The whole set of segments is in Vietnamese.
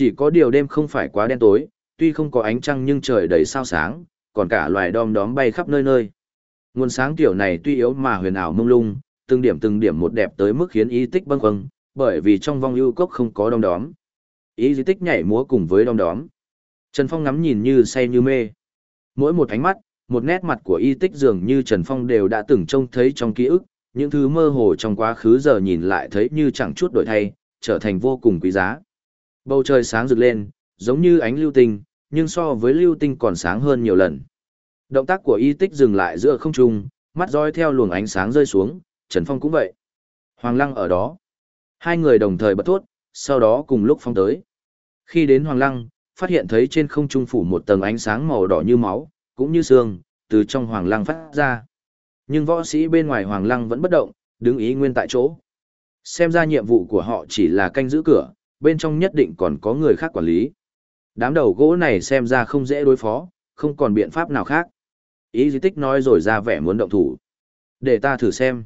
Chỉ có điều đêm không phải quá đen tối, tuy không có ánh trăng nhưng trời đầy sao sáng, còn cả loài đom đóm bay khắp nơi nơi. Nguồn sáng kiểu này tuy yếu mà huyền ảo mông lung, từng điểm từng điểm một đẹp tới mức khiến y tích bâng quâng, bởi vì trong vong ưu cốc không có đom đóm. Y di tích nhảy múa cùng với đom đóm. Trần Phong ngắm nhìn như say như mê. Mỗi một ánh mắt, một nét mặt của y tích dường như Trần Phong đều đã từng trông thấy trong ký ức, những thứ mơ hồ trong quá khứ giờ nhìn lại thấy như chẳng chút đổi thay, trở thành vô cùng quý giá. Bầu trời sáng rực lên, giống như ánh lưu tinh, nhưng so với lưu tinh còn sáng hơn nhiều lần. Động tác của y tích dừng lại giữa không trung, mắt dõi theo luồng ánh sáng rơi xuống, Trần Phong cũng vậy. Hoàng Lăng ở đó. Hai người đồng thời bật thốt, sau đó cùng lúc phong tới. Khi đến Hoàng Lăng, phát hiện thấy trên không trung phủ một tầng ánh sáng màu đỏ như máu, cũng như xương, từ trong Hoàng Lăng phát ra. Nhưng võ sĩ bên ngoài Hoàng Lăng vẫn bất động, đứng ý nguyên tại chỗ. Xem ra nhiệm vụ của họ chỉ là canh giữ cửa, bên trong nhất định còn có người khác quản lý. Đám đầu gỗ này xem ra không dễ đối phó, không còn biện pháp nào khác. Ý di tích nói rồi ra vẻ muốn động thủ. Để ta thử xem.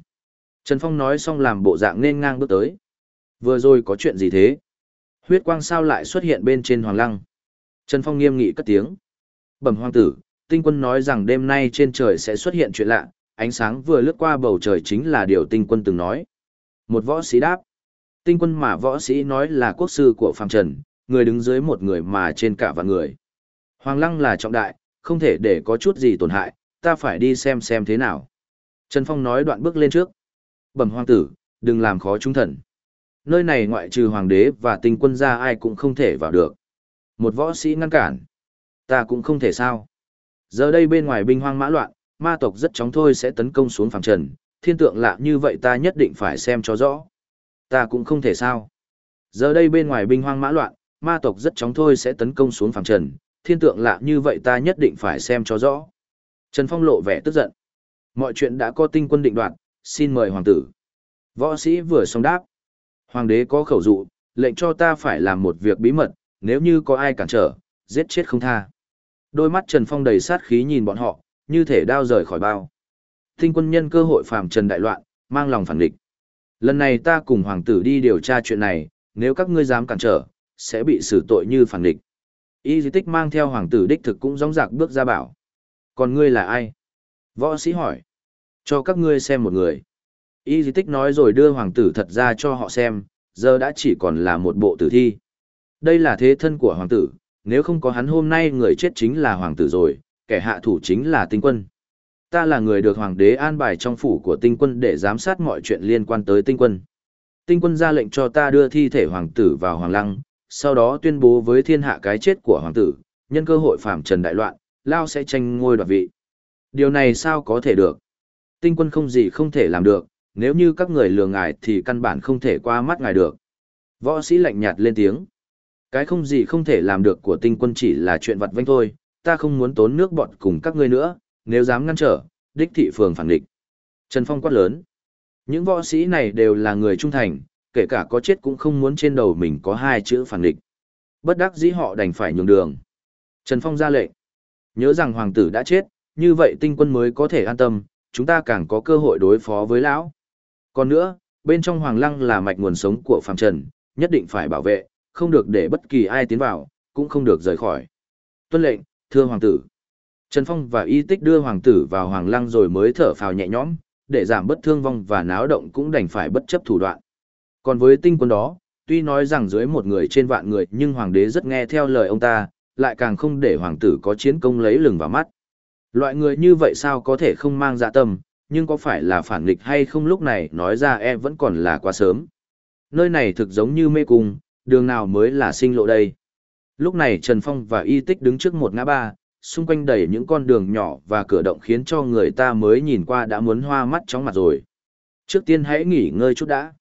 Trần Phong nói xong làm bộ dạng nên ngang bước tới. Vừa rồi có chuyện gì thế? Huyết quang sao lại xuất hiện bên trên hoàng lăng? Trần Phong nghiêm nghị cất tiếng. Bẩm hoàng tử, tinh quân nói rằng đêm nay trên trời sẽ xuất hiện chuyện lạ, ánh sáng vừa lướt qua bầu trời chính là điều tinh quân từng nói. Một võ sĩ đáp. Tinh quân mà võ sĩ nói là quốc sư của phàm trần, người đứng dưới một người mà trên cả vạn người. Hoàng lăng là trọng đại, không thể để có chút gì tổn hại, ta phải đi xem xem thế nào. Trần Phong nói đoạn bước lên trước. Bẩm hoàng tử, đừng làm khó chúng thần. Nơi này ngoại trừ hoàng đế và tinh quân ra ai cũng không thể vào được. Một võ sĩ ngăn cản. Ta cũng không thể sao. Giờ đây bên ngoài binh hoang mã loạn, ma tộc rất chóng thôi sẽ tấn công xuống phàm trần, thiên tượng lạ như vậy ta nhất định phải xem cho rõ. Ta cũng không thể sao. Giờ đây bên ngoài binh hoang mã loạn, ma tộc rất chóng thôi sẽ tấn công xuống phàm trần, thiên tượng lạ như vậy ta nhất định phải xem cho rõ. Trần Phong lộ vẻ tức giận. Mọi chuyện đã có tinh quân định đoạt, xin mời hoàng tử. Võ sĩ vừa xong đáp. Hoàng đế có khẩu dụ, lệnh cho ta phải làm một việc bí mật, nếu như có ai cản trở, giết chết không tha. Đôi mắt Trần Phong đầy sát khí nhìn bọn họ, như thể đao rời khỏi bao. Tinh quân nhân cơ hội phàm trần đại loạn, mang lòng phản địch. Lần này ta cùng hoàng tử đi điều tra chuyện này, nếu các ngươi dám cản trở, sẽ bị xử tội như phản địch. Y di tích mang theo hoàng tử đích thực cũng rong rạc bước ra bảo. Còn ngươi là ai? Võ sĩ hỏi. Cho các ngươi xem một người. Y di tích nói rồi đưa hoàng tử thật ra cho họ xem, giờ đã chỉ còn là một bộ tử thi. Đây là thế thân của hoàng tử, nếu không có hắn hôm nay người chết chính là hoàng tử rồi, kẻ hạ thủ chính là tinh quân. Ta là người được hoàng đế an bài trong phủ của tinh quân để giám sát mọi chuyện liên quan tới tinh quân. Tinh quân ra lệnh cho ta đưa thi thể hoàng tử vào hoàng lăng, sau đó tuyên bố với thiên hạ cái chết của hoàng tử, nhân cơ hội phạm trần đại loạn, Lao sẽ tranh ngôi đoạt vị. Điều này sao có thể được? Tinh quân không gì không thể làm được, nếu như các người lừa ngài thì căn bản không thể qua mắt ngài được. Võ sĩ lạnh nhạt lên tiếng. Cái không gì không thể làm được của tinh quân chỉ là chuyện vặt vanh thôi, ta không muốn tốn nước bọn cùng các ngươi nữa, nếu dám ngăn trở, đích thị phường phản địch. Trần Phong quát lớn. Những võ sĩ này đều là người trung thành, kể cả có chết cũng không muốn trên đầu mình có hai chữ phản địch. Bất đắc dĩ họ đành phải nhường đường. Trần Phong ra lệnh. Nhớ rằng hoàng tử đã chết, như vậy tinh quân mới có thể an tâm, chúng ta càng có cơ hội đối phó với lão. Còn nữa, bên trong hoàng lăng là mạch nguồn sống của phàm trần, nhất định phải bảo vệ, không được để bất kỳ ai tiến vào, cũng không được rời khỏi. Tuân lệnh, thưa hoàng tử. Trần Phong và Y Tích đưa hoàng tử vào hoàng lăng rồi mới thở phào nhẹ nhõm, để giảm bất thương vong và náo động cũng đành phải bất chấp thủ đoạn. Còn với tinh quân đó, tuy nói rằng dưới một người trên vạn người nhưng hoàng đế rất nghe theo lời ông ta, lại càng không để hoàng tử có chiến công lấy lừng vào mắt. Loại người như vậy sao có thể không mang dạ tâm, nhưng có phải là phản nghịch hay không lúc này nói ra e vẫn còn là quá sớm. Nơi này thực giống như mê cung, đường nào mới là sinh lộ đây. Lúc này Trần Phong và Y Tích đứng trước một ngã ba, xung quanh đầy những con đường nhỏ và cửa động khiến cho người ta mới nhìn qua đã muốn hoa mắt chóng mặt rồi. Trước tiên hãy nghỉ ngơi chút đã.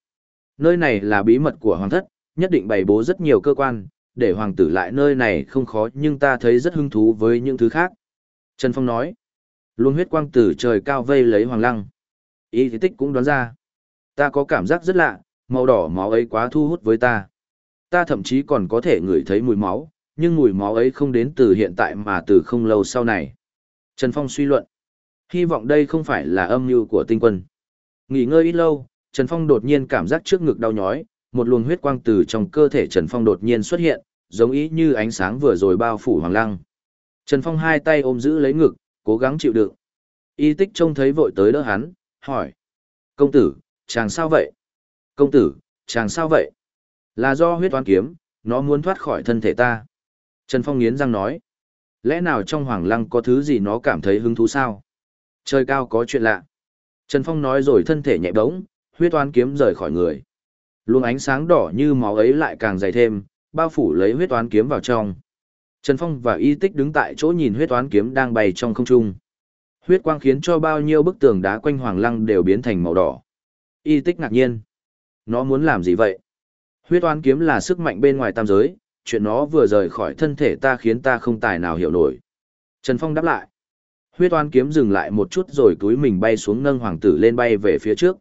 Nơi này là bí mật của hoàng thất, nhất định bày bố rất nhiều cơ quan, để hoàng tử lại nơi này không khó nhưng ta thấy rất hứng thú với những thứ khác. Trần Phong nói, luôn huyết quang từ trời cao vây lấy hoàng lăng. Y thì tích cũng đoán ra. Ta có cảm giác rất lạ, màu đỏ máu ấy quá thu hút với ta. Ta thậm chí còn có thể ngửi thấy mùi máu, nhưng mùi máu ấy không đến từ hiện tại mà từ không lâu sau này. Trần Phong suy luận. Hy vọng đây không phải là âm mưu của tinh quân. Nghỉ ngơi ít lâu, Trần Phong đột nhiên cảm giác trước ngực đau nhói, một luồng huyết quang từ trong cơ thể Trần Phong đột nhiên xuất hiện, giống ý như ánh sáng vừa rồi bao phủ Hoàng Lăng. Trần Phong hai tay ôm giữ lấy ngực, cố gắng chịu đựng. Y tích trông thấy vội tới đỡ hắn, hỏi. Công tử, chàng sao vậy? Công tử, chàng sao vậy? Là do huyết toán kiếm, nó muốn thoát khỏi thân thể ta. Trần Phong nghiến răng nói. Lẽ nào trong hoàng lăng có thứ gì nó cảm thấy hứng thú sao? Trời cao có chuyện lạ. Trần Phong nói rồi thân thể nhẹ bỗng, huyết toán kiếm rời khỏi người. Luồng ánh sáng đỏ như máu ấy lại càng dày thêm, bao phủ lấy huyết toán kiếm vào trong. Trần Phong và Y Tích đứng tại chỗ nhìn huyết toán kiếm đang bay trong không trung. Huyết quang khiến cho bao nhiêu bức tường đá quanh hoàng lăng đều biến thành màu đỏ. Y Tích ngạc nhiên. Nó muốn làm gì vậy? Huyết toán kiếm là sức mạnh bên ngoài tam giới, chuyện nó vừa rời khỏi thân thể ta khiến ta không tài nào hiểu nổi. Trần Phong đáp lại. Huyết toán kiếm dừng lại một chút rồi túi mình bay xuống nâng hoàng tử lên bay về phía trước.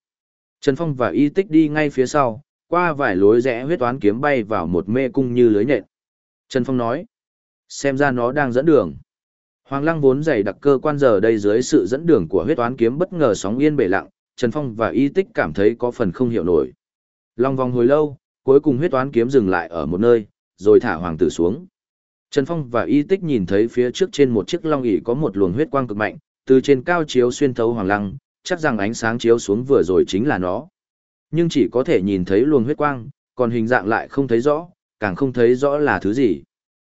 Trần Phong và Y Tích đi ngay phía sau, qua vài lối rẽ huyết toán kiếm bay vào một mê cung như lưới nhện. Trần Phong nói, xem ra nó đang dẫn đường. Hoàng Lăng vốn dày đặc cơ quan giờ đây dưới sự dẫn đường của huyết toán kiếm bất ngờ sóng yên bể lặng, Trần Phong và Y Tích cảm thấy có phần không hiểu nổi. Long vòng hồi lâu, cuối cùng huyết toán kiếm dừng lại ở một nơi, rồi thả hoàng tử xuống. Trần Phong và Y Tích nhìn thấy phía trước trên một chiếc long ỷ có một luồng huyết quang cực mạnh, từ trên cao chiếu xuyên thấu hoàng lăng, chắc rằng ánh sáng chiếu xuống vừa rồi chính là nó. Nhưng chỉ có thể nhìn thấy luồng huyết quang, còn hình dạng lại không thấy rõ, càng không thấy rõ là thứ gì.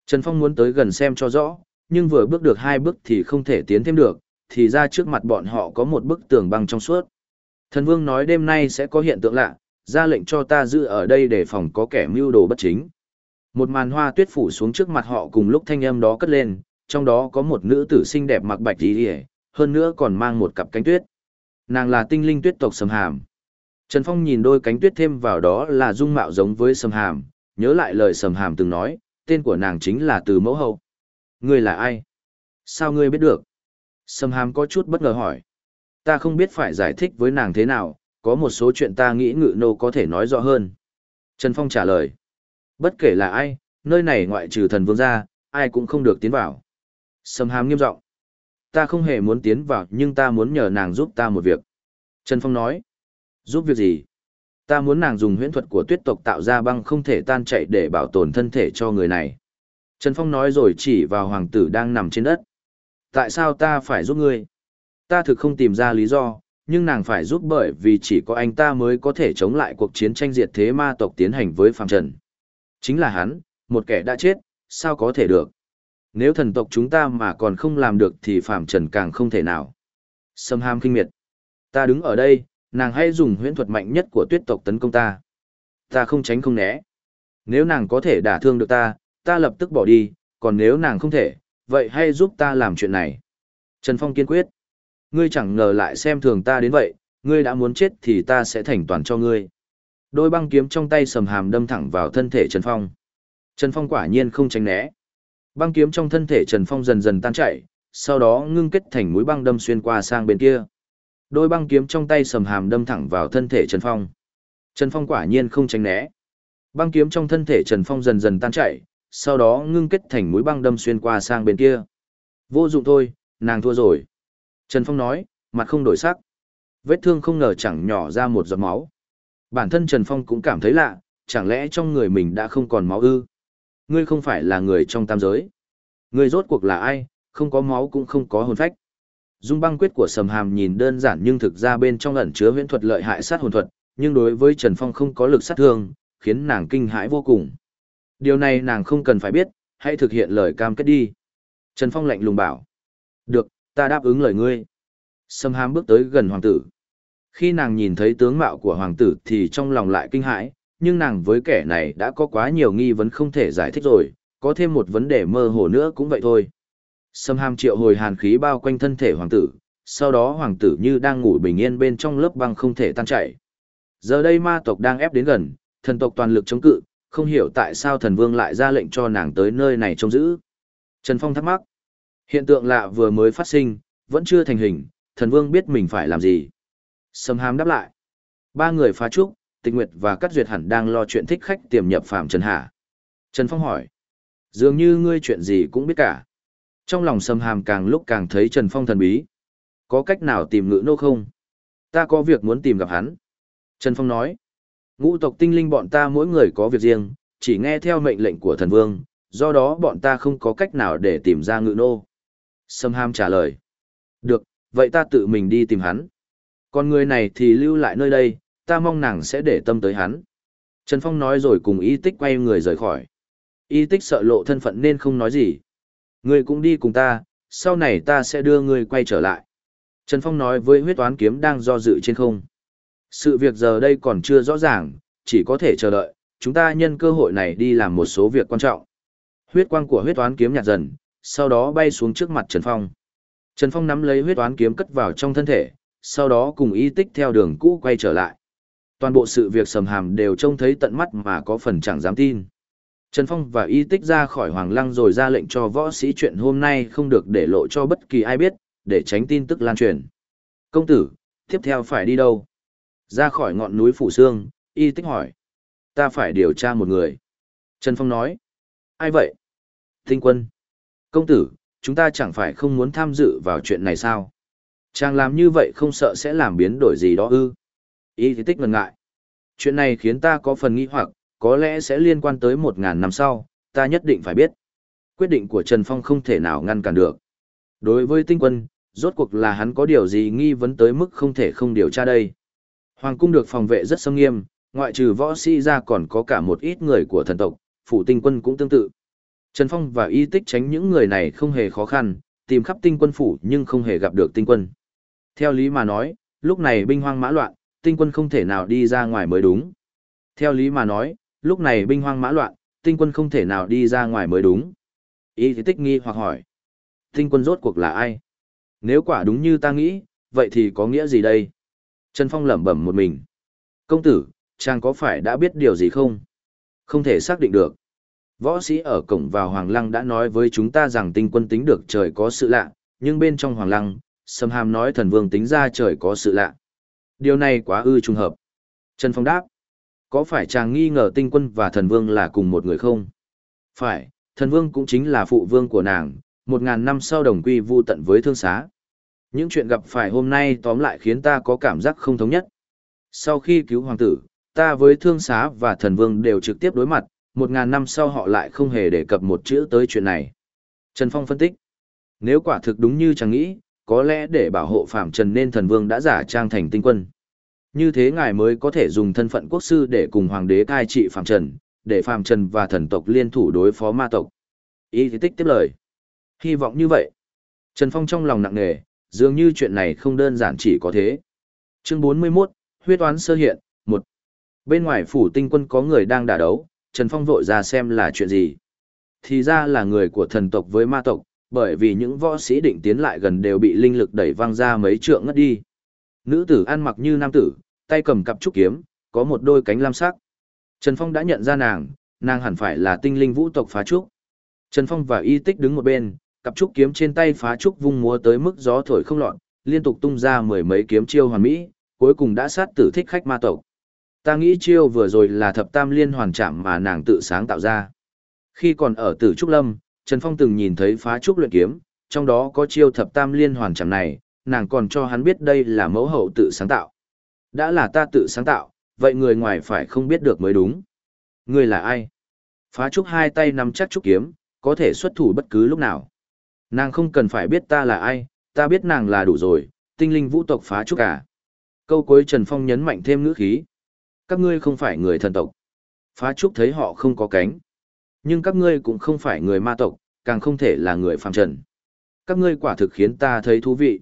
Trần Phong muốn tới gần xem cho rõ, nhưng vừa bước được hai bước thì không thể tiến thêm được, thì ra trước mặt bọn họ có một bức tường băng trong suốt. Thần Vương nói đêm nay sẽ có hiện tượng lạ, ra lệnh cho ta giữ ở đây để phòng có kẻ mưu đồ bất chính. Một màn hoa tuyết phủ xuống trước mặt họ cùng lúc thanh âm đó cất lên, trong đó có một nữ tử xinh đẹp mặc bạch y, hơn nữa còn mang một cặp cánh tuyết. Nàng là tinh linh tuyết tộc Sầm Hàm. Trần Phong nhìn đôi cánh tuyết thêm vào đó là dung mạo giống với Sầm Hàm, nhớ lại lời Sầm Hàm từng nói, tên của nàng chính là Từ Mẫu Hậu. Ngươi là ai? Sao ngươi biết được? Sầm Hàm có chút bất ngờ hỏi. Ta không biết phải giải thích với nàng thế nào, có một số chuyện ta nghĩ ngự nô có thể nói rõ hơn. Trần Phong trả lời. Bất kể là ai, nơi này ngoại trừ thần vương ra, ai cũng không được tiến vào. Sầm Hàm nghiêm giọng ta không hề muốn tiến vào nhưng ta muốn nhờ nàng giúp ta một việc. Trần Phong nói, giúp việc gì? Ta muốn nàng dùng huyễn thuật của tuyết tộc tạo ra băng không thể tan chạy để bảo tồn thân thể cho người này. Trần Phong nói rồi chỉ vào hoàng tử đang nằm trên đất. Tại sao ta phải giúp ngươi? Ta thực không tìm ra lý do, nhưng nàng phải giúp bởi vì chỉ có anh ta mới có thể chống lại cuộc chiến tranh diệt thế ma tộc tiến hành với phàm trần. Chính là hắn, một kẻ đã chết, sao có thể được? Nếu thần tộc chúng ta mà còn không làm được thì phạm trần càng không thể nào. Sâm ham kinh miệt. Ta đứng ở đây, nàng hay dùng huyễn thuật mạnh nhất của tuyết tộc tấn công ta. Ta không tránh không né. Nếu nàng có thể đả thương được ta, ta lập tức bỏ đi, còn nếu nàng không thể, vậy hay giúp ta làm chuyện này. Trần Phong kiên quyết. Ngươi chẳng ngờ lại xem thường ta đến vậy, ngươi đã muốn chết thì ta sẽ thành toàn cho ngươi. Đôi băng kiếm trong tay sầm hàm đâm thẳng vào thân thể Trần Phong. Trần Phong quả nhiên không tránh né. Băng kiếm trong thân thể Trần Phong dần dần tan chảy, sau đó ngưng kết thành mũi băng đâm xuyên qua sang bên kia. Đôi băng kiếm trong tay sầm hàm đâm thẳng vào thân thể Trần Phong. Trần Phong quả nhiên không tránh né. Băng kiếm trong thân thể Trần Phong dần dần tan chảy, sau đó ngưng kết thành mũi băng đâm xuyên qua sang bên kia. Vô dụng thôi, nàng thua rồi. Trần Phong nói, mặt không đổi sắc. Vết thương không ngờ chẳng nhỏ ra một giọt máu. Bản thân Trần Phong cũng cảm thấy lạ, chẳng lẽ trong người mình đã không còn máu ư? ngươi không phải là người trong tam giới. Ngươi rốt cuộc là ai, không có máu cũng không có hồn phách. Dung băng quyết của sầm hàm nhìn đơn giản nhưng thực ra bên trong ẩn chứa huyễn thuật lợi hại sát hồn thuật, nhưng đối với Trần Phong không có lực sát thương, khiến nàng kinh hãi vô cùng. Điều này nàng không cần phải biết, hãy thực hiện lời cam kết đi. Trần Phong lạnh lùng bảo. Được, ta đáp ứng lời ngươi. Sầm hàm bước tới gần hoàng tử. Khi nàng nhìn thấy tướng mạo của hoàng tử thì trong lòng lại kinh hãi, nhưng nàng với kẻ này đã có quá nhiều nghi vấn không thể giải thích rồi, có thêm một vấn đề mơ hồ nữa cũng vậy thôi. Sâm hàm triệu hồi hàn khí bao quanh thân thể hoàng tử, sau đó hoàng tử như đang ngủ bình yên bên trong lớp băng không thể tan chảy. Giờ đây ma tộc đang ép đến gần, thần tộc toàn lực chống cự, không hiểu tại sao thần vương lại ra lệnh cho nàng tới nơi này trông giữ. Trần Phong thắc mắc. Hiện tượng lạ vừa mới phát sinh, vẫn chưa thành hình, thần vương biết mình phải làm gì. Sâm hàm đáp lại. Ba người phá trúc, tịch nguyệt và cắt duyệt hẳn đang lo chuyện thích khách tiềm nhập phạm Trần Hà. Trần Phong hỏi. Dường như ngươi chuyện gì cũng biết cả. Trong lòng sầm hàm càng lúc càng thấy Trần Phong thần bí. Có cách nào tìm ngữ nô không? Ta có việc muốn tìm gặp hắn. Trần Phong nói. Ngũ tộc tinh linh bọn ta mỗi người có việc riêng, chỉ nghe theo mệnh lệnh của thần vương, do đó bọn ta không có cách nào để tìm ra ngự nô. Sâm ham trả lời. Được, vậy ta tự mình đi tìm hắn. Còn người này thì lưu lại nơi đây, ta mong nàng sẽ để tâm tới hắn. Trần Phong nói rồi cùng y tích quay người rời khỏi. Y tích sợ lộ thân phận nên không nói gì. Ngươi cũng đi cùng ta, sau này ta sẽ đưa ngươi quay trở lại. Trần Phong nói với huyết toán kiếm đang do dự trên không. Sự việc giờ đây còn chưa rõ ràng, chỉ có thể chờ đợi, chúng ta nhân cơ hội này đi làm một số việc quan trọng. Huyết quang của huyết toán kiếm nhạt dần, sau đó bay xuống trước mặt Trần Phong. Trần Phong nắm lấy huyết toán kiếm cất vào trong thân thể, sau đó cùng y tích theo đường cũ quay trở lại. Toàn bộ sự việc sầm hàm đều trông thấy tận mắt mà có phần chẳng dám tin. Trần Phong và y tích ra khỏi Hoàng Lăng rồi ra lệnh cho võ sĩ chuyện hôm nay không được để lộ cho bất kỳ ai biết, để tránh tin tức lan truyền. Công tử, tiếp theo phải đi đâu? Ra khỏi ngọn núi Phủ Sương, y tích hỏi. Ta phải điều tra một người. Trần Phong nói. Ai vậy? Tinh quân. Công tử, chúng ta chẳng phải không muốn tham dự vào chuyện này sao? Chàng làm như vậy không sợ sẽ làm biến đổi gì đó ư? Y tích ngần ngại. Chuyện này khiến ta có phần nghi hoặc, có lẽ sẽ liên quan tới một ngàn năm sau, ta nhất định phải biết. Quyết định của Trần Phong không thể nào ngăn cản được. Đối với tinh quân, rốt cuộc là hắn có điều gì nghi vấn tới mức không thể không điều tra đây. Hoàng cung được phòng vệ rất sâm nghiêm, ngoại trừ võ sĩ ra còn có cả một ít người của thần tộc, phủ tinh quân cũng tương tự. Trần Phong và y tích tránh những người này không hề khó khăn, tìm khắp tinh quân phủ nhưng không hề gặp được tinh quân. Theo lý mà nói, lúc này binh hoang mã loạn, tinh quân không thể nào đi ra ngoài mới đúng. Theo lý mà nói, lúc này binh hoang mã loạn, tinh quân không thể nào đi ra ngoài mới đúng. Y tích nghi hoặc hỏi, tinh quân rốt cuộc là ai? Nếu quả đúng như ta nghĩ, vậy thì có nghĩa gì đây? Trần Phong lẩm bẩm một mình. Công tử, chàng có phải đã biết điều gì không? Không thể xác định được. Võ sĩ ở cổng vào Hoàng Lăng đã nói với chúng ta rằng tinh quân tính được trời có sự lạ, nhưng bên trong Hoàng Lăng, Sâm Hàm nói thần vương tính ra trời có sự lạ. Điều này quá ư trùng hợp. Trần Phong đáp. Có phải chàng nghi ngờ tinh quân và thần vương là cùng một người không? Phải, thần vương cũng chính là phụ vương của nàng, một ngàn năm sau đồng quy vu tận với thương xá. Những chuyện gặp phải hôm nay tóm lại khiến ta có cảm giác không thống nhất. Sau khi cứu hoàng tử, ta với thương xá và thần vương đều trực tiếp đối mặt, một ngàn năm sau họ lại không hề đề cập một chữ tới chuyện này. Trần Phong phân tích. Nếu quả thực đúng như chàng nghĩ, có lẽ để bảo hộ Phạm Trần nên thần vương đã giả trang thành tinh quân. Như thế ngài mới có thể dùng thân phận quốc sư để cùng hoàng đế cai trị Phạm Trần, để Phạm Trần và thần tộc liên thủ đối phó ma tộc. Ý thì tích tiếp lời. Hy vọng như vậy. Trần Phong trong lòng nặng nề, dường như chuyện này không đơn giản chỉ có thế. Chương 41, huyết oán sơ hiện, một Bên ngoài phủ tinh quân có người đang đả đấu, Trần Phong vội ra xem là chuyện gì. Thì ra là người của thần tộc với ma tộc, bởi vì những võ sĩ định tiến lại gần đều bị linh lực đẩy văng ra mấy trượng ngất đi. Nữ tử ăn mặc như nam tử, tay cầm cặp trúc kiếm, có một đôi cánh lam sắc. Trần Phong đã nhận ra nàng, nàng hẳn phải là tinh linh vũ tộc phá trúc. Trần Phong và Y Tích đứng một bên, cặp trúc kiếm trên tay phá trúc vung múa tới mức gió thổi không loạn, liên tục tung ra mười mấy kiếm chiêu hoàn mỹ, cuối cùng đã sát tử thích khách ma tộc. Ta nghĩ chiêu vừa rồi là thập tam liên hoàn chạm mà nàng tự sáng tạo ra. Khi còn ở tử trúc lâm, Trần Phong từng nhìn thấy phá trúc luyện kiếm, trong đó có chiêu thập tam liên hoàn chẳng này, nàng còn cho hắn biết đây là mẫu hậu tự sáng tạo. Đã là ta tự sáng tạo, vậy người ngoài phải không biết được mới đúng. Người là ai? Phá trúc hai tay nắm chắc trúc kiếm, có thể xuất thủ bất cứ lúc nào. Nàng không cần phải biết ta là ai, ta biết nàng là đủ rồi, tinh linh vũ tộc phá trúc cả. Câu cuối Trần Phong nhấn mạnh thêm ngữ khí. Các ngươi không phải người thần tộc. Phá trúc thấy họ không có cánh. Nhưng các ngươi cũng không phải người ma tộc, càng không thể là người phàm trần. Các ngươi quả thực khiến ta thấy thú vị.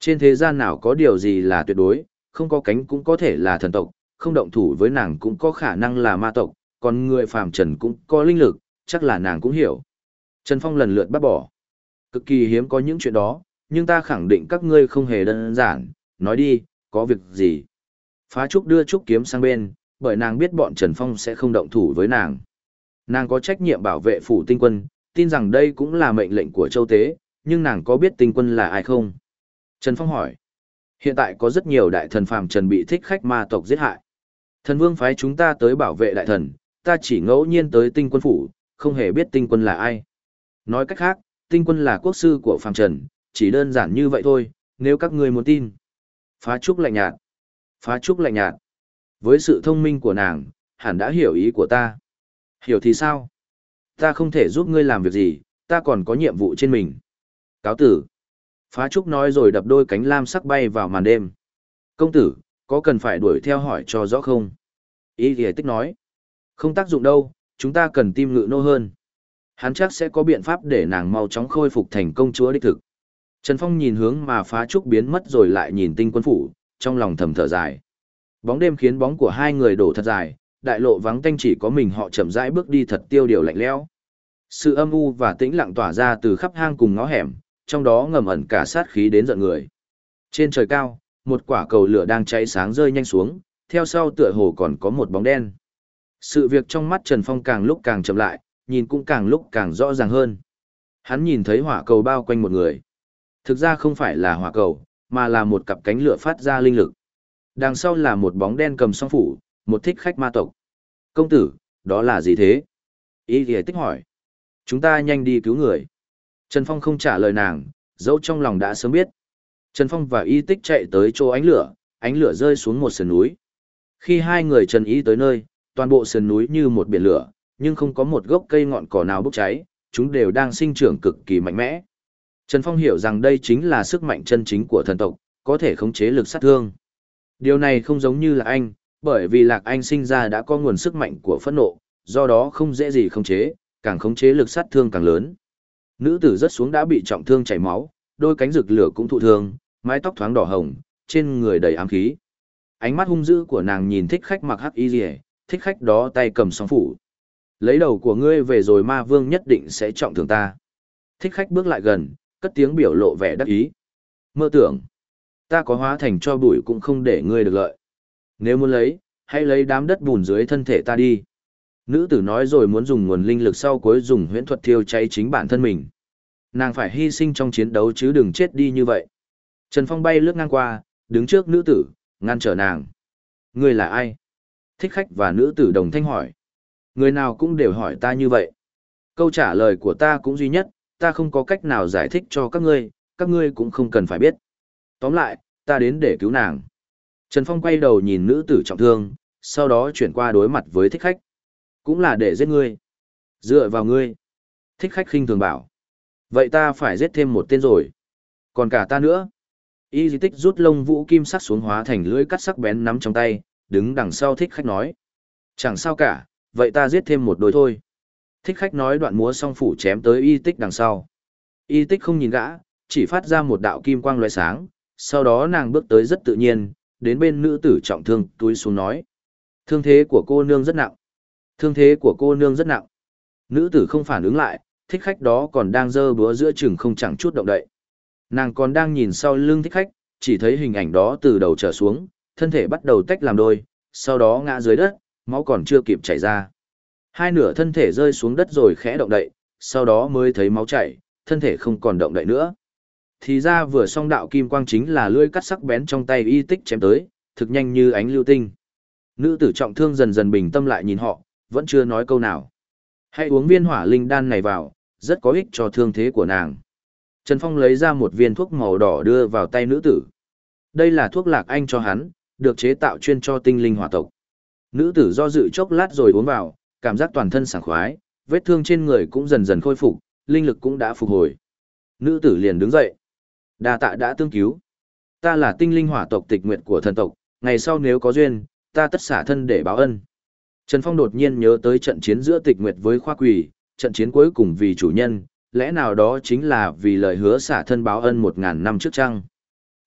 Trên thế gian nào có điều gì là tuyệt đối, không có cánh cũng có thể là thần tộc, không động thủ với nàng cũng có khả năng là ma tộc, còn người phàm trần cũng có linh lực, chắc là nàng cũng hiểu. Trần Phong lần lượt bắt bỏ. Cực kỳ hiếm có những chuyện đó, nhưng ta khẳng định các ngươi không hề đơn giản, nói đi, có việc gì. Phá Trúc đưa Trúc kiếm sang bên, bởi nàng biết bọn Trần Phong sẽ không động thủ với nàng. Nàng có trách nhiệm bảo vệ phủ tinh quân, tin rằng đây cũng là mệnh lệnh của châu tế, nhưng nàng có biết tinh quân là ai không? Trần Phong hỏi. Hiện tại có rất nhiều đại thần phàm trần bị thích khách ma tộc giết hại. Thần vương phái chúng ta tới bảo vệ đại thần, ta chỉ ngẫu nhiên tới tinh quân phủ, không hề biết tinh quân là ai. Nói cách khác, tinh quân là quốc sư của phàm trần, chỉ đơn giản như vậy thôi, nếu các người muốn tin. Phá trúc lạnh nhạt. Phá trúc lạnh nhạt. Với sự thông minh của nàng, hẳn đã hiểu ý của ta. Hiểu thì sao? Ta không thể giúp ngươi làm việc gì, ta còn có nhiệm vụ trên mình. Cáo tử. Phá trúc nói rồi đập đôi cánh lam sắc bay vào màn đêm. Công tử, có cần phải đuổi theo hỏi cho rõ không? Ý thì tích nói. Không tác dụng đâu, chúng ta cần tim ngự nô hơn. Hắn chắc sẽ có biện pháp để nàng mau chóng khôi phục thành công chúa đích thực. Trần Phong nhìn hướng mà phá trúc biến mất rồi lại nhìn tinh quân phủ, trong lòng thầm thở dài. Bóng đêm khiến bóng của hai người đổ thật dài, đại lộ vắng tanh chỉ có mình họ chậm rãi bước đi thật tiêu điều lạnh lẽo. Sự âm u và tĩnh lặng tỏa ra từ khắp hang cùng ngõ hẻm, trong đó ngầm ẩn cả sát khí đến giận người. Trên trời cao, một quả cầu lửa đang cháy sáng rơi nhanh xuống, theo sau tựa hồ còn có một bóng đen. Sự việc trong mắt Trần Phong càng lúc càng chậm lại, nhìn cũng càng lúc càng rõ ràng hơn. Hắn nhìn thấy hỏa cầu bao quanh một người. Thực ra không phải là hỏa cầu, mà là một cặp cánh lửa phát ra linh lực. Đằng sau là một bóng đen cầm song phủ, một thích khách ma tộc. Công tử, đó là gì thế? Ý thì tích hỏi. Chúng ta nhanh đi cứu người. Trần Phong không trả lời nàng, dẫu trong lòng đã sớm biết. Trần Phong và y tích chạy tới chỗ ánh lửa, ánh lửa rơi xuống một sườn núi. Khi hai người Trần Y tới nơi, toàn bộ sườn núi như một biển lửa, nhưng không có một gốc cây ngọn cỏ nào bốc cháy, chúng đều đang sinh trưởng cực kỳ mạnh mẽ. Trần Phong hiểu rằng đây chính là sức mạnh chân chính của thần tộc, có thể khống chế lực sát thương. Điều này không giống như là anh, bởi vì Lạc Anh sinh ra đã có nguồn sức mạnh của phẫn nộ, do đó không dễ gì khống chế, càng khống chế lực sát thương càng lớn. Nữ tử rất xuống đã bị trọng thương chảy máu, đôi cánh rực lửa cũng thụ thương, mái tóc thoáng đỏ hồng, trên người đầy ám khí. Ánh mắt hung dữ của nàng nhìn thích khách mặc hắc y rìa, thích khách đó tay cầm song phủ. Lấy đầu của ngươi về rồi ma vương nhất định sẽ trọng thương ta. Thích khách bước lại gần, cất tiếng biểu lộ vẻ đắc ý. Mơ tưởng, ta có hóa thành cho bụi cũng không để ngươi được lợi. Nếu muốn lấy, hãy lấy đám đất bùn dưới thân thể ta đi. Nữ tử nói rồi muốn dùng nguồn linh lực sau cuối dùng huyễn thuật thiêu cháy chính bản thân mình. Nàng phải hy sinh trong chiến đấu chứ đừng chết đi như vậy. Trần Phong bay lướt ngang qua, đứng trước nữ tử, ngăn trở nàng. Người là ai? Thích khách và nữ tử đồng thanh hỏi. Người nào cũng đều hỏi ta như vậy. Câu trả lời của ta cũng duy nhất, ta không có cách nào giải thích cho các ngươi, các ngươi cũng không cần phải biết. Tóm lại, ta đến để cứu nàng. Trần Phong quay đầu nhìn nữ tử trọng thương, sau đó chuyển qua đối mặt với thích khách. Cũng là để giết ngươi. Dựa vào ngươi. Thích khách khinh thường bảo. Vậy ta phải giết thêm một tên rồi. Còn cả ta nữa. Y di tích rút lông vũ kim sắc xuống hóa thành lưỡi cắt sắc bén nắm trong tay, đứng đằng sau thích khách nói. Chẳng sao cả, vậy ta giết thêm một đôi thôi. Thích khách nói đoạn múa song phủ chém tới y tích đằng sau. Y tích không nhìn gã, chỉ phát ra một đạo kim quang loại sáng, sau đó nàng bước tới rất tự nhiên, đến bên nữ tử trọng thương túi xuống nói. Thương thế của cô nương rất nặng. Thương thế của cô nương rất nặng. Nữ tử không phản ứng lại, thích khách đó còn đang dơ búa giữa chừng không chẳng chút động đậy. Nàng còn đang nhìn sau lưng thích khách, chỉ thấy hình ảnh đó từ đầu trở xuống, thân thể bắt đầu tách làm đôi, sau đó ngã dưới đất, máu còn chưa kịp chảy ra. Hai nửa thân thể rơi xuống đất rồi khẽ động đậy, sau đó mới thấy máu chảy, thân thể không còn động đậy nữa. Thì ra vừa xong đạo kim quang chính là lưỡi cắt sắc bén trong tay y tích chém tới, thực nhanh như ánh lưu tinh. Nữ tử trọng thương dần dần bình tâm lại nhìn họ, vẫn chưa nói câu nào. Hãy uống viên hỏa linh đan này vào, rất có ích cho thương thế của nàng. Trần Phong lấy ra một viên thuốc màu đỏ đưa vào tay nữ tử. Đây là thuốc lạc anh cho hắn, được chế tạo chuyên cho tinh linh hỏa tộc. Nữ tử do dự chốc lát rồi uống vào, cảm giác toàn thân sảng khoái, vết thương trên người cũng dần dần khôi phục, linh lực cũng đã phục hồi. Nữ tử liền đứng dậy. Đa tạ đã tương cứu. Ta là tinh linh hỏa tộc tịch nguyện của thần tộc, ngày sau nếu có duyên, ta tất xả thân để báo ân. Trần Phong đột nhiên nhớ tới trận chiến giữa tịch nguyệt với khoa quỷ, trận chiến cuối cùng vì chủ nhân, lẽ nào đó chính là vì lời hứa xả thân báo ân một ngàn năm trước chăng?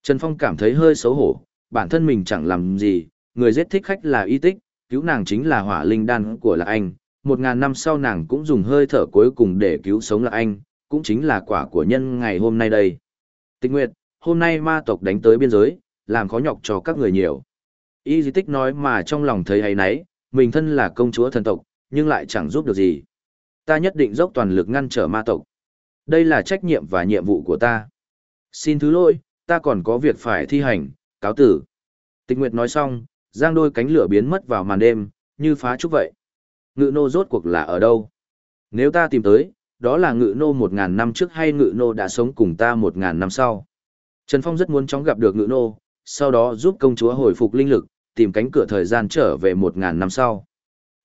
Trần Phong cảm thấy hơi xấu hổ, bản thân mình chẳng làm gì, người giết thích khách là y tích, cứu nàng chính là hỏa linh đan của lạc anh, một ngàn năm sau nàng cũng dùng hơi thở cuối cùng để cứu sống lạc anh, cũng chính là quả của nhân ngày hôm nay đây. Tịch Nguyệt, hôm nay ma tộc đánh tới biên giới, làm khó nhọc cho các người nhiều. Y di tích nói mà trong lòng thấy hay nấy, mình thân là công chúa thần tộc, nhưng lại chẳng giúp được gì. Ta nhất định dốc toàn lực ngăn trở ma tộc. Đây là trách nhiệm và nhiệm vụ của ta. Xin thứ lỗi, ta còn có việc phải thi hành, cáo tử. Tịch Nguyệt nói xong, giang đôi cánh lửa biến mất vào màn đêm, như phá trúc vậy. Ngự nô rốt cuộc là ở đâu? Nếu ta tìm tới, đó là ngự nô một ngàn năm trước hay ngự nô đã sống cùng ta một ngàn năm sau. Trần Phong rất muốn chóng gặp được ngự nô, sau đó giúp công chúa hồi phục linh lực, tìm cánh cửa thời gian trở về một ngàn năm sau.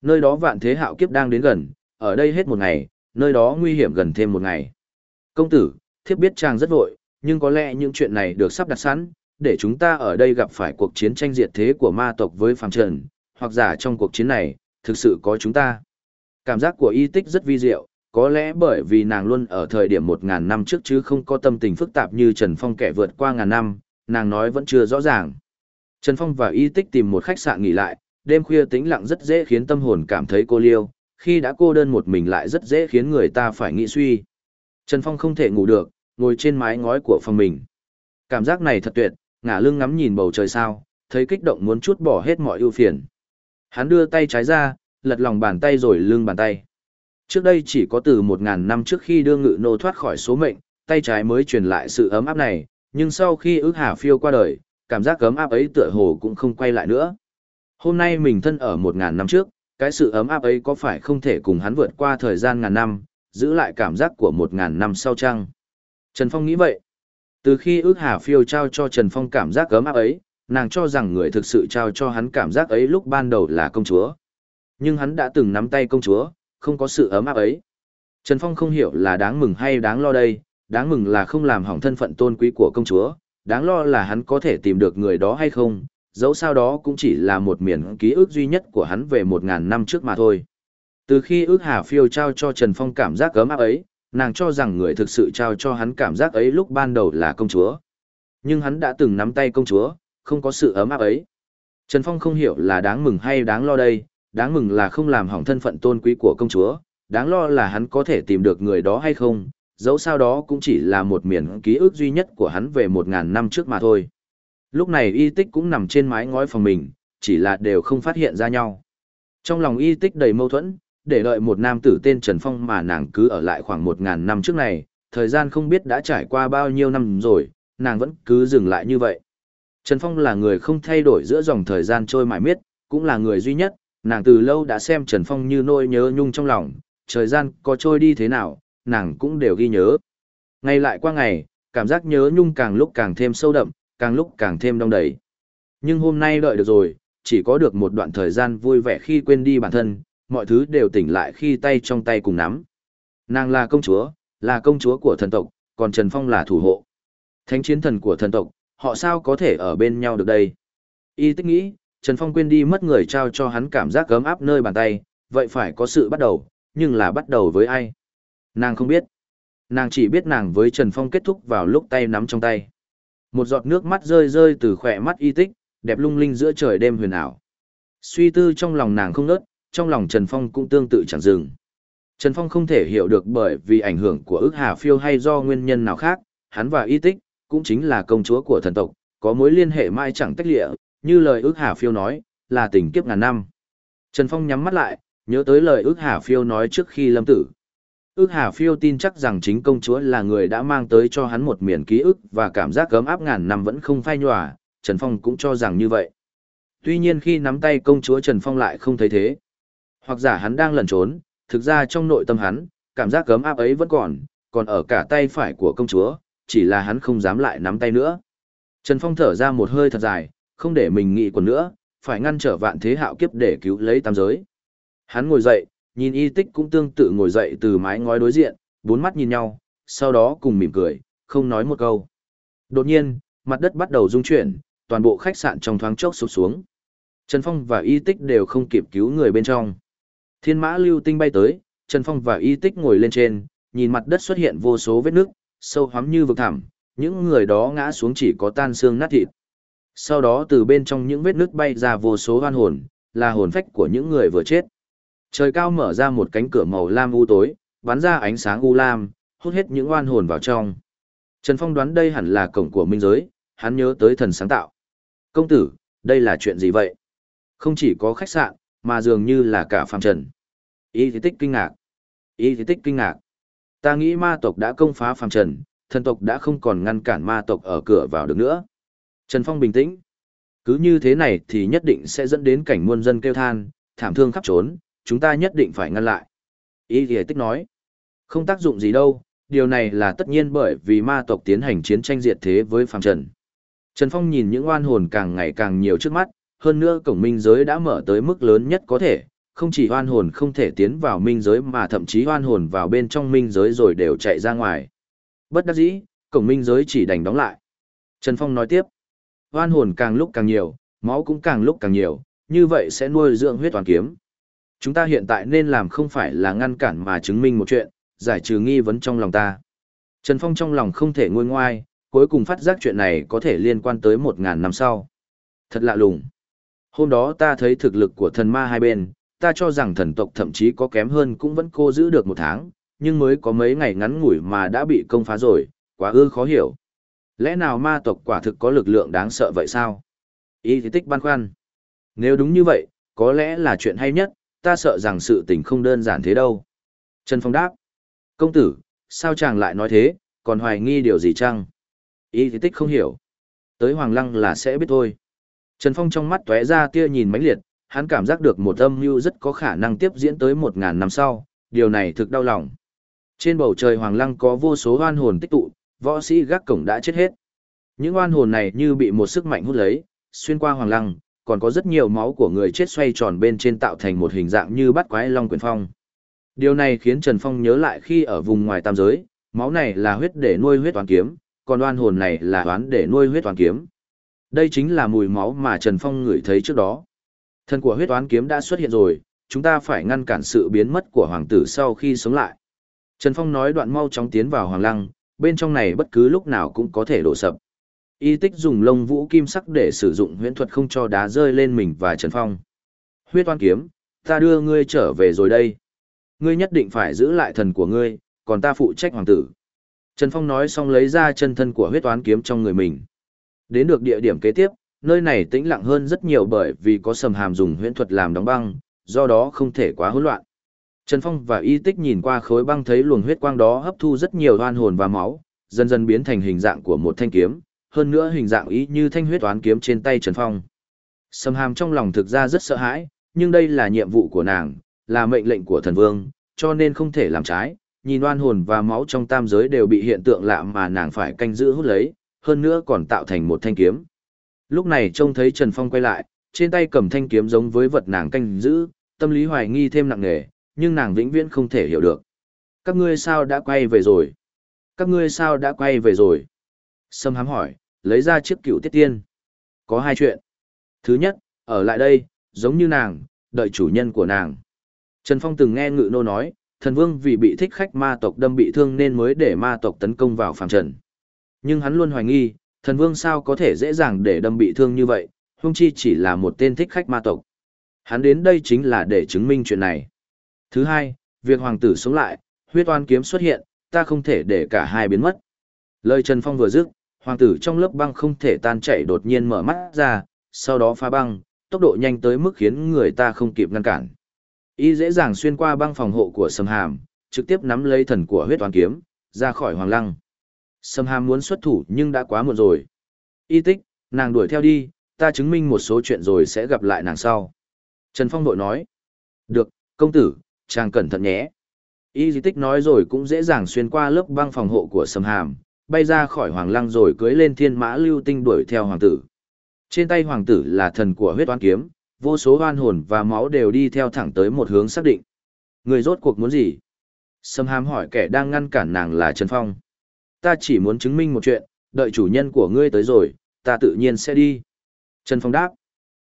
Nơi đó vạn thế hạo kiếp đang đến gần, ở đây hết một ngày, nơi đó nguy hiểm gần thêm một ngày. Công tử, thiếp biết chàng rất vội, nhưng có lẽ những chuyện này được sắp đặt sẵn, để chúng ta ở đây gặp phải cuộc chiến tranh diệt thế của ma tộc với phàm trần, hoặc giả trong cuộc chiến này, thực sự có chúng ta. Cảm giác của y tích rất vi diệu, có lẽ bởi vì nàng luôn ở thời điểm một ngàn năm trước chứ không có tâm tình phức tạp như Trần Phong kẻ vượt qua ngàn năm, nàng nói vẫn chưa rõ ràng. Trần Phong và y tích tìm một khách sạn nghỉ lại, đêm khuya tĩnh lặng rất dễ khiến tâm hồn cảm thấy cô liêu, khi đã cô đơn một mình lại rất dễ khiến người ta phải nghĩ suy. Trần Phong không thể ngủ được, ngồi trên mái ngói của phòng mình. Cảm giác này thật tuyệt, ngả lưng ngắm nhìn bầu trời sao, thấy kích động muốn chút bỏ hết mọi ưu phiền. Hắn đưa tay trái ra, lật lòng bàn tay rồi lưng bàn tay. Trước đây chỉ có từ một ngàn năm trước khi đưa ngự nô thoát khỏi số mệnh, tay trái mới truyền lại sự ấm áp này, nhưng sau khi ước hà phiêu qua đời, cảm giác ấm áp ấy tựa hồ cũng không quay lại nữa. Hôm nay mình thân ở một ngàn năm trước, cái sự ấm áp ấy có phải không thể cùng hắn vượt qua thời gian ngàn năm, giữ lại cảm giác của một ngàn năm sau chăng? Trần Phong nghĩ vậy. Từ khi ước hà phiêu trao cho Trần Phong cảm giác ấm áp ấy, nàng cho rằng người thực sự trao cho hắn cảm giác ấy lúc ban đầu là công chúa. Nhưng hắn đã từng nắm tay công chúa, không có sự ấm áp ấy. Trần Phong không hiểu là đáng mừng hay đáng lo đây, đáng mừng là không làm hỏng thân phận tôn quý của công chúa, đáng lo là hắn có thể tìm được người đó hay không, dẫu sao đó cũng chỉ là một miền ký ức duy nhất của hắn về một ngàn năm trước mà thôi. Từ khi ước hà phiêu trao cho Trần Phong cảm giác ấm áp ấy, nàng cho rằng người thực sự trao cho hắn cảm giác ấy lúc ban đầu là công chúa. Nhưng hắn đã từng nắm tay công chúa, không có sự ấm áp ấy. Trần Phong không hiểu là đáng mừng hay đáng lo đây, đáng mừng là không làm hỏng thân phận tôn quý của công chúa, đáng lo là hắn có thể tìm được người đó hay không, dẫu sao đó cũng chỉ là một miền ký ức duy nhất của hắn về một ngàn năm trước mà thôi. Lúc này y tích cũng nằm trên mái ngói phòng mình, chỉ là đều không phát hiện ra nhau. Trong lòng y tích đầy mâu thuẫn, để đợi một nam tử tên Trần Phong mà nàng cứ ở lại khoảng một ngàn năm trước này, thời gian không biết đã trải qua bao nhiêu năm rồi, nàng vẫn cứ dừng lại như vậy. Trần Phong là người không thay đổi giữa dòng thời gian trôi mãi miết, cũng là người duy nhất, nàng từ lâu đã xem Trần Phong như nỗi nhớ nhung trong lòng, thời gian có trôi đi thế nào, nàng cũng đều ghi nhớ. Ngày lại qua ngày, cảm giác nhớ nhung càng lúc càng thêm sâu đậm, càng lúc càng thêm đông đầy. Nhưng hôm nay đợi được rồi, chỉ có được một đoạn thời gian vui vẻ khi quên đi bản thân, mọi thứ đều tỉnh lại khi tay trong tay cùng nắm. Nàng là công chúa, là công chúa của thần tộc, còn Trần Phong là thủ hộ. Thánh chiến thần của thần tộc, họ sao có thể ở bên nhau được đây? Y tích nghĩ, Trần Phong quên đi mất người trao cho hắn cảm giác gấm áp nơi bàn tay, vậy phải có sự bắt đầu, nhưng là bắt đầu với ai? Nàng không biết. Nàng chỉ biết nàng với Trần Phong kết thúc vào lúc tay nắm trong tay. Một giọt nước mắt rơi rơi từ khỏe mắt y tích, đẹp lung linh giữa trời đêm huyền ảo. Suy tư trong lòng nàng không nớt, trong lòng Trần Phong cũng tương tự chẳng dừng. Trần Phong không thể hiểu được bởi vì ảnh hưởng của ức hà phiêu hay do nguyên nhân nào khác, hắn và y tích, cũng chính là công chúa của thần tộc, có mối liên hệ mai chẳng tách lịa, như lời ước hà phiêu nói, là tình kiếp ngàn năm. Trần Phong nhắm mắt lại, nhớ tới lời ước hà phiêu nói trước khi lâm tử. Ước hà phiêu tin chắc rằng chính công chúa là người đã mang tới cho hắn một miền ký ức và cảm giác cấm áp ngàn năm vẫn không phai nhòa, Trần Phong cũng cho rằng như vậy. Tuy nhiên khi nắm tay công chúa Trần Phong lại không thấy thế. Hoặc giả hắn đang lẩn trốn, thực ra trong nội tâm hắn, cảm giác cấm áp ấy vẫn còn, còn ở cả tay phải của công chúa, chỉ là hắn không dám lại nắm tay nữa. Trần Phong thở ra một hơi thật dài, không để mình nghĩ quần nữa, phải ngăn trở vạn thế hạo kiếp để cứu lấy tam giới. Hắn ngồi dậy, nhìn y tích cũng tương tự ngồi dậy từ mái ngói đối diện, bốn mắt nhìn nhau, sau đó cùng mỉm cười, không nói một câu. Đột nhiên, mặt đất bắt đầu rung chuyển, toàn bộ khách sạn trong thoáng chốc sụp xuống. Trần Phong và y tích đều không kịp cứu người bên trong. Thiên mã lưu tinh bay tới, Trần Phong và y tích ngồi lên trên, nhìn mặt đất xuất hiện vô số vết nước, sâu hoắm như vực thẳm, những người đó ngã xuống chỉ có tan xương nát thịt. Sau đó từ bên trong những vết nước bay ra vô số hoan hồn, là hồn phách của những người vừa chết. Trời cao mở ra một cánh cửa màu lam u tối, bắn ra ánh sáng u lam, hút hết những oan hồn vào trong. Trần Phong đoán đây hẳn là cổng của minh giới, hắn nhớ tới thần sáng tạo. Công tử, đây là chuyện gì vậy? Không chỉ có khách sạn, mà dường như là cả phàm trần. Y thì tích kinh ngạc. Y thì tích kinh ngạc. Ta nghĩ ma tộc đã công phá phàm trần, thần tộc đã không còn ngăn cản ma tộc ở cửa vào được nữa. Trần Phong bình tĩnh. Cứ như thế này thì nhất định sẽ dẫn đến cảnh muôn dân kêu than, thảm thương khắp trốn, chúng ta nhất định phải ngăn lại. Y thì tích nói. Không tác dụng gì đâu, điều này là tất nhiên bởi vì ma tộc tiến hành chiến tranh diệt thế với phàm trần. Trần Phong nhìn những oan hồn càng ngày càng nhiều trước mắt, hơn nữa cổng minh giới đã mở tới mức lớn nhất có thể, không chỉ oan hồn không thể tiến vào minh giới mà thậm chí oan hồn vào bên trong minh giới rồi đều chạy ra ngoài. Bất đắc dĩ, cổng minh giới chỉ đành đóng lại. Trần Phong nói tiếp, oan hồn càng lúc càng nhiều, máu cũng càng lúc càng nhiều, như vậy sẽ nuôi dưỡng huyết toàn kiếm. Chúng ta hiện tại nên làm không phải là ngăn cản mà chứng minh một chuyện, giải trừ nghi vấn trong lòng ta. Trần Phong trong lòng không thể nguôi ngoai, cuối cùng phát giác chuyện này có thể liên quan tới một ngàn năm sau. Thật lạ lùng. Hôm đó ta thấy thực lực của thần ma hai bên, ta cho rằng thần tộc thậm chí có kém hơn cũng vẫn cô giữ được một tháng, nhưng mới có mấy ngày ngắn ngủi mà đã bị công phá rồi, quá ư khó hiểu. Lẽ nào ma tộc quả thực có lực lượng đáng sợ vậy sao? Y thì tích băn khoăn. Nếu đúng như vậy, có lẽ là chuyện hay nhất, ta sợ rằng sự tình không đơn giản thế đâu. Trần Phong đáp. Công tử, sao chàng lại nói thế, còn hoài nghi điều gì chăng? Y thì tích không hiểu. Tới Hoàng Lăng là sẽ biết thôi. Trần Phong trong mắt tóe ra tia nhìn mãnh liệt, hắn cảm giác được một âm mưu rất có khả năng tiếp diễn tới một ngàn năm sau, điều này thực đau lòng. Trên bầu trời Hoàng Lăng có vô số oan hồn tích tụ, võ sĩ gác cổng đã chết hết. Những oan hồn này như bị một sức mạnh hút lấy, xuyên qua Hoàng Lăng, còn có rất nhiều máu của người chết xoay tròn bên trên tạo thành một hình dạng như bắt quái long quyền phong. Điều này khiến Trần Phong nhớ lại khi ở vùng ngoài tam giới, máu này là huyết để nuôi huyết toán kiếm, còn oan hồn này là toán để nuôi huyết toán kiếm. Đây chính là mùi máu mà Trần Phong ngửi thấy trước đó. Thân của huyết toán kiếm đã xuất hiện rồi, chúng ta phải ngăn cản sự biến mất của hoàng tử sau khi sống lại. Trần Phong nói đoạn mau chóng tiến vào hoàng lăng, bên trong này bất cứ lúc nào cũng có thể đổ sập. Y tích dùng lông vũ kim sắc để sử dụng huyễn thuật không cho đá rơi lên mình và Trần Phong. Huyết toán kiếm, ta đưa ngươi trở về rồi đây. Ngươi nhất định phải giữ lại thần của ngươi, còn ta phụ trách hoàng tử. Trần Phong nói xong lấy ra chân thân của huyết toán kiếm trong người mình. Đến được địa điểm kế tiếp, nơi này tĩnh lặng hơn rất nhiều bởi vì có sầm hàm dùng huyễn thuật làm đóng băng, do đó không thể quá hỗn loạn. Trần Phong và Y Tích nhìn qua khối băng thấy luồng huyết quang đó hấp thu rất nhiều oan hồn và máu, dần dần biến thành hình dạng của một thanh kiếm, hơn nữa hình dạng ý như thanh huyết toán kiếm trên tay Trần Phong. Sầm hàm trong lòng thực ra rất sợ hãi, nhưng đây là nhiệm vụ của nàng, là mệnh lệnh của thần vương, cho nên không thể làm trái. Nhìn oan hồn và máu trong tam giới đều bị hiện tượng lạ mà nàng phải canh giữ hút lấy, hơn nữa còn tạo thành một thanh kiếm. Lúc này trông thấy Trần Phong quay lại, trên tay cầm thanh kiếm giống với vật nàng canh giữ, tâm lý hoài nghi thêm nặng nề, nhưng nàng vĩnh viễn không thể hiểu được. Các ngươi sao đã quay về rồi? Các ngươi sao đã quay về rồi? Sâm hám hỏi, lấy ra chiếc cựu tiết tiên. Có hai chuyện. Thứ nhất, ở lại đây, giống như nàng, đợi chủ nhân của nàng. Trần Phong từng nghe ngự nô nói, thần vương vì bị thích khách ma tộc đâm bị thương nên mới để ma tộc tấn công vào phàm trần. Nhưng hắn luôn hoài nghi, thần vương sao có thể dễ dàng để đâm bị thương như vậy, hung chi chỉ là một tên thích khách ma tộc. Hắn đến đây chính là để chứng minh chuyện này. Thứ hai, việc hoàng tử sống lại, huyết oan kiếm xuất hiện, ta không thể để cả hai biến mất. Lời Trần Phong vừa dứt, hoàng tử trong lớp băng không thể tan chảy đột nhiên mở mắt ra, sau đó phá băng, tốc độ nhanh tới mức khiến người ta không kịp ngăn cản. Y dễ dàng xuyên qua băng phòng hộ của Sầm Hàm, trực tiếp nắm lấy thần của huyết oan kiếm, ra khỏi hoàng lăng. Sầm Hàm muốn xuất thủ nhưng đã quá muộn rồi. Y tích, nàng đuổi theo đi, ta chứng minh một số chuyện rồi sẽ gặp lại nàng sau. Trần Phong đội nói. Được, công tử, chàng cẩn thận nhé. Y di tích nói rồi cũng dễ dàng xuyên qua lớp băng phòng hộ của Sầm Hàm, bay ra khỏi hoàng lăng rồi cưới lên thiên mã lưu tinh đuổi theo hoàng tử. Trên tay hoàng tử là thần của huyết oan kiếm, vô số oan hồn và máu đều đi theo thẳng tới một hướng xác định. Người rốt cuộc muốn gì? Sâm hàm hỏi kẻ đang ngăn cản nàng là Trần Phong. Ta chỉ muốn chứng minh một chuyện, đợi chủ nhân của ngươi tới rồi, ta tự nhiên sẽ đi. Trần Phong đáp.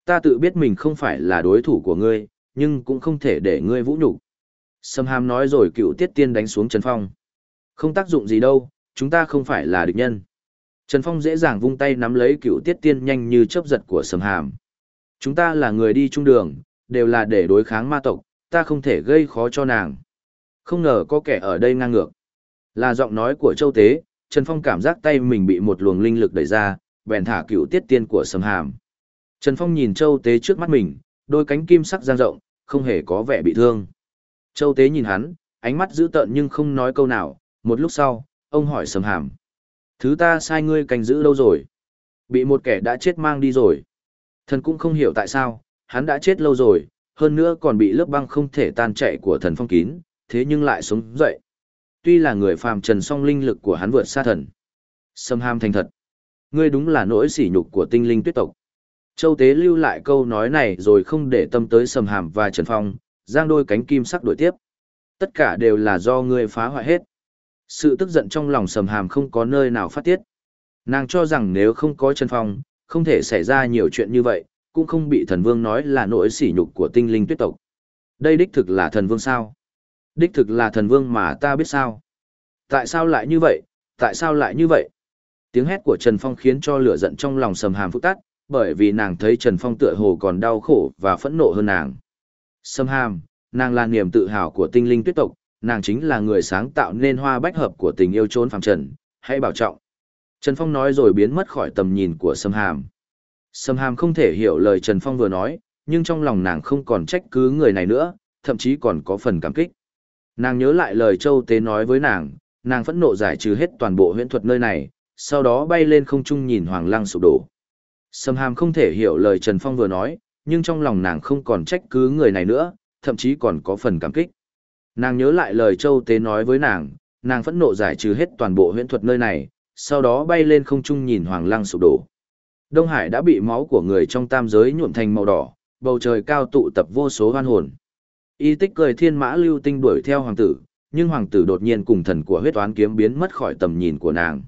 Ta tự biết mình không phải là đối thủ của ngươi, nhưng cũng không thể để ngươi vũ nhục. Sâm hàm nói rồi cựu tiết tiên đánh xuống Trần Phong. Không tác dụng gì đâu, chúng ta không phải là địch nhân. Trần Phong dễ dàng vung tay nắm lấy cựu tiết tiên nhanh như chớp giật của Sâm hàm. Chúng ta là người đi chung đường, đều là để đối kháng ma tộc, ta không thể gây khó cho nàng. Không ngờ có kẻ ở đây ngang ngược. Là giọng nói của Châu Tế, Trần Phong cảm giác tay mình bị một luồng linh lực đẩy ra, bèn thả cựu tiết tiên của Sâm hàm. Trần Phong nhìn Châu Tế trước mắt mình, đôi cánh kim sắc giang rộng, không hề có vẻ bị thương. Châu Tế nhìn hắn, ánh mắt dữ tợn nhưng không nói câu nào, một lúc sau, ông hỏi Sầm hàm. Thứ ta sai ngươi canh giữ đâu rồi? Bị một kẻ đã chết mang đi rồi. Thần cũng không hiểu tại sao, hắn đã chết lâu rồi, hơn nữa còn bị lớp băng không thể tan chạy của thần phong kín, thế nhưng lại sống dậy. Tuy là người phàm trần song linh lực của hắn vượt xa thần. Sầm hàm thành thật. Ngươi đúng là nỗi sỉ nhục của tinh linh tuyết tộc. Châu Tế lưu lại câu nói này rồi không để tâm tới Sầm Hàm và Trần Phong, giang đôi cánh kim sắc đổi tiếp. Tất cả đều là do ngươi phá hoại hết. Sự tức giận trong lòng sầm hàm không có nơi nào phát tiết. Nàng cho rằng nếu không có Trần Phong, không thể xảy ra nhiều chuyện như vậy, cũng không bị thần vương nói là nỗi sỉ nhục của tinh linh tuyết tộc. Đây đích thực là thần vương sao? Đích thực là thần vương mà ta biết sao? Tại sao lại như vậy? Tại sao lại như vậy? Tiếng hét của Trần Phong khiến cho lửa giận trong lòng sầm hàm phức tắt, bởi vì nàng thấy Trần Phong tựa hồ còn đau khổ và phẫn nộ hơn nàng. Sâm hàm, nàng là niềm tự hào của tinh linh tuyết tộc, nàng chính là người sáng tạo nên hoa bách hợp của tình yêu trốn phàm trần, hãy bảo trọng. Trần Phong nói rồi biến mất khỏi tầm nhìn của Sâm hàm. Sâm hàm không thể hiểu lời Trần Phong vừa nói, nhưng trong lòng nàng không còn trách cứ người này nữa, thậm chí còn có phần cảm kích. Nàng nhớ lại lời Châu Tế nói với nàng, nàng phẫn nộ giải trừ hết toàn bộ huyễn thuật nơi này, sau đó bay lên không trung nhìn Hoàng Lăng sụp đổ. Sầm hàm không thể hiểu lời Trần Phong vừa nói, nhưng trong lòng nàng không còn trách cứ người này nữa, thậm chí còn có phần cảm kích. Nàng nhớ lại lời Châu Tế nói với nàng, nàng phẫn nộ giải trừ hết toàn bộ huyễn thuật nơi này, sau đó bay lên không trung nhìn Hoàng Lăng sụp đổ. Đông Hải đã bị máu của người trong tam giới nhuộm thành màu đỏ, bầu trời cao tụ tập vô số hoan hồn. Y tích cười thiên mã lưu tinh đuổi theo hoàng tử, nhưng hoàng tử đột nhiên cùng thần của huyết toán kiếm biến mất khỏi tầm nhìn của nàng.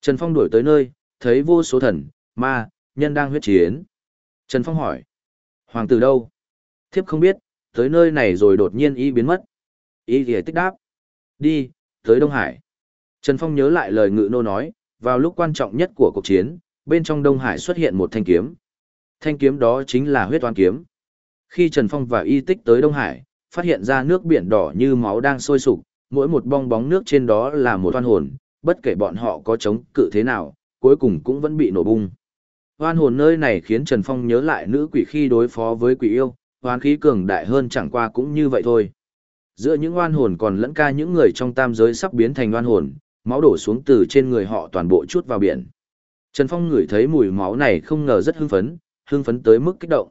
Trần Phong đuổi tới nơi, thấy vô số thần, ma, nhân đang huyết chiến. Trần Phong hỏi, hoàng tử đâu? Thiếp không biết, tới nơi này rồi đột nhiên y biến mất. Y thì tích đáp, đi, tới Đông Hải. Trần Phong nhớ lại lời ngự nô nói, vào lúc quan trọng nhất của cuộc chiến, bên trong Đông Hải xuất hiện một thanh kiếm. Thanh kiếm đó chính là huyết toán kiếm. Khi Trần Phong và Y Tích tới Đông Hải, phát hiện ra nước biển đỏ như máu đang sôi sục, mỗi một bong bóng nước trên đó là một oan hồn, bất kể bọn họ có chống cự thế nào, cuối cùng cũng vẫn bị nổ bung. Oan hồn nơi này khiến Trần Phong nhớ lại nữ quỷ khi đối phó với quỷ yêu, hoan khí cường đại hơn chẳng qua cũng như vậy thôi. Giữa những oan hồn còn lẫn ca những người trong tam giới sắp biến thành oan hồn, máu đổ xuống từ trên người họ toàn bộ chút vào biển. Trần Phong ngửi thấy mùi máu này không ngờ rất hưng phấn, hưng phấn tới mức kích động.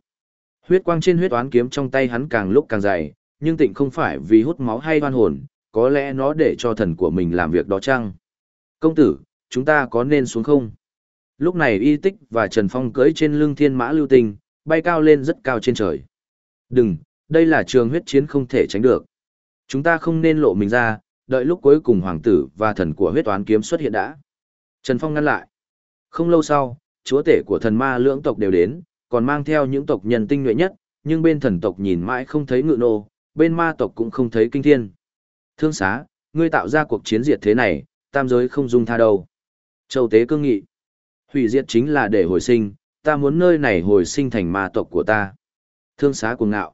Huyết quang trên huyết oán kiếm trong tay hắn càng lúc càng dày, nhưng tịnh không phải vì hút máu hay hoan hồn, có lẽ nó để cho thần của mình làm việc đó chăng? Công tử, chúng ta có nên xuống không? Lúc này Y Tích và Trần Phong cưỡi trên lưng thiên mã lưu tinh, bay cao lên rất cao trên trời. Đừng, đây là trường huyết chiến không thể tránh được. Chúng ta không nên lộ mình ra, đợi lúc cuối cùng hoàng tử và thần của huyết toán kiếm xuất hiện đã. Trần Phong ngăn lại. Không lâu sau, chúa tể của thần ma lưỡng tộc đều đến, còn mang theo những tộc nhân tinh nhuệ nhất, nhưng bên thần tộc nhìn mãi không thấy ngự nô, bên ma tộc cũng không thấy kinh thiên. Thương xá, ngươi tạo ra cuộc chiến diệt thế này, tam giới không dung tha đâu. Châu Tế cương nghị. Hủy diệt chính là để hồi sinh, ta muốn nơi này hồi sinh thành ma tộc của ta. Thương xá cuồng ngạo.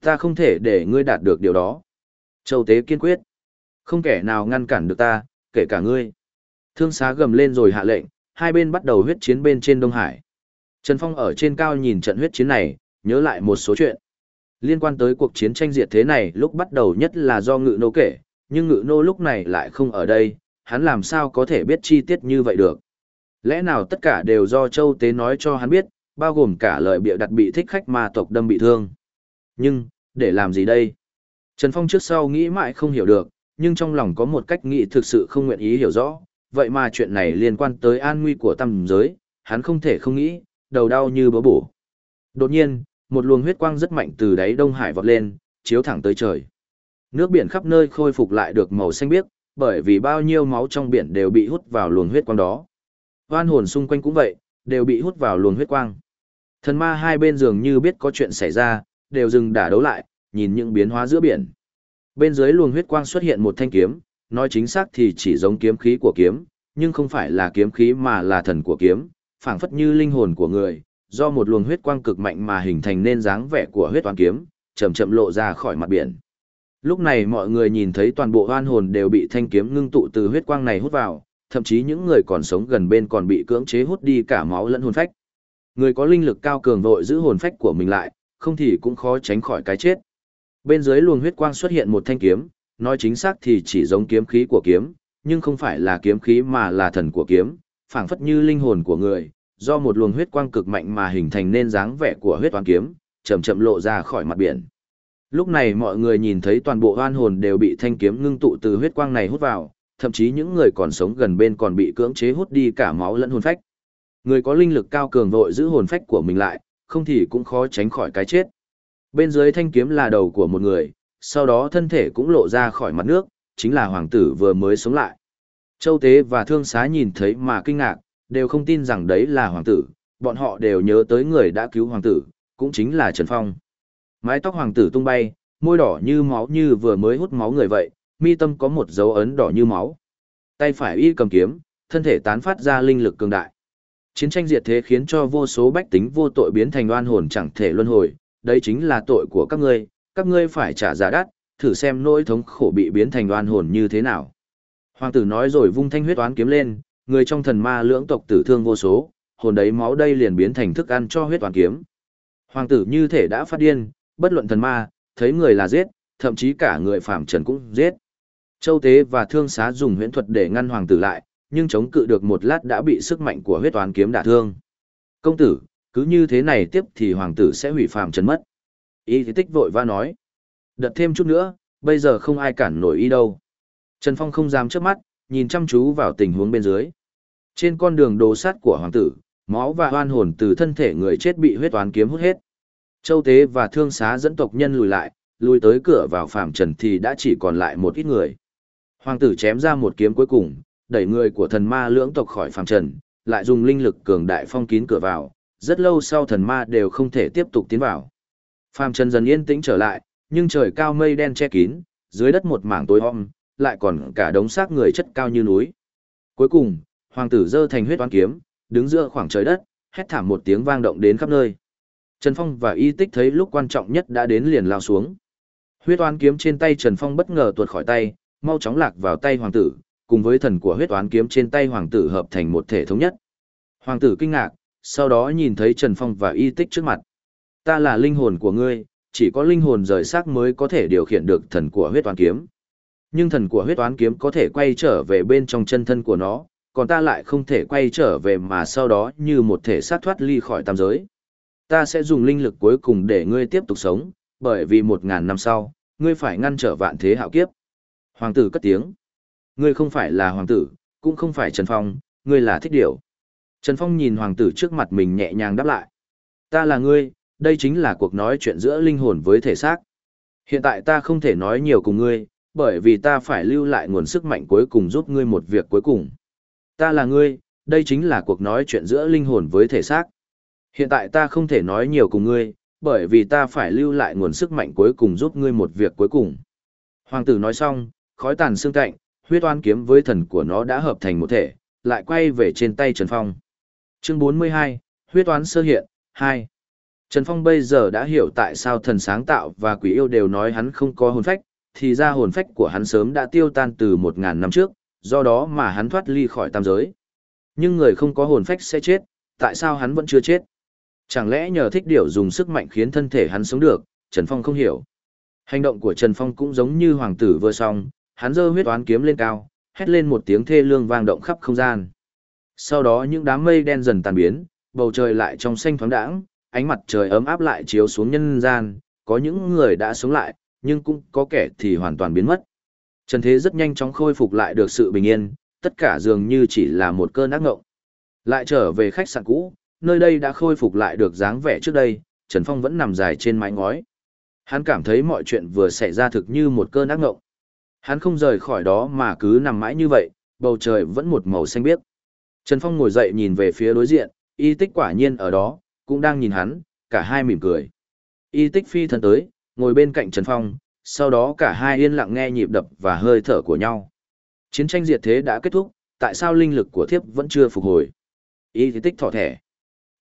Ta không thể để ngươi đạt được điều đó. Châu Tế kiên quyết. Không kẻ nào ngăn cản được ta, kể cả ngươi. Thương xá gầm lên rồi hạ lệnh, hai bên bắt đầu huyết chiến bên trên Đông Hải. Trần Phong ở trên cao nhìn trận huyết chiến này, nhớ lại một số chuyện. Liên quan tới cuộc chiến tranh diệt thế này lúc bắt đầu nhất là do ngự nô kể, nhưng ngự nô lúc này lại không ở đây, hắn làm sao có thể biết chi tiết như vậy được. Lẽ nào tất cả đều do Châu Tế nói cho hắn biết, bao gồm cả lời bịa đặt bị thích khách ma tộc đâm bị thương. Nhưng, để làm gì đây? Trần Phong trước sau nghĩ mãi không hiểu được, nhưng trong lòng có một cách nghĩ thực sự không nguyện ý hiểu rõ, vậy mà chuyện này liên quan tới an nguy của tam giới, hắn không thể không nghĩ, đầu đau như bớ bổ. Đột nhiên, một luồng huyết quang rất mạnh từ đáy Đông Hải vọt lên, chiếu thẳng tới trời. Nước biển khắp nơi khôi phục lại được màu xanh biếc, bởi vì bao nhiêu máu trong biển đều bị hút vào luồng huyết quang đó. Hoan hồn xung quanh cũng vậy, đều bị hút vào luồng huyết quang. Thần ma hai bên dường như biết có chuyện xảy ra, đều dừng đả đấu lại, nhìn những biến hóa giữa biển. Bên dưới luồng huyết quang xuất hiện một thanh kiếm, nói chính xác thì chỉ giống kiếm khí của kiếm, nhưng không phải là kiếm khí mà là thần của kiếm, phảng phất như linh hồn của người, do một luồng huyết quang cực mạnh mà hình thành nên dáng vẻ của huyết toán kiếm, chậm chậm lộ ra khỏi mặt biển. Lúc này mọi người nhìn thấy toàn bộ oan hồn đều bị thanh kiếm ngưng tụ từ huyết quang này hút vào, thậm chí những người còn sống gần bên còn bị cưỡng chế hút đi cả máu lẫn hồn phách. Người có linh lực cao cường vội giữ hồn phách của mình lại, không thì cũng khó tránh khỏi cái chết. Bên dưới luồng huyết quang xuất hiện một thanh kiếm, nói chính xác thì chỉ giống kiếm khí của kiếm, nhưng không phải là kiếm khí mà là thần của kiếm, phảng phất như linh hồn của người, do một luồng huyết quang cực mạnh mà hình thành nên dáng vẻ của huyết toán kiếm, chậm chậm lộ ra khỏi mặt biển. Lúc này mọi người nhìn thấy toàn bộ oan hồn đều bị thanh kiếm ngưng tụ từ huyết quang này hút vào, thậm chí những người còn sống gần bên còn bị cưỡng chế hút đi cả máu lẫn hồn phách. Người có linh lực cao cường vội giữ hồn phách của mình lại, không thì cũng khó tránh khỏi cái chết. Bên dưới thanh kiếm là đầu của một người, sau đó thân thể cũng lộ ra khỏi mặt nước, chính là hoàng tử vừa mới sống lại. Châu Tế và Thương Xá nhìn thấy mà kinh ngạc, đều không tin rằng đấy là hoàng tử, bọn họ đều nhớ tới người đã cứu hoàng tử, cũng chính là Trần Phong. Mái tóc hoàng tử tung bay, môi đỏ như máu như vừa mới hút máu người vậy, mi tâm có một dấu ấn đỏ như máu. Tay phải y cầm kiếm, thân thể tán phát ra linh lực cường đại. Chiến tranh diệt thế khiến cho vô số bách tính vô tội biến thành oan hồn chẳng thể luân hồi, đấy chính là tội của các ngươi, các ngươi phải trả giá đắt, thử xem nỗi thống khổ bị biến thành oan hồn như thế nào. Hoàng tử nói rồi vung thanh huyết oán kiếm lên, người trong thần ma lưỡng tộc tử thương vô số, hồn đấy máu đây liền biến thành thức ăn cho huyết oán kiếm. Hoàng tử như thể đã phát điên, bất luận thần ma, thấy người là giết, thậm chí cả người phạm trần cũng giết. Châu Tế và Thương Xá dùng huyễn thuật để ngăn hoàng tử lại, nhưng chống cự được một lát đã bị sức mạnh của huyết toán kiếm đả thương. Công tử, cứ như thế này tiếp thì hoàng tử sẽ hủy phàm trần mất. Y thì tích vội va nói. Đợt thêm chút nữa, bây giờ không ai cản nổi y đâu. Trần Phong không dám chớp mắt, nhìn chăm chú vào tình huống bên dưới. Trên con đường đồ sát của hoàng tử, máu và hoan hồn từ thân thể người chết bị huyết toán kiếm hút hết. Châu Tế và Thương Xá dẫn tộc nhân lùi lại, lùi tới cửa vào phàm trần thì đã chỉ còn lại một ít người. Hoàng tử chém ra một kiếm cuối cùng, đẩy người của thần ma lưỡng tộc khỏi phàm trần, lại dùng linh lực cường đại phong kín cửa vào, rất lâu sau thần ma đều không thể tiếp tục tiến vào. Phàm trần dần yên tĩnh trở lại, nhưng trời cao mây đen che kín, dưới đất một mảng tối om, lại còn cả đống xác người chất cao như núi. Cuối cùng, hoàng tử giơ thành huyết toán kiếm, đứng giữa khoảng trời đất, hét thảm một tiếng vang động đến khắp nơi. Trần Phong và Y Tích thấy lúc quan trọng nhất đã đến liền lao xuống. Huyết toán kiếm trên tay Trần Phong bất ngờ tuột khỏi tay, mau chóng lạc vào tay hoàng tử, cùng với thần của huyết toán kiếm trên tay hoàng tử hợp thành một thể thống nhất. Hoàng tử kinh ngạc, sau đó nhìn thấy Trần Phong và y tích trước mặt. Ta là linh hồn của ngươi, chỉ có linh hồn rời xác mới có thể điều khiển được thần của huyết toán kiếm. Nhưng thần của huyết toán kiếm có thể quay trở về bên trong chân thân của nó, còn ta lại không thể quay trở về mà sau đó như một thể xác thoát ly khỏi tam giới. Ta sẽ dùng linh lực cuối cùng để ngươi tiếp tục sống, bởi vì một ngàn năm sau, ngươi phải ngăn trở vạn thế hạo kiếp. Hoàng tử cất tiếng. Ngươi không phải là hoàng tử, cũng không phải Trần Phong, ngươi là thích điểu. Trần Phong nhìn hoàng tử trước mặt mình nhẹ nhàng đáp lại. Ta là ngươi, đây chính là cuộc nói chuyện giữa linh hồn với thể xác. Hiện tại ta không thể nói nhiều cùng ngươi, bởi vì ta phải lưu lại nguồn sức mạnh cuối cùng giúp ngươi một việc cuối cùng. Ta là ngươi, đây chính là cuộc nói chuyện giữa linh hồn với thể xác. Hiện tại ta không thể nói nhiều cùng ngươi, bởi vì ta phải lưu lại nguồn sức mạnh cuối cùng giúp ngươi một việc cuối cùng. Hoàng tử nói xong, khói tàn xương cạnh, huyết oan kiếm với thần của nó đã hợp thành một thể, lại quay về trên tay Trần Phong. Chương 42, huyết oán sơ hiện, 2. Trần Phong bây giờ đã hiểu tại sao thần sáng tạo và quỷ yêu đều nói hắn không có hồn phách, thì ra hồn phách của hắn sớm đã tiêu tan từ 1.000 năm trước, do đó mà hắn thoát ly khỏi tam giới. Nhưng người không có hồn phách sẽ chết, tại sao hắn vẫn chưa chết? Chẳng lẽ nhờ thích điểu dùng sức mạnh khiến thân thể hắn sống được, Trần Phong không hiểu. Hành động của Trần Phong cũng giống như hoàng tử vừa xong, hắn giơ huyết toán kiếm lên cao, hét lên một tiếng thê lương vang động khắp không gian. Sau đó những đám mây đen dần tàn biến, bầu trời lại trong xanh thoáng đãng, ánh mặt trời ấm áp lại chiếu xuống nhân gian, có những người đã sống lại, nhưng cũng có kẻ thì hoàn toàn biến mất. Trần thế rất nhanh chóng khôi phục lại được sự bình yên, tất cả dường như chỉ là một cơn ác ngộng. Lại trở về khách sạn cũ, nơi đây đã khôi phục lại được dáng vẻ trước đây, Trần Phong vẫn nằm dài trên mái ngói. Hắn cảm thấy mọi chuyện vừa xảy ra thực như một cơn ác ngộng. Hắn không rời khỏi đó mà cứ nằm mãi như vậy, bầu trời vẫn một màu xanh biếc. Trần Phong ngồi dậy nhìn về phía đối diện, y tích quả nhiên ở đó, cũng đang nhìn hắn, cả hai mỉm cười. Y tích phi thân tới, ngồi bên cạnh Trần Phong, sau đó cả hai yên lặng nghe nhịp đập và hơi thở của nhau. Chiến tranh diệt thế đã kết thúc, tại sao linh lực của thiếp vẫn chưa phục hồi? Y tích thỏ thẻ.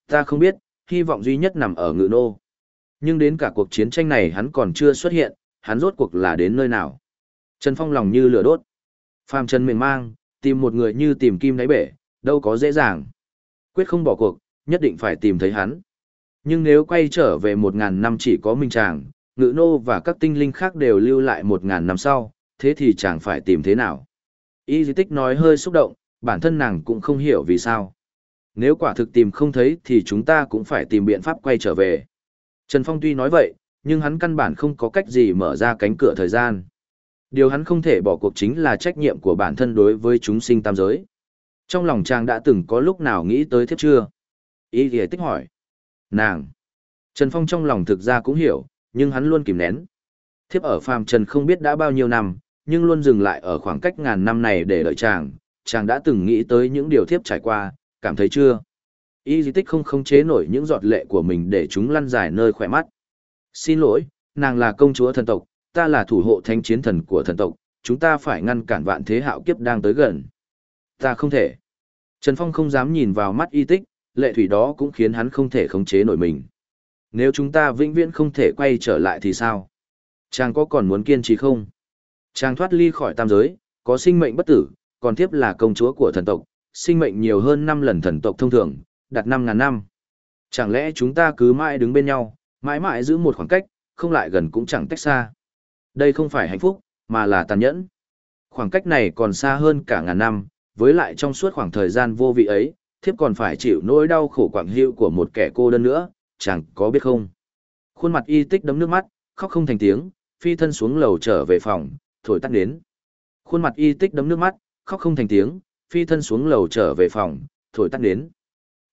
Ta không biết, hy vọng duy nhất nằm ở ngự nô. Nhưng đến cả cuộc chiến tranh này hắn còn chưa xuất hiện, hắn rốt cuộc là đến nơi nào? Trần Phong lòng như lửa đốt. Phàm Trần miền mang, tìm một người như tìm kim đáy bể, đâu có dễ dàng. Quyết không bỏ cuộc, nhất định phải tìm thấy hắn. Nhưng nếu quay trở về một ngàn năm chỉ có Minh Tràng, Ngự Nô và các tinh linh khác đều lưu lại một ngàn năm sau, thế thì chẳng phải tìm thế nào. Y di tích nói hơi xúc động, bản thân nàng cũng không hiểu vì sao. Nếu quả thực tìm không thấy thì chúng ta cũng phải tìm biện pháp quay trở về. Trần Phong tuy nói vậy, nhưng hắn căn bản không có cách gì mở ra cánh cửa thời gian. Điều hắn không thể bỏ cuộc chính là trách nhiệm của bản thân đối với chúng sinh tam giới. Trong lòng chàng đã từng có lúc nào nghĩ tới thiếp chưa? Ý thì tích hỏi. Nàng. Trần Phong trong lòng thực ra cũng hiểu, nhưng hắn luôn kìm nén. Thiếp ở phàm trần không biết đã bao nhiêu năm, nhưng luôn dừng lại ở khoảng cách ngàn năm này để đợi chàng, chàng đã từng nghĩ tới những điều thiếp trải qua, cảm thấy chưa? Y di tích không khống chế nổi những giọt lệ của mình để chúng lăn dài nơi khỏe mắt. Xin lỗi, nàng là công chúa thần tộc, ta là thủ hộ thánh chiến thần của thần tộc, chúng ta phải ngăn cản vạn thế hạo kiếp đang tới gần. Ta không thể. Trần Phong không dám nhìn vào mắt y tích, lệ thủy đó cũng khiến hắn không thể khống chế nổi mình. Nếu chúng ta vĩnh viễn không thể quay trở lại thì sao? Chàng có còn muốn kiên trì không? Chàng thoát ly khỏi tam giới, có sinh mệnh bất tử, còn tiếp là công chúa của thần tộc, sinh mệnh nhiều hơn 5 lần thần tộc thông thường, đạt 5.000 năm. Chẳng lẽ chúng ta cứ mãi đứng bên nhau, mãi mãi giữ một khoảng cách, không lại gần cũng chẳng tách xa. Đây không phải hạnh phúc, mà là tàn nhẫn. Khoảng cách này còn xa hơn cả ngàn năm, với lại trong suốt khoảng thời gian vô vị ấy, thiếp còn phải chịu nỗi đau khổ quảng hiệu của một kẻ cô đơn nữa, chẳng có biết không. Khuôn mặt y tích đấm nước mắt, khóc không thành tiếng, phi thân xuống lầu trở về phòng, thổi tắt đến. Khuôn mặt y tích đấm nước mắt, khóc không thành tiếng, phi thân xuống lầu trở về phòng, thổi tắt đến.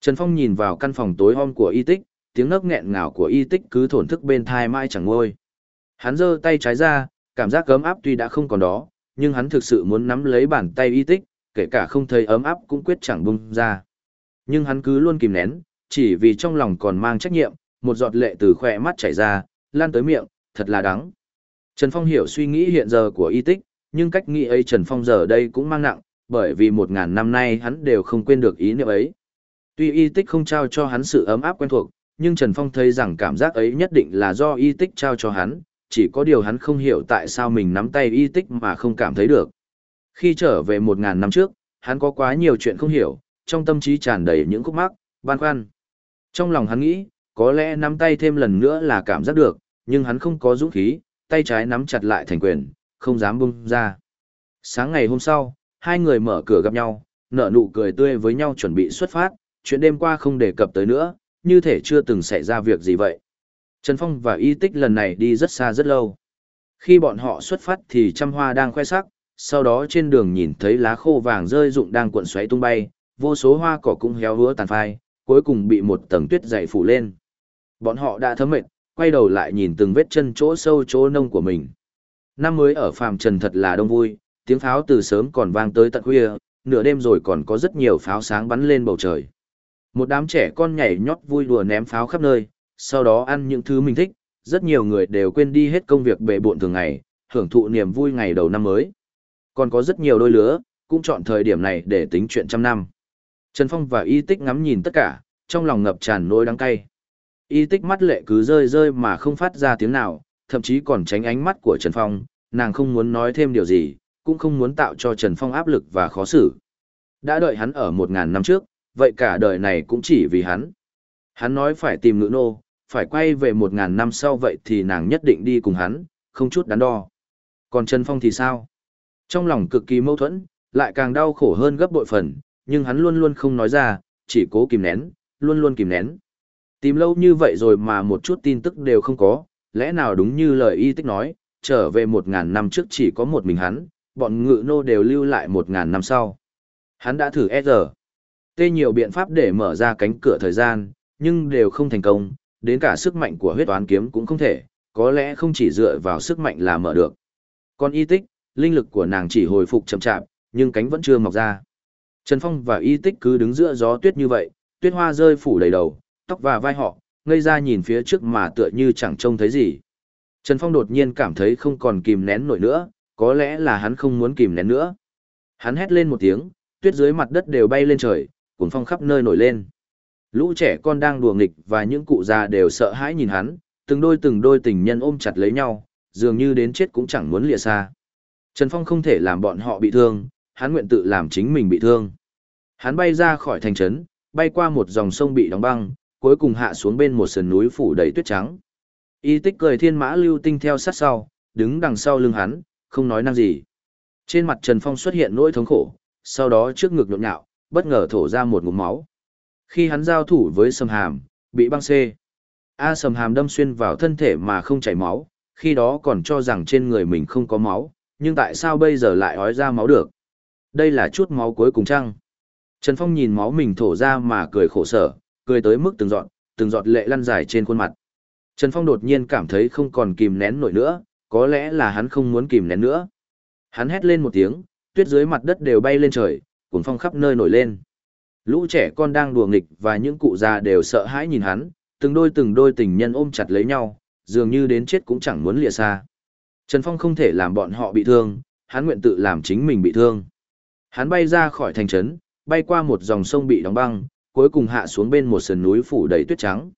Trần Phong nhìn vào căn phòng tối om của y tích, tiếng nấc nghẹn ngào của y tích cứ thổn thức bên thai mãi chẳng ngôi. Hắn giơ tay trái ra, cảm giác ấm áp tuy đã không còn đó, nhưng hắn thực sự muốn nắm lấy bàn tay y tích, kể cả không thấy ấm áp cũng quyết chẳng bung ra. Nhưng hắn cứ luôn kìm nén, chỉ vì trong lòng còn mang trách nhiệm, một giọt lệ từ khỏe mắt chảy ra, lan tới miệng, thật là đắng. Trần Phong hiểu suy nghĩ hiện giờ của y tích, nhưng cách nghĩ ấy Trần Phong giờ đây cũng mang nặng, bởi vì một ngàn năm nay hắn đều không quên được ý niệm ấy. Tuy y tích không trao cho hắn sự ấm áp quen thuộc, nhưng Trần Phong thấy rằng cảm giác ấy nhất định là do y tích trao cho hắn, chỉ có điều hắn không hiểu tại sao mình nắm tay y tích mà không cảm thấy được. Khi trở về một ngàn năm trước, hắn có quá nhiều chuyện không hiểu, trong tâm trí tràn đầy những khúc mắc, băn khoăn. Trong lòng hắn nghĩ, có lẽ nắm tay thêm lần nữa là cảm giác được, nhưng hắn không có dũng khí, tay trái nắm chặt lại thành quyền, không dám bung ra. Sáng ngày hôm sau, hai người mở cửa gặp nhau, nở nụ cười tươi với nhau chuẩn bị xuất phát, chuyện đêm qua không đề cập tới nữa, như thể chưa từng xảy ra việc gì vậy. Trần Phong và Y Tích lần này đi rất xa rất lâu. Khi bọn họ xuất phát thì trăm hoa đang khoe sắc, sau đó trên đường nhìn thấy lá khô vàng rơi rụng đang cuộn xoáy tung bay, vô số hoa cỏ cũng héo húa tàn phai, cuối cùng bị một tầng tuyết dày phủ lên. Bọn họ đã thấm mệt, quay đầu lại nhìn từng vết chân chỗ sâu chỗ nông của mình. Năm mới ở phàm trần thật là đông vui, tiếng pháo từ sớm còn vang tới tận khuya, nửa đêm rồi còn có rất nhiều pháo sáng bắn lên bầu trời. Một đám trẻ con nhảy nhót vui đùa ném pháo khắp nơi, sau đó ăn những thứ mình thích, rất nhiều người đều quên đi hết công việc bề bộn thường ngày, hưởng thụ niềm vui ngày đầu năm mới. Còn có rất nhiều đôi lứa, cũng chọn thời điểm này để tính chuyện trăm năm. Trần Phong và Y Tích ngắm nhìn tất cả, trong lòng ngập tràn nỗi đắng cay. Y Tích mắt lệ cứ rơi rơi mà không phát ra tiếng nào, thậm chí còn tránh ánh mắt của Trần Phong, nàng không muốn nói thêm điều gì, cũng không muốn tạo cho Trần Phong áp lực và khó xử. Đã đợi hắn ở một ngàn năm trước, vậy cả đời này cũng chỉ vì hắn. Hắn nói phải tìm ngữ nô, phải quay về một ngàn năm sau vậy thì nàng nhất định đi cùng hắn, không chút đắn đo. Còn Trần Phong thì sao? Trong lòng cực kỳ mâu thuẫn, lại càng đau khổ hơn gấp bội phần, nhưng hắn luôn luôn không nói ra, chỉ cố kìm nén, luôn luôn kìm nén. Tìm lâu như vậy rồi mà một chút tin tức đều không có, lẽ nào đúng như lời y tích nói, trở về một ngàn năm trước chỉ có một mình hắn, bọn ngự nô đều lưu lại một ngàn năm sau. Hắn đã thử e giờ. Tê nhiều biện pháp để mở ra cánh cửa thời gian, nhưng đều không thành công, đến cả sức mạnh của huyết toán kiếm cũng không thể, có lẽ không chỉ dựa vào sức mạnh là mở được. Còn y tích, linh lực của nàng chỉ hồi phục chậm chạp, nhưng cánh vẫn chưa mọc ra. Trần Phong và y tích cứ đứng giữa gió tuyết như vậy, tuyết hoa rơi phủ đầy đầu, tóc và vai họ, ngây ra nhìn phía trước mà tựa như chẳng trông thấy gì. Trần Phong đột nhiên cảm thấy không còn kìm nén nổi nữa, có lẽ là hắn không muốn kìm nén nữa. Hắn hét lên một tiếng, tuyết dưới mặt đất đều bay lên trời, cuồng phong khắp nơi nổi lên. Lũ trẻ con đang đùa nghịch và những cụ già đều sợ hãi nhìn hắn, từng đôi từng đôi tình nhân ôm chặt lấy nhau, dường như đến chết cũng chẳng muốn lìa xa. Trần Phong không thể làm bọn họ bị thương, hắn nguyện tự làm chính mình bị thương. Hắn bay ra khỏi thành trấn, bay qua một dòng sông bị đóng băng, cuối cùng hạ xuống bên một sườn núi phủ đầy tuyết trắng. Y tích cười thiên mã lưu tinh theo sát sau, đứng đằng sau lưng hắn, không nói năng gì. Trên mặt Trần Phong xuất hiện nỗi thống khổ, sau đó trước ngực nhộn nhạo, bất ngờ thổ ra một ngụm máu. Khi hắn giao thủ với sầm hàm, bị băng xê. A sầm hàm đâm xuyên vào thân thể mà không chảy máu, khi đó còn cho rằng trên người mình không có máu, nhưng tại sao bây giờ lại ói ra máu được? Đây là chút máu cuối cùng chăng? Trần Phong nhìn máu mình thổ ra mà cười khổ sở, cười tới mức từng giọt, từng giọt lệ lăn dài trên khuôn mặt. Trần Phong đột nhiên cảm thấy không còn kìm nén nổi nữa, có lẽ là hắn không muốn kìm nén nữa. Hắn hét lên một tiếng, tuyết dưới mặt đất đều bay lên trời, cuồng phong khắp nơi nổi lên. Lũ trẻ con đang đùa nghịch và những cụ già đều sợ hãi nhìn hắn, từng đôi từng đôi tình nhân ôm chặt lấy nhau, dường như đến chết cũng chẳng muốn lìa xa. Trần Phong không thể làm bọn họ bị thương, hắn nguyện tự làm chính mình bị thương. Hắn bay ra khỏi thành trấn, bay qua một dòng sông bị đóng băng, cuối cùng hạ xuống bên một sườn núi phủ đầy tuyết trắng.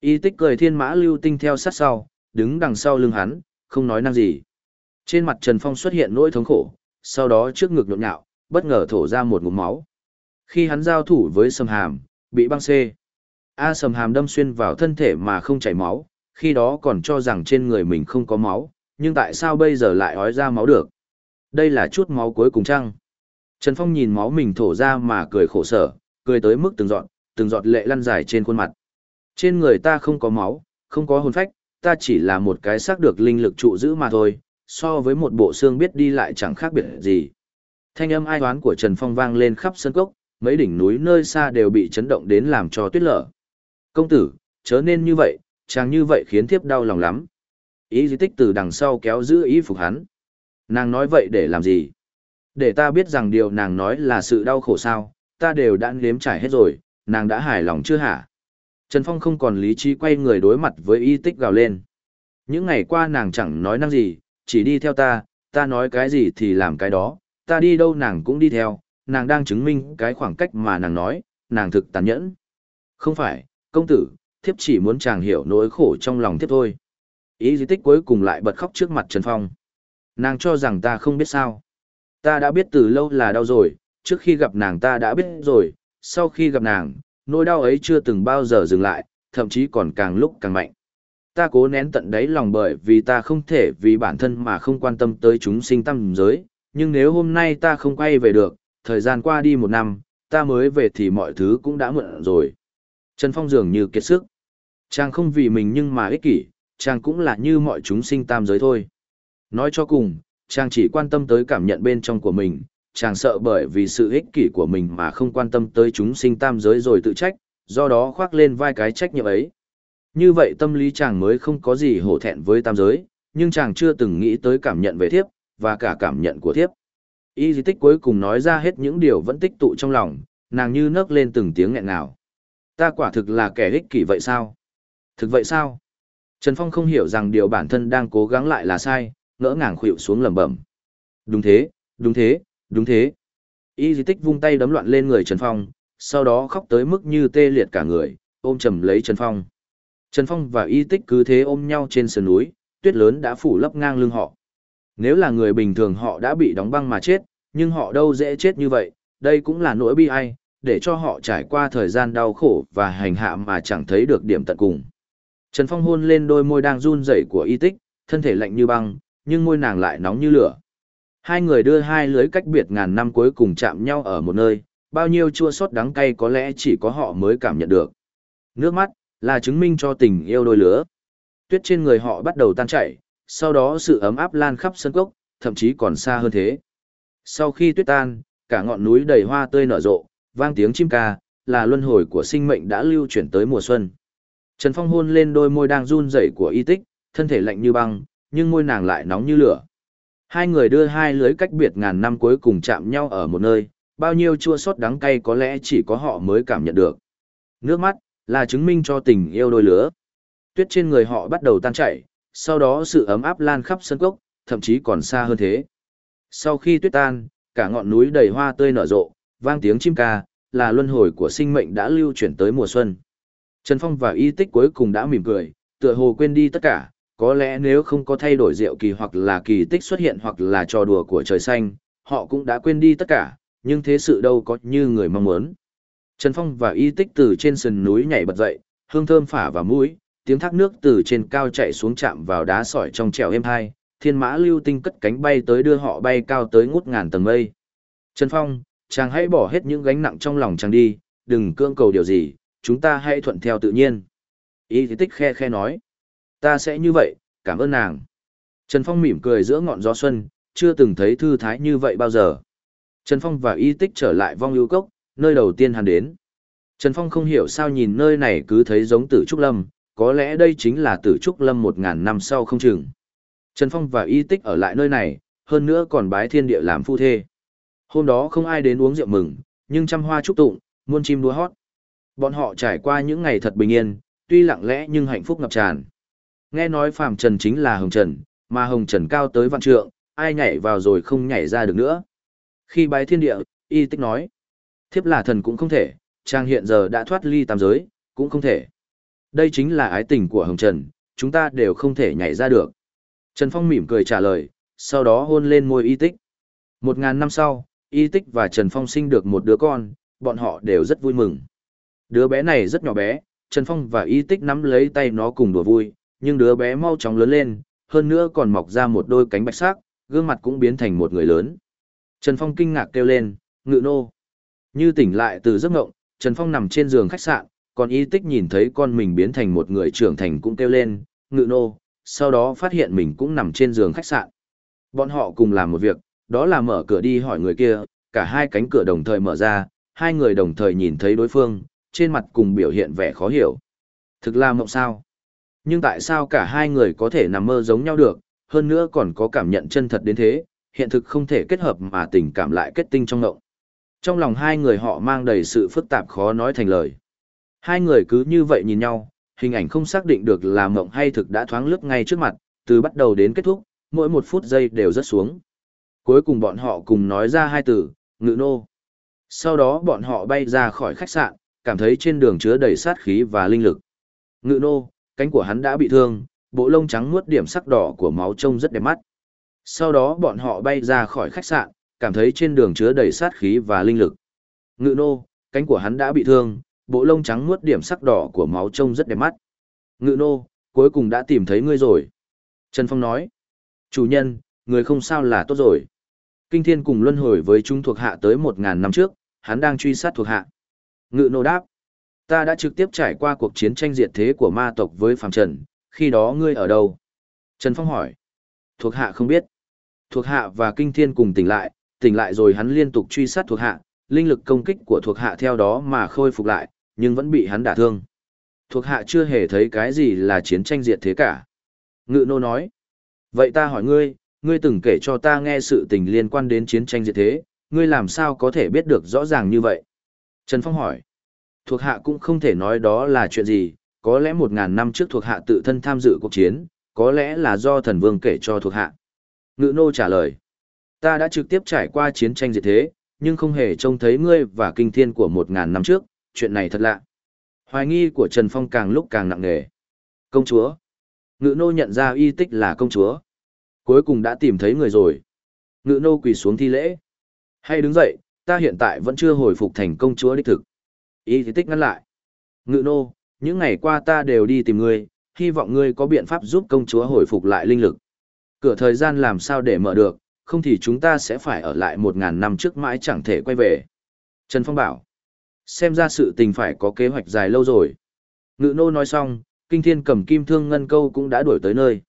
Y tích cười thiên mã lưu tinh theo sát sau, đứng đằng sau lưng hắn, không nói năng gì. Trên mặt Trần Phong xuất hiện nỗi thống khổ, sau đó trước ngực nhộn nhạo, bất ngờ thổ ra một ngụm máu. Khi hắn giao thủ với sầm hàm, bị băng xê. A sầm hàm đâm xuyên vào thân thể mà không chảy máu, khi đó còn cho rằng trên người mình không có máu, nhưng tại sao bây giờ lại ói ra máu được? Đây là chút máu cuối cùng chăng? Trần Phong nhìn máu mình thổ ra mà cười khổ sở, cười tới mức từng giọt, từng giọt lệ lăn dài trên khuôn mặt. Trên người ta không có máu, không có hồn phách, ta chỉ là một cái xác được linh lực trụ giữ mà thôi, so với một bộ xương biết đi lại chẳng khác biệt gì. Thanh âm ai oán của Trần Phong vang lên khắp sân cốc, mấy đỉnh núi nơi xa đều bị chấn động đến làm cho tuyết lở. Công tử, chớ nên như vậy, chàng như vậy khiến thiếp đau lòng lắm. Ý di tích từ đằng sau kéo giữ ý phục hắn. Nàng nói vậy để làm gì? Để ta biết rằng điều nàng nói là sự đau khổ sao, ta đều đã nếm trải hết rồi, nàng đã hài lòng chưa hả? Trần Phong không còn lý trí quay người đối mặt với y tích gào lên. Những ngày qua nàng chẳng nói năng gì, chỉ đi theo ta, ta nói cái gì thì làm cái đó, ta đi đâu nàng cũng đi theo, nàng đang chứng minh cái khoảng cách mà nàng nói, nàng thực tàn nhẫn. Không phải, công tử, thiếp chỉ muốn chàng hiểu nỗi khổ trong lòng thiếp thôi. Ý di tích cuối cùng lại bật khóc trước mặt Trần Phong. Nàng cho rằng ta không biết sao. Ta đã biết từ lâu là đau rồi, trước khi gặp nàng ta đã biết rồi, sau khi gặp nàng, nỗi đau ấy chưa từng bao giờ dừng lại, thậm chí còn càng lúc càng mạnh. Ta cố nén tận đáy lòng bởi vì ta không thể vì bản thân mà không quan tâm tới chúng sinh tâm giới, nhưng nếu hôm nay ta không quay về được, thời gian qua đi một năm, ta mới về thì mọi thứ cũng đã muộn rồi. Trần Phong dường như kiệt sức. Chàng không vì mình nhưng mà ích kỷ, chàng cũng là như mọi chúng sinh tam giới thôi. Nói cho cùng, chàng chỉ quan tâm tới cảm nhận bên trong của mình, chàng sợ bởi vì sự ích kỷ của mình mà không quan tâm tới chúng sinh tam giới rồi tự trách, do đó khoác lên vai cái trách nhiệm ấy. Như vậy tâm lý chàng mới không có gì hổ thẹn với tam giới, nhưng chàng chưa từng nghĩ tới cảm nhận về thiếp, và cả cảm nhận của thiếp. Y di tích cuối cùng nói ra hết những điều vẫn tích tụ trong lòng, nàng như nấc lên từng tiếng nghẹn ngào. Ta quả thực là kẻ ích kỷ vậy sao? Thực vậy sao? Trần Phong không hiểu rằng điều bản thân đang cố gắng lại là sai, ngỡ ngàng khuỵu xuống lẩm bẩm. Đúng thế, đúng thế, đúng thế. Y di tích vung tay đấm loạn lên người Trần Phong, sau đó khóc tới mức như tê liệt cả người, ôm chầm lấy Trần Phong. Trần Phong và y tích cứ thế ôm nhau trên sườn núi, tuyết lớn đã phủ lấp ngang lưng họ. Nếu là người bình thường họ đã bị đóng băng mà chết, nhưng họ đâu dễ chết như vậy, đây cũng là nỗi bi ai, để cho họ trải qua thời gian đau khổ và hành hạ mà chẳng thấy được điểm tận cùng. Trần Phong hôn lên đôi môi đang run rẩy của y tích, thân thể lạnh như băng, nhưng môi nàng lại nóng như lửa. Hai người đưa hai lưới cách biệt ngàn năm cuối cùng chạm nhau ở một nơi, bao nhiêu chua xót đắng cay có lẽ chỉ có họ mới cảm nhận được. Nước mắt, là chứng minh cho tình yêu đôi lứa. Tuyết trên người họ bắt đầu tan chảy, sau đó sự ấm áp lan khắp sân cốc, thậm chí còn xa hơn thế. Sau khi tuyết tan, cả ngọn núi đầy hoa tươi nở rộ, vang tiếng chim ca, là luân hồi của sinh mệnh đã lưu chuyển tới mùa xuân. Trần Phong hôn lên đôi môi đang run rẩy của y tích, thân thể lạnh như băng, nhưng môi nàng lại nóng như lửa. Hai người đưa hai lưới cách biệt ngàn năm cuối cùng chạm nhau ở một nơi, bao nhiêu chua xót đắng cay có lẽ chỉ có họ mới cảm nhận được. Nước mắt, là chứng minh cho tình yêu đôi lứa. Tuyết trên người họ bắt đầu tan chảy, sau đó sự ấm áp lan khắp sân cốc, thậm chí còn xa hơn thế. Sau khi tuyết tan, cả ngọn núi đầy hoa tươi nở rộ, vang tiếng chim ca, là luân hồi của sinh mệnh đã lưu chuyển tới mùa xuân. Trần Phong và y tích cuối cùng đã mỉm cười, tựa hồ quên đi tất cả, có lẽ nếu không có thay đổi diệu kỳ hoặc là kỳ tích xuất hiện hoặc là trò đùa của trời xanh, họ cũng đã quên đi tất cả, nhưng thế sự đâu có như người mong muốn. Trần Phong và y tích từ trên sườn núi nhảy bật dậy, hương thơm phả vào mũi, tiếng thác nước từ trên cao chạy xuống chạm vào đá sỏi trong trèo êm hai, thiên mã lưu tinh cất cánh bay tới đưa họ bay cao tới ngút ngàn tầng mây. Trần Phong, chàng hãy bỏ hết những gánh nặng trong lòng chàng đi, đừng cưỡng cầu điều gì, chúng ta hãy thuận theo tự nhiên. Y tích khe khe nói, ta sẽ như vậy, cảm ơn nàng. Trần Phong mỉm cười giữa ngọn gió xuân, chưa từng thấy thư thái như vậy bao giờ. Trần Phong và y tích trở lại vong ưu cốc, nơi đầu tiên hắn đến. Trần Phong không hiểu sao nhìn nơi này cứ thấy giống tử trúc lâm, có lẽ đây chính là tử trúc lâm một ngàn năm sau không chừng. Trần Phong và y tích ở lại nơi này, hơn nữa còn bái thiên địa làm phu thê. Hôm đó không ai đến uống rượu mừng, nhưng trăm hoa trúc tụng, muôn chim đua hót. Bọn họ trải qua những ngày thật bình yên, tuy lặng lẽ nhưng hạnh phúc ngập tràn. Nghe nói phàm trần chính là hồng trần, mà hồng trần cao tới vạn trượng, ai nhảy vào rồi không nhảy ra được nữa. Khi bái thiên địa, y tích nói, thiếp là thần cũng không thể, trang hiện giờ đã thoát ly tam giới, cũng không thể. Đây chính là ái tình của hồng trần, chúng ta đều không thể nhảy ra được. Trần Phong mỉm cười trả lời, sau đó hôn lên môi y tích. Một ngàn năm sau, y tích và Trần Phong sinh được một đứa con, bọn họ đều rất vui mừng. Đứa bé này rất nhỏ bé, Trần Phong và y tích nắm lấy tay nó cùng đùa vui, nhưng đứa bé mau chóng lớn lên, hơn nữa còn mọc ra một đôi cánh bạch sắc, gương mặt cũng biến thành một người lớn. Trần Phong kinh ngạc kêu lên, ngự nô. Như tỉnh lại từ giấc ngộng, Trần Phong nằm trên giường khách sạn, còn y tích nhìn thấy con mình biến thành một người trưởng thành cũng kêu lên, ngự nô, sau đó phát hiện mình cũng nằm trên giường khách sạn. Bọn họ cùng làm một việc, đó là mở cửa đi hỏi người kia, cả hai cánh cửa đồng thời mở ra, hai người đồng thời nhìn thấy đối phương, trên mặt cùng biểu hiện vẻ khó hiểu. Thực là mộng sao? Nhưng tại sao cả hai người có thể nằm mơ giống nhau được, hơn nữa còn có cảm nhận chân thật đến thế, hiện thực không thể kết hợp mà tình cảm lại kết tinh trong mộng. Trong lòng hai người họ mang đầy sự phức tạp khó nói thành lời. Hai người cứ như vậy nhìn nhau, hình ảnh không xác định được là mộng hay thực đã thoáng lướt ngay trước mặt, từ bắt đầu đến kết thúc, mỗi một phút giây đều rất xuống. Cuối cùng bọn họ cùng nói ra hai từ, ngự nô. Sau đó bọn họ bay ra khỏi khách sạn, cảm thấy trên đường chứa đầy sát khí và linh lực. Ngự nô, cánh của hắn đã bị thương, bộ lông trắng muốt điểm sắc đỏ của máu trông rất đẹp mắt. Sau đó bọn họ bay ra khỏi khách sạn, cảm thấy trên đường chứa đầy sát khí và linh lực. Ngự nô, cánh của hắn đã bị thương, bộ lông trắng nuốt điểm sắc đỏ của máu trông rất đẹp mắt. Ngự nô, cuối cùng đã tìm thấy ngươi rồi. Trần Phong nói, chủ nhân, người không sao là tốt rồi. Kinh thiên cùng luân hồi với chúng thuộc hạ tới một ngàn năm trước, hắn đang truy sát thuộc hạ. Ngự nô đáp, ta đã trực tiếp trải qua cuộc chiến tranh diệt thế của ma tộc với phàm trần, khi đó ngươi ở đâu? Trần Phong hỏi, thuộc hạ không biết. Thuộc hạ và kinh thiên cùng tỉnh lại, tỉnh lại rồi hắn liên tục truy sát thuộc hạ, linh lực công kích của thuộc hạ theo đó mà khôi phục lại, nhưng vẫn bị hắn đả thương. Thuộc hạ chưa hề thấy cái gì là chiến tranh diệt thế cả. Ngự nô nói, vậy ta hỏi ngươi, ngươi từng kể cho ta nghe sự tình liên quan đến chiến tranh diệt thế, ngươi làm sao có thể biết được rõ ràng như vậy? Trần Phong hỏi, thuộc hạ cũng không thể nói đó là chuyện gì, có lẽ một ngàn năm trước thuộc hạ tự thân tham dự cuộc chiến, có lẽ là do thần vương kể cho thuộc hạ. Ngự nô trả lời, ta đã trực tiếp trải qua chiến tranh diệt thế, nhưng không hề trông thấy ngươi và kinh thiên của một ngàn năm trước, chuyện này thật lạ. Hoài nghi của Trần Phong càng lúc càng nặng nề. Công chúa. Ngự nô nhận ra y tích là công chúa. Cuối cùng đã tìm thấy người rồi. Ngự nô quỳ xuống thi lễ. Hay đứng dậy, ta hiện tại vẫn chưa hồi phục thành công chúa đích thực. Y tích ngăn lại. Ngự nô, những ngày qua ta đều đi tìm ngươi, hy vọng ngươi có biện pháp giúp công chúa hồi phục lại linh lực. Cửa thời gian làm sao để mở được, không thì chúng ta sẽ phải ở lại một ngàn năm trước mãi chẳng thể quay về. Trần Phong bảo, xem ra sự tình phải có kế hoạch dài lâu rồi. Ngự nô nói xong, kinh thiên cầm kim thương ngân câu cũng đã đuổi tới nơi.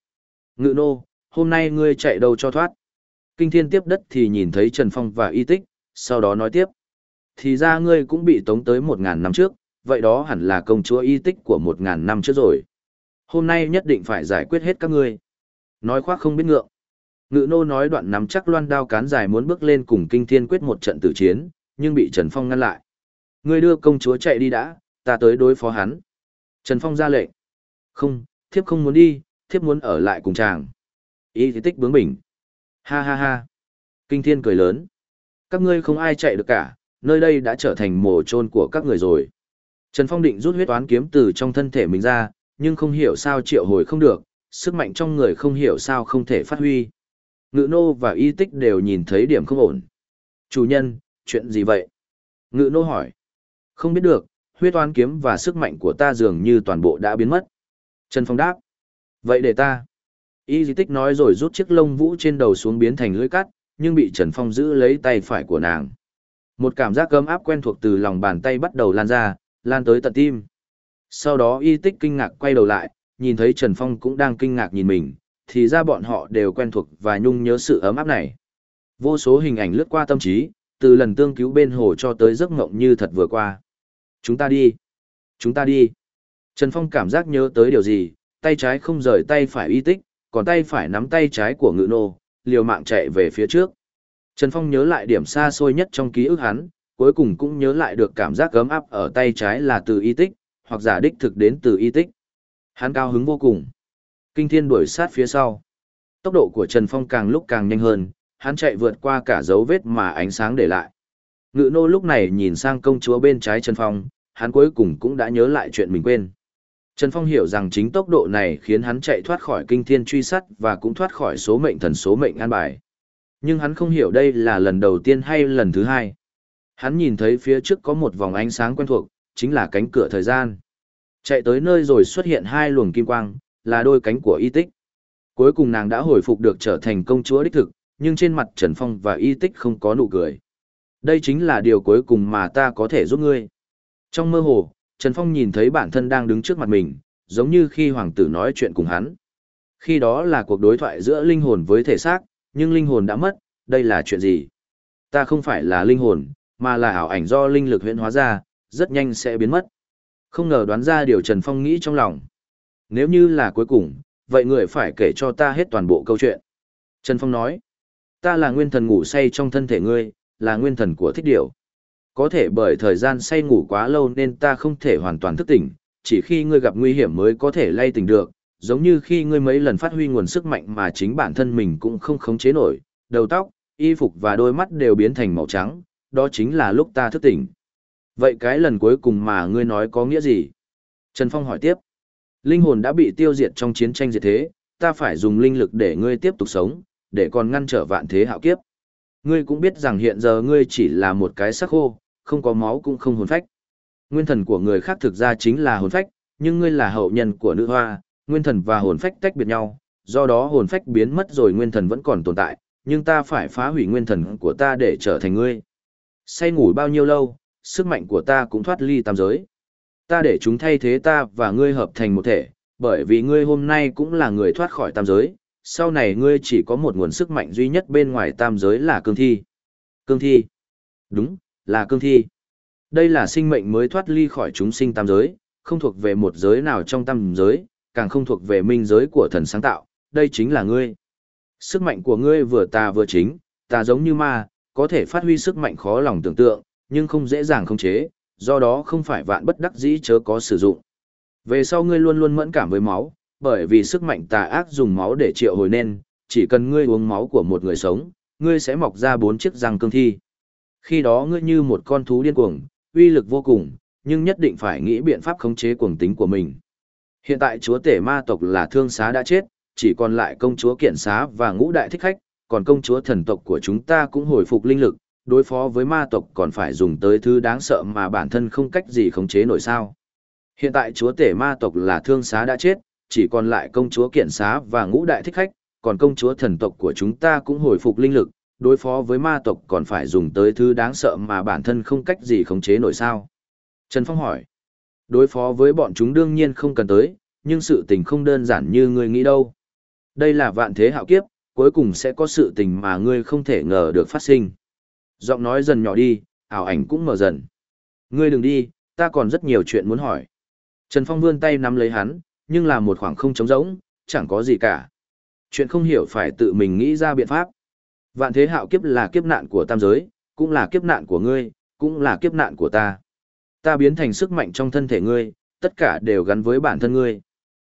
Ngự nô, hôm nay ngươi chạy đâu cho thoát. Kinh thiên tiếp đất thì nhìn thấy Trần Phong và y tích, sau đó nói tiếp. Thì ra ngươi cũng bị tống tới một ngàn năm trước, vậy đó hẳn là công chúa y tích của một ngàn năm trước rồi. Hôm nay nhất định phải giải quyết hết các ngươi. Nói khoác không biết ngượng. Ngự nô nói đoạn nắm chắc loan đao cán dài muốn bước lên cùng kinh thiên quyết một trận tử chiến, nhưng bị Trần Phong ngăn lại. Ngươi đưa công chúa chạy đi đã, ta tới đối phó hắn. Trần Phong ra lệnh. Không, thiếp không muốn đi, thiếp muốn ở lại cùng chàng. Y thì tích bướng bỉnh. Ha ha ha. Kinh thiên cười lớn. Các ngươi không ai chạy được cả, nơi đây đã trở thành mồ chôn của các người rồi. Trần Phong định rút huyết toán kiếm từ trong thân thể mình ra, nhưng không hiểu sao triệu hồi không được, sức mạnh trong người không hiểu sao không thể phát huy. Ngự nô và y tích đều nhìn thấy điểm không ổn. Chủ nhân, chuyện gì vậy? Ngự nô hỏi. Không biết được, huyết toán kiếm và sức mạnh của ta dường như toàn bộ đã biến mất. Trần Phong đáp. Vậy để ta. Y di tích nói rồi rút chiếc lông vũ trên đầu xuống biến thành lưỡi cắt, nhưng bị Trần Phong giữ lấy tay phải của nàng. Một cảm giác cấm áp quen thuộc từ lòng bàn tay bắt đầu lan ra, lan tới tận tim. Sau đó y tích kinh ngạc quay đầu lại, nhìn thấy Trần Phong cũng đang kinh ngạc nhìn mình, thì ra bọn họ đều quen thuộc và nhung nhớ sự ấm áp này. Vô số hình ảnh lướt qua tâm trí, từ lần tương cứu bên hồ cho tới giấc mộng như thật vừa qua. Chúng ta đi. Chúng ta đi. Trần Phong cảm giác nhớ tới điều gì, tay trái không rời tay phải y tích, còn tay phải nắm tay trái của ngự nô, liều mạng chạy về phía trước. Trần Phong nhớ lại điểm xa xôi nhất trong ký ức hắn, cuối cùng cũng nhớ lại được cảm giác gấm áp ở tay trái là từ y tích, hoặc giả đích thực đến từ y tích. Hắn cao hứng vô cùng. Kinh thiên đuổi sát phía sau. Tốc độ của Trần Phong càng lúc càng nhanh hơn, hắn chạy vượt qua cả dấu vết mà ánh sáng để lại. Ngự nô lúc này nhìn sang công chúa bên trái Trần Phong, hắn cuối cùng cũng đã nhớ lại chuyện mình quên. Trần Phong hiểu rằng chính tốc độ này khiến hắn chạy thoát khỏi kinh thiên truy sát và cũng thoát khỏi số mệnh thần số mệnh an bài. Nhưng hắn không hiểu đây là lần đầu tiên hay lần thứ hai. Hắn nhìn thấy phía trước có một vòng ánh sáng quen thuộc, chính là cánh cửa thời gian. Chạy tới nơi rồi xuất hiện hai luồng kim quang, là đôi cánh của y tích. Cuối cùng nàng đã hồi phục được trở thành công chúa đích thực, nhưng trên mặt Trần Phong và y tích không có nụ cười. Đây chính là điều cuối cùng mà ta có thể giúp ngươi. Trong mơ hồ, Trần Phong nhìn thấy bản thân đang đứng trước mặt mình, giống như khi hoàng tử nói chuyện cùng hắn. Khi đó là cuộc đối thoại giữa linh hồn với thể xác, nhưng linh hồn đã mất, đây là chuyện gì? Ta không phải là linh hồn, mà là ảo ảnh do linh lực huyễn hóa ra, rất nhanh sẽ biến mất. Không ngờ đoán ra điều Trần Phong nghĩ trong lòng. Nếu như là cuối cùng, vậy người phải kể cho ta hết toàn bộ câu chuyện. Trần Phong nói, ta là nguyên thần ngủ say trong thân thể ngươi, là nguyên thần của thích điểu. Có thể bởi thời gian say ngủ quá lâu nên ta không thể hoàn toàn thức tỉnh, chỉ khi ngươi gặp nguy hiểm mới có thể lay tỉnh được, giống như khi ngươi mấy lần phát huy nguồn sức mạnh mà chính bản thân mình cũng không khống chế nổi, đầu tóc, y phục và đôi mắt đều biến thành màu trắng, đó chính là lúc ta thức tỉnh. Vậy cái lần cuối cùng mà ngươi nói có nghĩa gì? Trần Phong hỏi tiếp. Linh hồn đã bị tiêu diệt trong chiến tranh diệt thế, ta phải dùng linh lực để ngươi tiếp tục sống, để còn ngăn trở vạn thế hạo kiếp. Ngươi cũng biết rằng hiện giờ ngươi chỉ là một cái xác khô, không có máu cũng không hồn phách. Nguyên thần của người khác thực ra chính là hồn phách, nhưng ngươi là hậu nhân của nữ hoa, nguyên thần và hồn phách tách biệt nhau, do đó hồn phách biến mất rồi nguyên thần vẫn còn tồn tại, nhưng ta phải phá hủy nguyên thần của ta để trở thành ngươi. Say ngủ bao nhiêu lâu, sức mạnh của ta cũng thoát ly tam giới. Ta để chúng thay thế ta và ngươi hợp thành một thể, bởi vì ngươi hôm nay cũng là người thoát khỏi tam giới, sau này ngươi chỉ có một nguồn sức mạnh duy nhất bên ngoài tam giới là cương thi. Cương thi. Đúng, là cương thi. Đây là sinh mệnh mới thoát ly khỏi chúng sinh tam giới, không thuộc về một giới nào trong tam giới, càng không thuộc về minh giới của thần sáng tạo, đây chính là ngươi. Sức mạnh của ngươi vừa tà vừa chính, tà giống như ma, có thể phát huy sức mạnh khó lòng tưởng tượng, nhưng không dễ dàng khống chế, do đó không phải vạn bất đắc dĩ chớ có sử dụng. Về sau ngươi luôn luôn mẫn cảm với máu, bởi vì sức mạnh tà ác dùng máu để triệu hồi nên, chỉ cần ngươi uống máu của một người sống, ngươi sẽ mọc ra bốn chiếc răng cương thi. Khi đó ngươi như một con thú điên cuồng, uy lực vô cùng, nhưng nhất định phải nghĩ biện pháp khống chế cuồng tính của mình. Hiện tại chúa tể ma tộc là thương xá đã chết, chỉ còn lại công chúa kiện xá và ngũ đại thích khách, còn công chúa thần tộc của chúng ta cũng hồi phục linh lực, đối phó với ma tộc còn phải dùng tới thứ đáng sợ mà bản thân không cách gì khống chế nổi sao. Hiện tại chúa tể ma tộc là thương xá đã chết, chỉ còn lại công chúa kiện xá và ngũ đại thích khách, còn công chúa thần tộc của chúng ta cũng hồi phục linh lực, đối phó với ma tộc còn phải dùng tới thứ đáng sợ mà bản thân không cách gì khống chế nổi sao. Trần Phong hỏi, đối phó với bọn chúng đương nhiên không cần tới, nhưng sự tình không đơn giản như ngươi nghĩ đâu. Đây là vạn thế hạo kiếp, cuối cùng sẽ có sự tình mà ngươi không thể ngờ được phát sinh. Giọng nói dần nhỏ đi, ảo ảnh cũng mở dần. Ngươi đừng đi, ta còn rất nhiều chuyện muốn hỏi. Trần Phong vươn tay nắm lấy hắn, nhưng là một khoảng không trống rỗng, chẳng có gì cả. Chuyện không hiểu phải tự mình nghĩ ra biện pháp. Vạn thế hạo kiếp là kiếp nạn của tam giới, cũng là kiếp nạn của ngươi, cũng là kiếp nạn của ta. Ta biến thành sức mạnh trong thân thể ngươi, tất cả đều gắn với bản thân ngươi.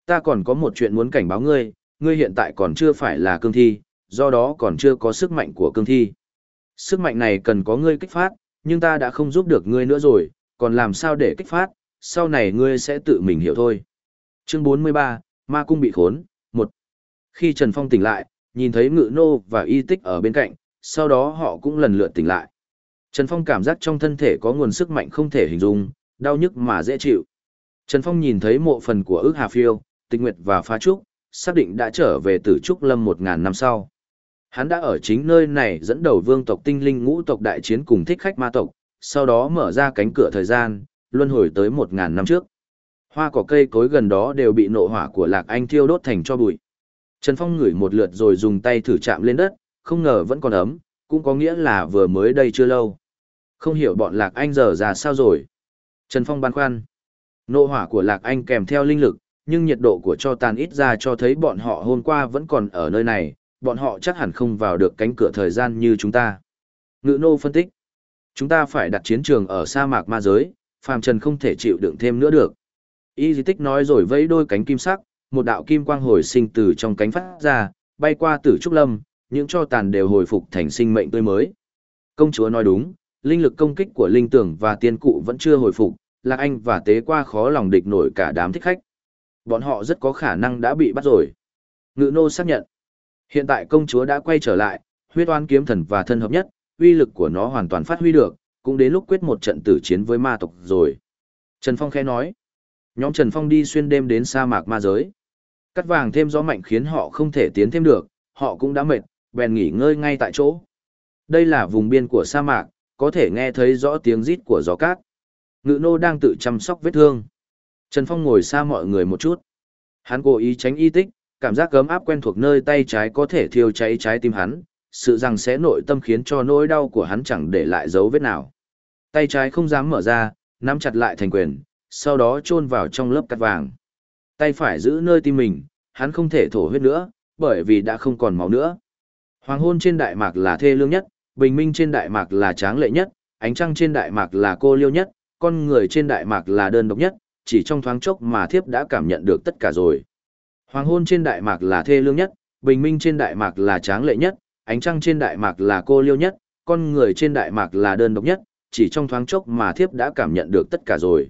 Ta còn có một chuyện muốn cảnh báo ngươi, ngươi hiện tại còn chưa phải là cương thi, do đó còn chưa có sức mạnh của cương thi. Sức mạnh này cần có ngươi kích phát, nhưng ta đã không giúp được ngươi nữa rồi, còn làm sao để kích phát, sau này ngươi sẽ tự mình hiểu thôi. Chương 43, Ma Cung bị khốn, 1. Khi Trần Phong tỉnh lại, nhìn thấy ngự nô và y tích ở bên cạnh, sau đó họ cũng lần lượt tỉnh lại. Trần Phong cảm giác trong thân thể có nguồn sức mạnh không thể hình dung, đau nhức mà dễ chịu. Trần Phong nhìn thấy mộ phần của ước Hà Phiêu, tịch nguyệt và phá trúc, xác định đã trở về từ Trúc Lâm một ngàn năm sau. Hắn đã ở chính nơi này dẫn đầu vương tộc tinh linh ngũ tộc đại chiến cùng thích khách ma tộc, sau đó mở ra cánh cửa thời gian, luân hồi tới một ngàn năm trước. Hoa cỏ cây cối gần đó đều bị nộ hỏa của Lạc Anh thiêu đốt thành cho bụi. Trần Phong ngửi một lượt rồi dùng tay thử chạm lên đất, không ngờ vẫn còn ấm, cũng có nghĩa là vừa mới đây chưa lâu. Không hiểu bọn Lạc Anh giờ ra sao rồi. Trần Phong băn khoăn. Nộ hỏa của Lạc Anh kèm theo linh lực, nhưng nhiệt độ của cho tàn ít ra cho thấy bọn họ hôm qua vẫn còn ở nơi này, bọn họ chắc hẳn không vào được cánh cửa thời gian như chúng ta. Ngự nô phân tích. Chúng ta phải đặt chiến trường ở sa mạc ma giới, phàm trần không thể chịu đựng thêm nữa được. Y di tích nói rồi vẫy đôi cánh kim sắc, một đạo kim quang hồi sinh từ trong cánh phát ra, bay qua tử trúc lâm, những cho tàn đều hồi phục thành sinh mệnh tươi mới. Công chúa nói đúng, linh lực công kích của linh tưởng và tiên cụ vẫn chưa hồi phục, Lạc Anh và Tế qua khó lòng địch nổi cả đám thích khách. Bọn họ rất có khả năng đã bị bắt rồi. Ngự nô xác nhận. Hiện tại công chúa đã quay trở lại, huyết oan kiếm thần và thân hợp nhất, uy lực của nó hoàn toàn phát huy được, cũng đến lúc quyết một trận tử chiến với ma tộc rồi. Trần Phong khẽ nói. Nhóm Trần Phong đi xuyên đêm đến sa mạc ma giới. Cắt vàng thêm gió mạnh khiến họ không thể tiến thêm được, họ cũng đã mệt, bèn nghỉ ngơi ngay tại chỗ. Đây là vùng biên của sa mạc, có thể nghe thấy rõ tiếng rít của gió cát. Ngự nô đang tự chăm sóc vết thương. Trần Phong ngồi xa mọi người một chút. Hắn cố ý tránh y tích, cảm giác cấm áp quen thuộc nơi tay trái có thể thiêu cháy trái tim hắn, sự rằng sẽ nội tâm khiến cho nỗi đau của hắn chẳng để lại dấu vết nào. Tay trái không dám mở ra, nắm chặt lại thành quyền, sau đó chôn vào trong lớp cắt vàng. Tay phải giữ nơi tim mình, hắn không thể thổ huyết nữa, bởi vì đã không còn máu nữa. Hoàng hôn trên đại mạc là thê lương nhất, bình minh trên đại mạc là tráng lệ nhất, ánh trăng trên đại mạc là cô liêu nhất, con người trên đại mạc là đơn độc nhất, chỉ trong thoáng chốc mà thiếp đã cảm nhận được tất cả rồi. Hoàng hôn trên đại mạc là thê lương nhất, bình minh trên đại mạc là tráng lệ nhất, ánh trăng trên đại mạc là cô liêu nhất, con người trên đại mạc là đơn độc nhất, chỉ trong thoáng chốc mà thiếp đã cảm nhận được tất cả rồi.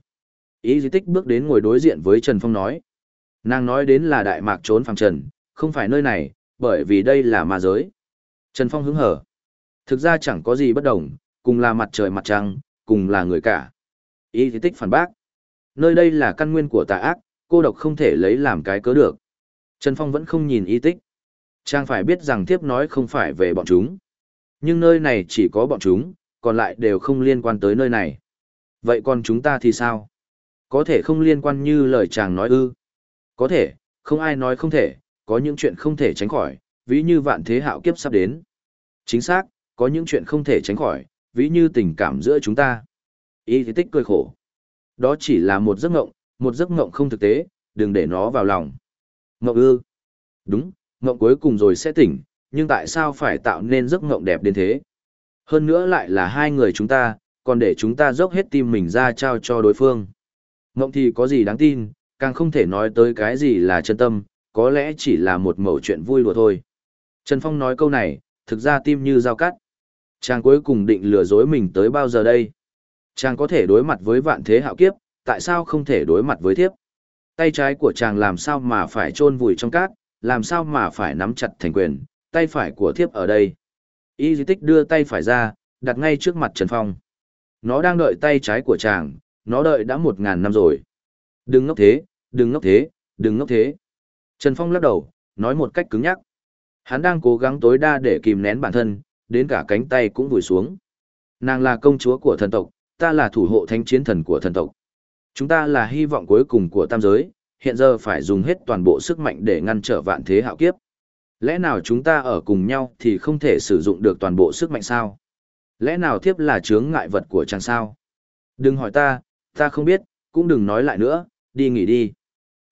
Ý di tích bước đến ngồi đối diện với Trần Phong nói. Nàng nói đến là đại mạc trốn phàng trần, không phải nơi này, bởi vì đây là ma giới. Trần Phong hứng hở. Thực ra chẳng có gì bất đồng, cùng là mặt trời mặt trăng, cùng là người cả. Ý thì tích phản bác. Nơi đây là căn nguyên của tà ác, cô độc không thể lấy làm cái cớ được. Trần Phong vẫn không nhìn y tích. Trang phải biết rằng tiếp nói không phải về bọn chúng. Nhưng nơi này chỉ có bọn chúng, còn lại đều không liên quan tới nơi này. Vậy còn chúng ta thì sao? Có thể không liên quan như lời chàng nói ư? Có thể, không ai nói không thể, có những chuyện không thể tránh khỏi, ví như vạn thế hạo kiếp sắp đến. Chính xác, có những chuyện không thể tránh khỏi, ví như tình cảm giữa chúng ta. Y thì tích cười khổ. Đó chỉ là một giấc ngộng, một giấc ngộng không thực tế, đừng để nó vào lòng. Ngộng ư? Đúng, ngộng cuối cùng rồi sẽ tỉnh, nhưng tại sao phải tạo nên giấc ngộng đẹp đến thế? Hơn nữa lại là hai người chúng ta, còn để chúng ta dốc hết tim mình ra trao cho đối phương. Ngộng thì có gì đáng tin, càng không thể nói tới cái gì là chân tâm, có lẽ chỉ là một mẩu chuyện vui đùa thôi. Trần Phong nói câu này, thực ra tim như dao cắt. Chàng cuối cùng định lừa dối mình tới bao giờ đây? Chàng có thể đối mặt với vạn thế hạo kiếp, tại sao không thể đối mặt với thiếp? Tay trái của chàng làm sao mà phải chôn vùi trong cát, làm sao mà phải nắm chặt thành quyền, tay phải của thiếp ở đây. Y di tích đưa tay phải ra, đặt ngay trước mặt Trần Phong. Nó đang đợi tay trái của chàng, nó đợi đã một ngàn năm rồi. Đừng ngốc thế, đừng ngốc thế, đừng ngốc thế. Trần Phong lắc đầu, nói một cách cứng nhắc. Hắn đang cố gắng tối đa để kìm nén bản thân, đến cả cánh tay cũng vùi xuống. Nàng là công chúa của thần tộc, ta là thủ hộ thánh chiến thần của thần tộc. Chúng ta là hy vọng cuối cùng của tam giới, hiện giờ phải dùng hết toàn bộ sức mạnh để ngăn trở vạn thế hạo kiếp. Lẽ nào chúng ta ở cùng nhau thì không thể sử dụng được toàn bộ sức mạnh sao? Lẽ nào thiếp là chướng ngại vật của chàng sao? Đừng hỏi ta, ta không biết, cũng đừng nói lại nữa, đi nghỉ đi.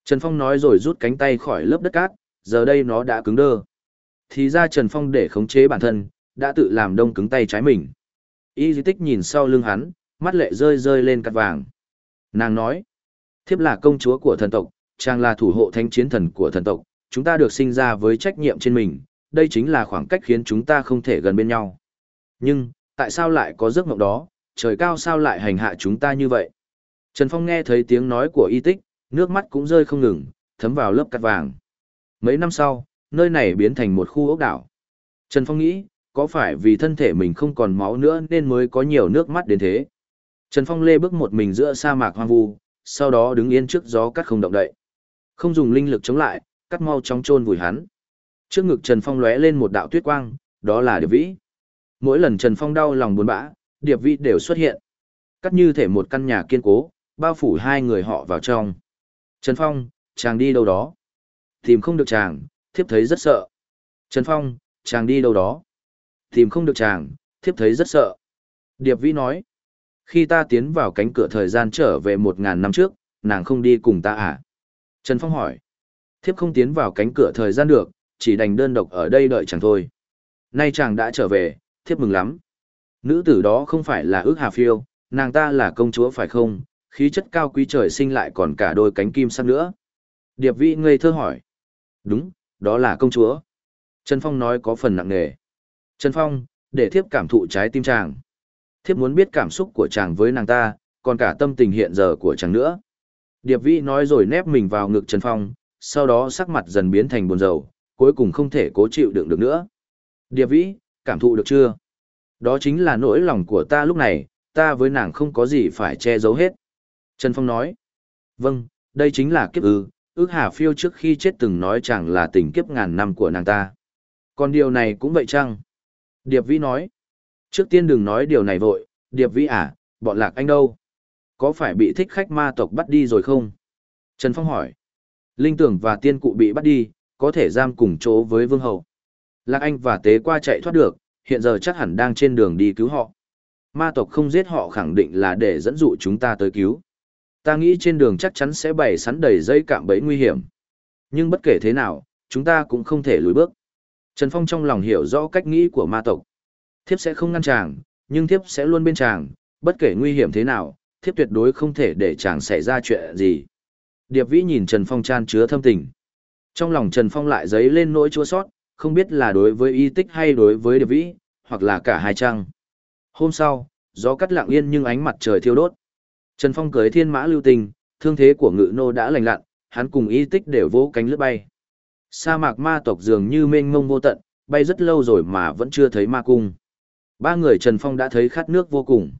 Trần Phong nói rồi rút cánh tay khỏi lớp đất cát, giờ đây nó đã cứng đơ. Thì ra Trần Phong để khống chế bản thân, đã tự làm đông cứng tay trái mình. Y di tích nhìn sau lưng hắn, mắt lệ rơi rơi lên cắt vàng. Nàng nói, thiếp là công chúa của thần tộc, chàng là thủ hộ thánh chiến thần của thần tộc, chúng ta được sinh ra với trách nhiệm trên mình, đây chính là khoảng cách khiến chúng ta không thể gần bên nhau. Nhưng, tại sao lại có giấc mộng đó, trời cao sao lại hành hạ chúng ta như vậy? Trần Phong nghe thấy tiếng nói của y tích, nước mắt cũng rơi không ngừng, thấm vào lớp cắt vàng. Mấy năm sau, nơi này biến thành một khu ốc đảo. Trần Phong nghĩ, có phải vì thân thể mình không còn máu nữa nên mới có nhiều nước mắt đến thế? Trần Phong lê bước một mình giữa sa mạc hoang vu, sau đó đứng yên trước gió cắt không động đậy. Không dùng linh lực chống lại, cắt mau chóng chôn vùi hắn. Trước ngực Trần Phong lóe lên một đạo tuyết quang, đó là Điệp Vĩ. Mỗi lần Trần Phong đau lòng buồn bã, Điệp Vĩ đều xuất hiện. Cắt như thể một căn nhà kiên cố, bao phủ hai người họ vào trong. Trần Phong, chàng đi đâu đó? Tìm không được chàng, thiếp thấy rất sợ. Trần Phong, chàng đi đâu đó? Tìm không được chàng, thiếp thấy rất sợ. Điệp Vĩ nói. Khi ta tiến vào cánh cửa thời gian trở về một ngàn năm trước, nàng không đi cùng ta à? Trần Phong hỏi. Thiếp không tiến vào cánh cửa thời gian được, chỉ đành đơn độc ở đây đợi chàng thôi. Nay chàng đã trở về, thiếp mừng lắm. Nữ tử đó không phải là ước hà phiêu, nàng ta là công chúa phải không, khí chất cao quý trời sinh lại còn cả đôi cánh kim sắc nữa. Điệp vĩ ngây thơ hỏi. Đúng, đó là công chúa. Trần Phong nói có phần nặng nề. Trần Phong, để thiếp cảm thụ trái tim chàng. Thiếp muốn biết cảm xúc của chàng với nàng ta, còn cả tâm tình hiện giờ của chàng nữa. Điệp vĩ nói rồi nép mình vào ngực Trần Phong, sau đó sắc mặt dần biến thành buồn rầu, cuối cùng không thể cố chịu đựng được nữa. Điệp vĩ, cảm thụ được chưa? Đó chính là nỗi lòng của ta lúc này, ta với nàng không có gì phải che giấu hết. Trần Phong nói. Vâng, đây chính là kiếp ư, ước hà phiêu trước khi chết từng nói chẳng là tình kiếp ngàn năm của nàng ta. Còn điều này cũng vậy chăng? Điệp Vĩ nói. Trước tiên đừng nói điều này vội, Điệp Vĩ à, bọn lạc anh đâu? Có phải bị thích khách ma tộc bắt đi rồi không? Trần Phong hỏi. Linh tưởng và tiên cụ bị bắt đi, có thể giam cùng chỗ với vương hậu. Lạc anh và tế qua chạy thoát được, hiện giờ chắc hẳn đang trên đường đi cứu họ. Ma tộc không giết họ khẳng định là để dẫn dụ chúng ta tới cứu. Ta nghĩ trên đường chắc chắn sẽ bày sắn đầy dây cạm bẫy nguy hiểm. Nhưng bất kể thế nào, chúng ta cũng không thể lùi bước. Trần Phong trong lòng hiểu rõ cách nghĩ của ma tộc. Thiếp sẽ không ngăn chàng, nhưng thiếp sẽ luôn bên chàng, bất kể nguy hiểm thế nào, thiếp tuyệt đối không thể để chàng xảy ra chuyện gì. Điệp Vĩ nhìn Trần Phong chan chứa thâm tình. Trong lòng Trần Phong lại dấy lên nỗi chua sót, không biết là đối với y tích hay đối với Điệp Vĩ, hoặc là cả hai chăng. Hôm sau, gió cắt lặng yên nhưng ánh mặt trời thiêu đốt. Trần Phong cưới thiên mã lưu tình, thương thế của ngự nô đã lành lặn, hắn cùng y tích đều vỗ cánh lướt bay. Sa mạc ma tộc dường như mênh mông vô tận, bay rất lâu rồi mà vẫn chưa thấy ma cung. Ba người Trần Phong đã thấy khát nước vô cùng.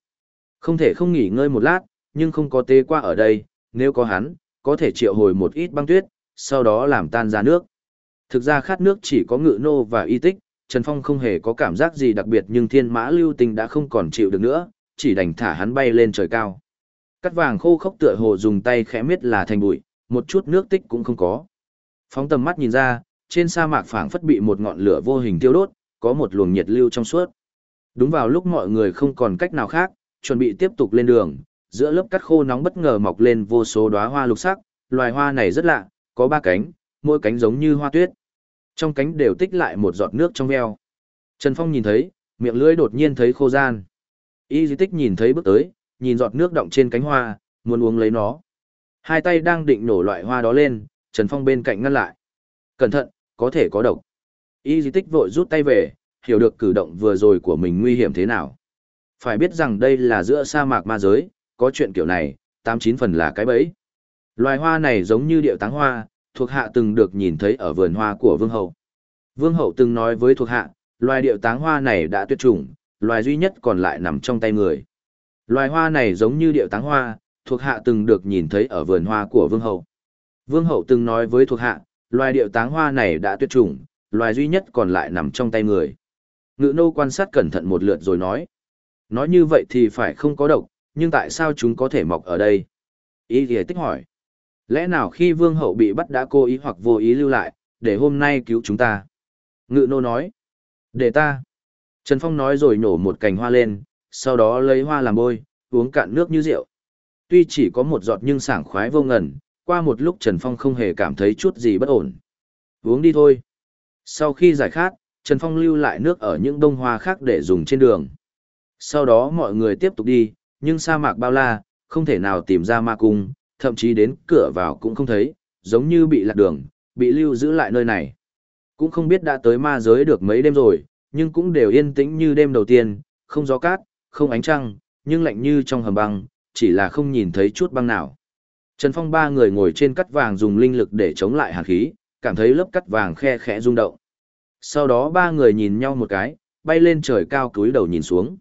Không thể không nghỉ ngơi một lát, nhưng không có tê qua ở đây, nếu có hắn, có thể triệu hồi một ít băng tuyết, sau đó làm tan ra nước. Thực ra khát nước chỉ có ngự nô và y tích, Trần Phong không hề có cảm giác gì đặc biệt nhưng thiên mã lưu tình đã không còn chịu được nữa, chỉ đành thả hắn bay lên trời cao. Cắt vàng khô khốc tựa hồ dùng tay khẽ miết là thành bụi, một chút nước tích cũng không có. Phóng tầm mắt nhìn ra, trên sa mạc phảng phất bị một ngọn lửa vô hình tiêu đốt, có một luồng nhiệt lưu trong suốt. Đúng vào lúc mọi người không còn cách nào khác, chuẩn bị tiếp tục lên đường, giữa lớp cắt khô nóng bất ngờ mọc lên vô số đóa hoa lục sắc, loài hoa này rất lạ, có ba cánh, mỗi cánh giống như hoa tuyết. Trong cánh đều tích lại một giọt nước trong veo. Trần Phong nhìn thấy, miệng lưỡi đột nhiên thấy khô gian. Y di tích nhìn thấy bước tới, nhìn giọt nước động trên cánh hoa, muốn uống lấy nó. Hai tay đang định nổ loại hoa đó lên, Trần Phong bên cạnh ngăn lại. Cẩn thận, có thể có độc. Y di tích vội rút tay về, hiểu được cử động vừa rồi của mình nguy hiểm thế nào. Phải biết rằng đây là giữa sa mạc ma giới, có chuyện kiểu này, tám chín phần là cái bẫy. Loài hoa này giống như điệu táng hoa, thuộc hạ từng được nhìn thấy ở vườn hoa của vương hậu. Vương hậu từng nói với thuộc hạ, loài điệu táng hoa này đã tuyệt chủng, loài duy nhất còn lại nằm trong tay người. Loài hoa này giống như điệu táng hoa, thuộc hạ từng được nhìn thấy ở vườn hoa của vương hậu. Vương hậu từng nói với thuộc hạ, loài điệu táng hoa này đã tuyệt chủng, loài duy nhất còn lại nằm trong tay người. Ngự nô quan sát cẩn thận một lượt rồi nói. Nói như vậy thì phải không có độc, nhưng tại sao chúng có thể mọc ở đây? Ý thì tích hỏi. Lẽ nào khi vương hậu bị bắt đã cố ý hoặc vô ý lưu lại, để hôm nay cứu chúng ta? Ngự nô nói. Để ta. Trần Phong nói rồi nhổ một cành hoa lên, sau đó lấy hoa làm bôi, uống cạn nước như rượu. Tuy chỉ có một giọt nhưng sảng khoái vô ngần, qua một lúc Trần Phong không hề cảm thấy chút gì bất ổn. Uống đi thôi. Sau khi giải khát, Trần Phong lưu lại nước ở những đông hoa khác để dùng trên đường. Sau đó mọi người tiếp tục đi, nhưng sa mạc bao la, không thể nào tìm ra ma cung, thậm chí đến cửa vào cũng không thấy, giống như bị lạc đường, bị lưu giữ lại nơi này. Cũng không biết đã tới ma giới được mấy đêm rồi, nhưng cũng đều yên tĩnh như đêm đầu tiên, không gió cát, không ánh trăng, nhưng lạnh như trong hầm băng, chỉ là không nhìn thấy chút băng nào. Trần Phong ba người ngồi trên cắt vàng dùng linh lực để chống lại hàn khí, cảm thấy lớp cắt vàng khe khẽ rung động. Sau đó ba người nhìn nhau một cái, bay lên trời cao cúi đầu nhìn xuống.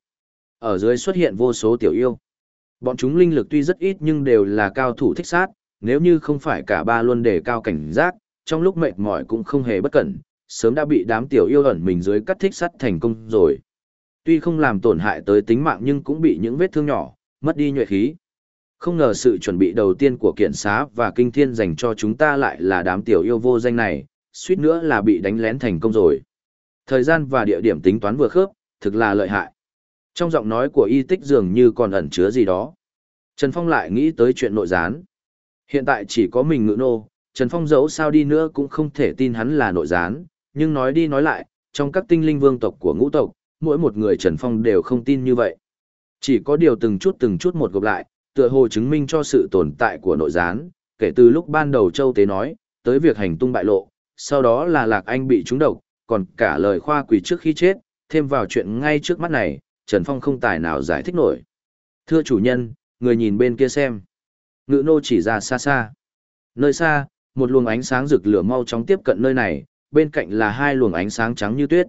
Ở dưới xuất hiện vô số tiểu yêu. Bọn chúng linh lực tuy rất ít nhưng đều là cao thủ thích sát, nếu như không phải cả ba luôn đề cao cảnh giác, trong lúc mệt mỏi cũng không hề bất cẩn, sớm đã bị đám tiểu yêu ẩn mình dưới cắt thích sắt thành công rồi. Tuy không làm tổn hại tới tính mạng nhưng cũng bị những vết thương nhỏ, mất đi nhuệ khí. Không ngờ sự chuẩn bị đầu tiên của kiện xá và kinh thiên dành cho chúng ta lại là đám tiểu yêu vô danh này, suýt nữa là bị đánh lén thành công rồi. Thời gian và địa điểm tính toán vừa khớp, thực là lợi hại. Trong giọng nói của y tích dường như còn ẩn chứa gì đó. Trần Phong lại nghĩ tới chuyện nội gián. Hiện tại chỉ có mình ngự nô, Trần Phong dẫu sao đi nữa cũng không thể tin hắn là nội gián, nhưng nói đi nói lại, trong các tinh linh vương tộc của ngũ tộc, mỗi một người Trần Phong đều không tin như vậy. Chỉ có điều từng chút từng chút một gộp lại, tựa hồ chứng minh cho sự tồn tại của nội gián, kể từ lúc ban đầu Châu Tế nói, tới việc hành tung bại lộ, sau đó là Lạc Anh bị trúng độc, còn cả lời khoa quỷ trước khi chết, thêm vào chuyện ngay trước mắt này, Trần Phong không tài nào giải thích nổi. Thưa chủ nhân, người nhìn bên kia xem. Ngự nô chỉ ra xa xa. Nơi xa, một luồng ánh sáng rực lửa mau chóng tiếp cận nơi này, bên cạnh là hai luồng ánh sáng trắng như tuyết.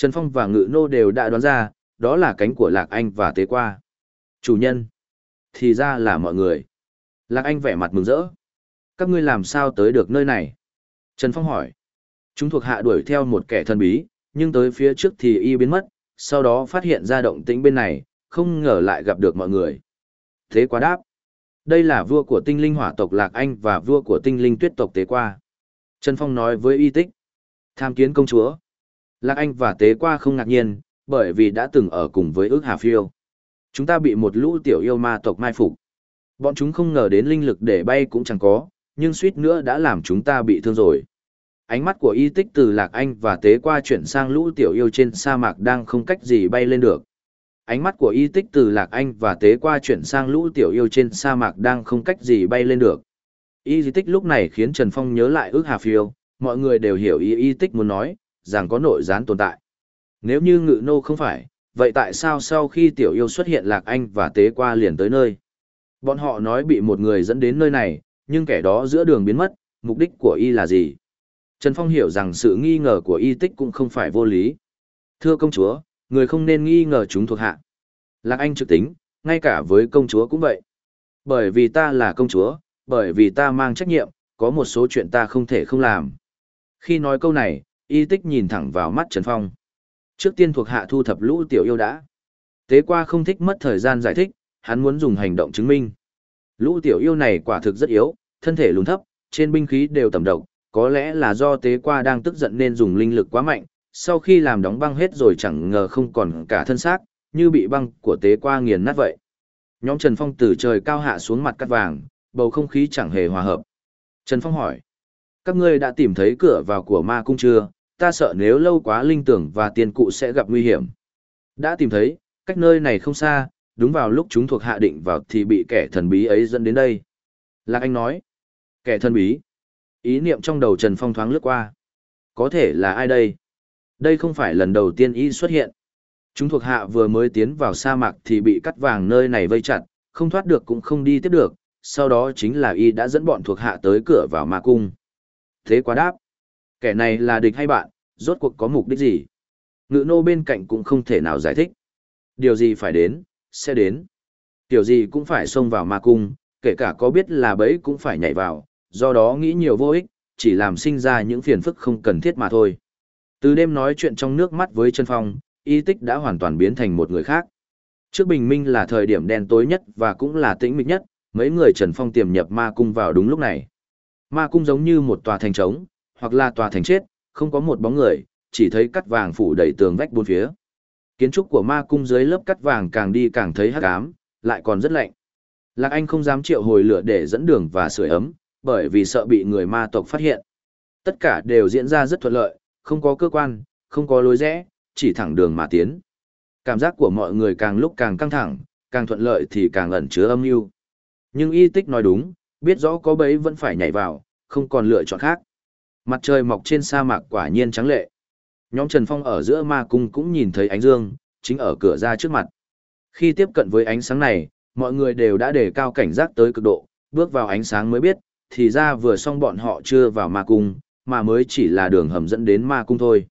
Trần Phong và Ngự nô đều đã đoán ra, đó là cánh của Lạc Anh và Tế Qua. Chủ nhân. Thì ra là mọi người. Lạc Anh vẻ mặt mừng rỡ. Các ngươi làm sao tới được nơi này? Trần Phong hỏi. Chúng thuộc hạ đuổi theo một kẻ thần bí, nhưng tới phía trước thì y biến mất, sau đó phát hiện ra động tĩnh bên này, không ngờ lại gặp được mọi người. Thế quá đáp. Đây là vua của tinh linh hỏa tộc Lạc Anh và vua của tinh linh tuyết tộc Tế Qua. Trần Phong nói với y tích. Tham kiến công chúa. Lạc Anh và Tế Qua không ngạc nhiên, bởi vì đã từng ở cùng với ước Hà Phiêu. Chúng ta bị một lũ tiểu yêu ma tộc mai phục. Bọn chúng không ngờ đến linh lực để bay cũng chẳng có, nhưng suýt nữa đã làm chúng ta bị thương rồi. Ánh mắt của y tích từ Lạc Anh và Tế Qua chuyển sang lũ tiểu yêu trên sa mạc đang không cách gì bay lên được. Ánh mắt của y tích từ Lạc Anh và Tế Qua chuyển sang lũ tiểu yêu trên sa mạc đang không cách gì bay lên được. Y tích lúc này khiến Trần Phong nhớ lại ước Hà Phiêu, mọi người đều hiểu ý y tích muốn nói, rằng có nội gián tồn tại. Nếu như ngự nô không phải, vậy tại sao sau khi tiểu yêu xuất hiện Lạc Anh và Tế Qua liền tới nơi? Bọn họ nói bị một người dẫn đến nơi này, nhưng kẻ đó giữa đường biến mất, mục đích của y là gì? Trần Phong hiểu rằng sự nghi ngờ của y tích cũng không phải vô lý. Thưa công chúa, người không nên nghi ngờ chúng thuộc hạ. Lạc Anh trực tính, ngay cả với công chúa cũng vậy. Bởi vì ta là công chúa, bởi vì ta mang trách nhiệm, có một số chuyện ta không thể không làm. Khi nói câu này, y tích nhìn thẳng vào mắt Trần Phong. Trước tiên thuộc hạ thu thập lũ tiểu yêu đã. Tế qua không thích mất thời gian giải thích, hắn muốn dùng hành động chứng minh. Lũ tiểu yêu này quả thực rất yếu, thân thể lùn thấp, trên binh khí đều tầm độc, có lẽ là do tế qua đang tức giận nên dùng linh lực quá mạnh, sau khi làm đóng băng hết rồi chẳng ngờ không còn cả thân xác, như bị băng của tế qua nghiền nát vậy. Nhóm Trần Phong từ trời cao hạ xuống mặt cắt vàng, bầu không khí chẳng hề hòa hợp. Trần Phong hỏi, các ngươi đã tìm thấy cửa vào của ma cung chưa? Ta sợ nếu lâu quá linh tưởng và tiền cụ sẽ gặp nguy hiểm. Đã tìm thấy, cách nơi này không xa, đúng vào lúc chúng thuộc hạ định vào thì bị kẻ thần bí ấy dẫn đến đây. Lạc Anh nói, kẻ thần bí. Ý niệm trong đầu Trần Phong thoáng lướt qua. Có thể là ai đây? Đây không phải lần đầu tiên y xuất hiện. Chúng thuộc hạ vừa mới tiến vào sa mạc thì bị cắt vàng nơi này vây chặt, không thoát được cũng không đi tiếp được, sau đó chính là y đã dẫn bọn thuộc hạ tới cửa vào ma cung. Thế quá đáp. Kẻ này là địch hay bạn, rốt cuộc có mục đích gì? Ngự nô bên cạnh cũng không thể nào giải thích. Điều gì phải đến, sẽ đến. Điều gì cũng phải xông vào ma cung, kể cả có biết là bẫy cũng phải nhảy vào, do đó nghĩ nhiều vô ích, chỉ làm sinh ra những phiền phức không cần thiết mà thôi. Từ đêm nói chuyện trong nước mắt với chân phong, y tích đã hoàn toàn biến thành một người khác. Trước bình minh là thời điểm đen tối nhất và cũng là tĩnh mịch nhất, mấy người Trần Phong tiềm nhập ma cung vào đúng lúc này. Ma cung giống như một tòa thành trống, hoặc là tòa thành chết, không có một bóng người, chỉ thấy cắt vàng phủ đầy tường vách bốn phía. Kiến trúc của ma cung dưới lớp cắt vàng càng đi càng thấy hắc ám, lại còn rất lạnh. Lạc Anh không dám triệu hồi lửa để dẫn đường và sưởi ấm, bởi vì sợ bị người ma tộc phát hiện. Tất cả đều diễn ra rất thuận lợi, không có cơ quan, không có lối rẽ, chỉ thẳng đường mà tiến. Cảm giác của mọi người càng lúc càng căng thẳng, càng thuận lợi thì càng ẩn chứa âm mưu. Nhưng y tích nói đúng, biết rõ có bấy vẫn phải nhảy vào, không còn lựa chọn khác. Mặt trời mọc trên sa mạc quả nhiên trắng lệ. Nhóm Trần Phong ở giữa ma cung cũng nhìn thấy ánh dương, chính ở cửa ra trước mặt. Khi tiếp cận với ánh sáng này, mọi người đều đã đề cao cảnh giác tới cực độ, bước vào ánh sáng mới biết, thì ra vừa xong bọn họ chưa vào ma cung, mà mới chỉ là đường hầm dẫn đến ma cung thôi.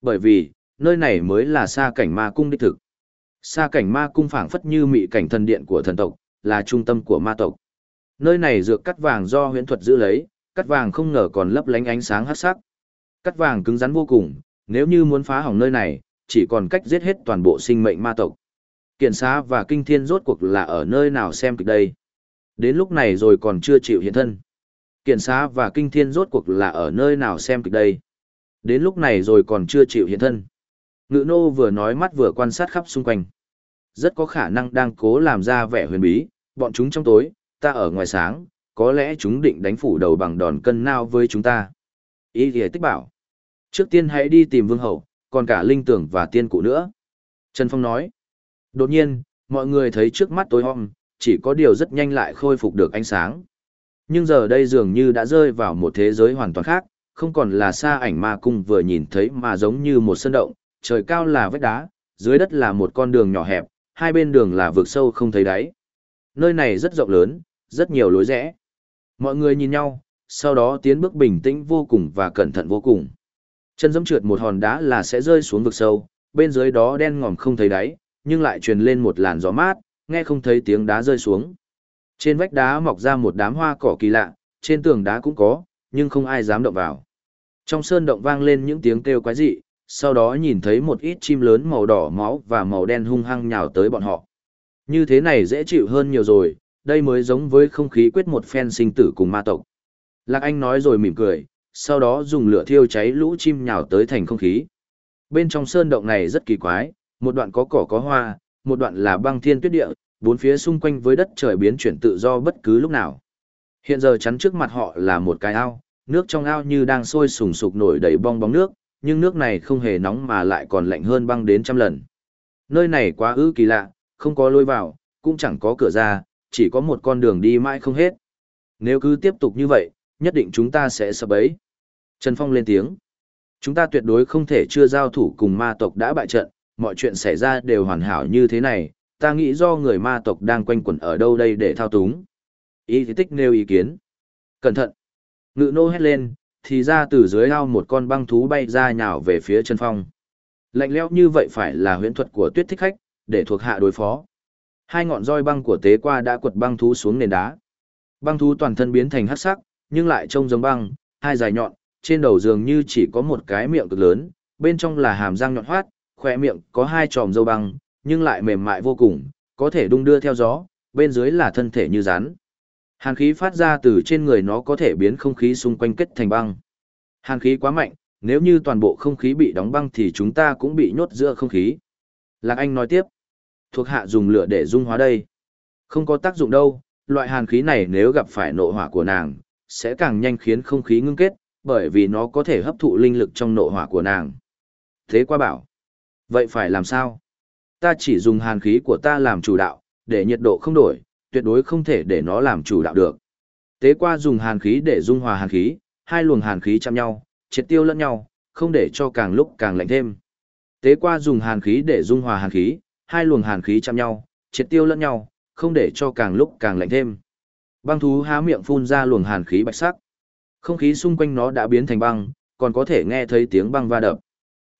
Bởi vì, nơi này mới là xa cảnh ma cung đích thực. Xa cảnh ma cung phảng phất như mị cảnh thần điện của thần tộc, là trung tâm của ma tộc. Nơi này dược cắt vàng do huyễn thuật giữ lấy, cắt vàng không ngờ còn lấp lánh ánh sáng hắc sắc. Cắt vàng cứng rắn vô cùng, nếu như muốn phá hỏng nơi này, chỉ còn cách giết hết toàn bộ sinh mệnh ma tộc. Kiện xá và kinh thiên rốt cuộc là ở nơi nào xem kịch đây. Đến lúc này rồi còn chưa chịu hiện thân. Kiện xá và kinh thiên rốt cuộc là ở nơi nào xem kịch đây. Đến lúc này rồi còn chưa chịu hiện thân. Ngự nô vừa nói mắt vừa quan sát khắp xung quanh. Rất có khả năng đang cố làm ra vẻ huyền bí, bọn chúng trong tối, ta ở ngoài sáng, có lẽ chúng định đánh phủ đầu bằng đòn cân nao với chúng ta. Ý thì tích bảo. Trước tiên hãy đi tìm vương hậu, còn cả linh tưởng và tiên cụ nữa. Trần Phong nói. Đột nhiên, mọi người thấy trước mắt tối om, chỉ có điều rất nhanh lại khôi phục được ánh sáng. Nhưng giờ đây dường như đã rơi vào một thế giới hoàn toàn khác, không còn là xa ảnh ma cung vừa nhìn thấy mà giống như một sân động, trời cao là vách đá, dưới đất là một con đường nhỏ hẹp, hai bên đường là vực sâu không thấy đáy. Nơi này rất rộng lớn, rất nhiều lối rẽ. Mọi người nhìn nhau, sau đó tiến bước bình tĩnh vô cùng và cẩn thận vô cùng. Chân dẫm trượt một hòn đá là sẽ rơi xuống vực sâu, bên dưới đó đen ngòm không thấy đáy, nhưng lại truyền lên một làn gió mát, nghe không thấy tiếng đá rơi xuống. Trên vách đá mọc ra một đám hoa cỏ kỳ lạ, trên tường đá cũng có, nhưng không ai dám động vào. Trong sơn động vang lên những tiếng kêu quái dị, sau đó nhìn thấy một ít chim lớn màu đỏ máu và màu đen hung hăng nhào tới bọn họ. Như thế này dễ chịu hơn nhiều rồi, đây mới giống với không khí quyết một phen sinh tử cùng ma tộc. Lạc Anh nói rồi mỉm cười, sau đó dùng lửa thiêu cháy lũ chim nhào tới thành không khí. Bên trong sơn động này rất kỳ quái, một đoạn có cỏ có hoa, một đoạn là băng thiên tuyết địa, bốn phía xung quanh với đất trời biến chuyển tự do bất cứ lúc nào. Hiện giờ chắn trước mặt họ là một cái ao, nước trong ao như đang sôi sùng sục nổi đầy bong bóng nước, nhưng nước này không hề nóng mà lại còn lạnh hơn băng đến trăm lần. Nơi này quá ư kỳ lạ, không có lối vào, cũng chẳng có cửa ra, chỉ có một con đường đi mãi không hết. Nếu cứ tiếp tục như vậy, nhất định chúng ta sẽ sập ấy. Trần Phong lên tiếng. Chúng ta tuyệt đối không thể chưa giao thủ cùng ma tộc đã bại trận, mọi chuyện xảy ra đều hoàn hảo như thế này, ta nghĩ do người ma tộc đang quanh quẩn ở đâu đây để thao túng. Ý thì tích nêu ý kiến. Cẩn thận. Ngự nô hét lên, thì ra từ dưới ao một con băng thú bay ra nhào về phía Trần Phong. Lạnh lẽo như vậy phải là huyễn thuật của tuyết thích khách, để thuộc hạ đối phó. Hai ngọn roi băng của tế qua đã quật băng thú xuống nền đá. Băng thú toàn thân biến thành hắc sắc, nhưng lại trông giống băng, hai dài nhọn, trên đầu dường như chỉ có một cái miệng cực lớn, bên trong là hàm răng nhọn hoắt, khỏe miệng có hai tròm dâu băng, nhưng lại mềm mại vô cùng, có thể đung đưa theo gió, bên dưới là thân thể như rắn. Hàn khí phát ra từ trên người nó có thể biến không khí xung quanh kết thành băng. Hàn khí quá mạnh, nếu như toàn bộ không khí bị đóng băng thì chúng ta cũng bị nhốt giữa không khí. Lạc Anh nói tiếp, thuộc hạ dùng lửa để dung hóa đây. Không có tác dụng đâu, loại hàn khí này nếu gặp phải nộ hỏa của nàng, sẽ càng nhanh khiến không khí ngưng kết, bởi vì nó có thể hấp thụ linh lực trong nộ hỏa của nàng. Thế qua bảo, vậy phải làm sao? Ta chỉ dùng hàn khí của ta làm chủ đạo, để nhiệt độ không đổi, tuyệt đối không thể để nó làm chủ đạo được. Tế qua dùng hàn khí để dung hòa hàn khí, hai luồng hàn khí chạm nhau, triệt tiêu lẫn nhau, không để cho càng lúc càng lạnh thêm. Tế qua dùng hàn khí để dung hòa hàn khí, hai luồng hàn khí chạm nhau, triệt tiêu lẫn nhau, không để cho càng lúc càng lạnh thêm. Băng thú há miệng phun ra luồng hàn khí bạch sắc. Không khí xung quanh nó đã biến thành băng, còn có thể nghe thấy tiếng băng va đập.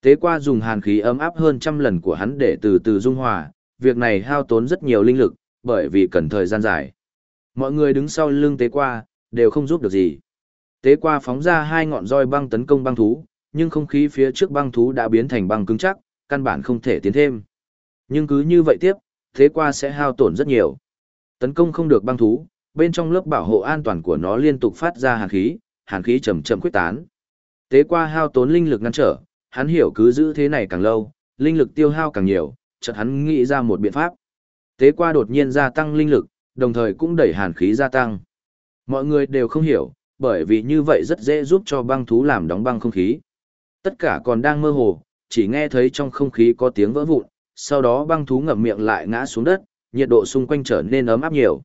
Tế qua dùng hàn khí ấm áp hơn trăm lần của hắn để từ từ dung hòa, việc này hao tốn rất nhiều linh lực, bởi vì cần thời gian dài. Mọi người đứng sau lưng tế qua, đều không giúp được gì. Tế qua phóng ra hai ngọn roi băng tấn công băng thú, nhưng không khí phía trước băng thú đã biến thành băng cứng chắc, căn bản không thể tiến thêm. Nhưng cứ như vậy tiếp, thế qua sẽ hao tổn rất nhiều. Tấn công không được băng thú, bên trong lớp bảo hộ an toàn của nó liên tục phát ra hàn khí, hàn khí chậm chậm quyết tán. Tế qua hao tốn linh lực ngăn trở, hắn hiểu cứ giữ thế này càng lâu, linh lực tiêu hao càng nhiều, chợt hắn nghĩ ra một biện pháp. Tế qua đột nhiên gia tăng linh lực, đồng thời cũng đẩy hàn khí gia tăng. Mọi người đều không hiểu, bởi vì như vậy rất dễ giúp cho băng thú làm đóng băng không khí. Tất cả còn đang mơ hồ, chỉ nghe thấy trong không khí có tiếng vỡ vụn, sau đó băng thú ngậm miệng lại ngã xuống đất, nhiệt độ xung quanh trở nên ấm áp nhiều.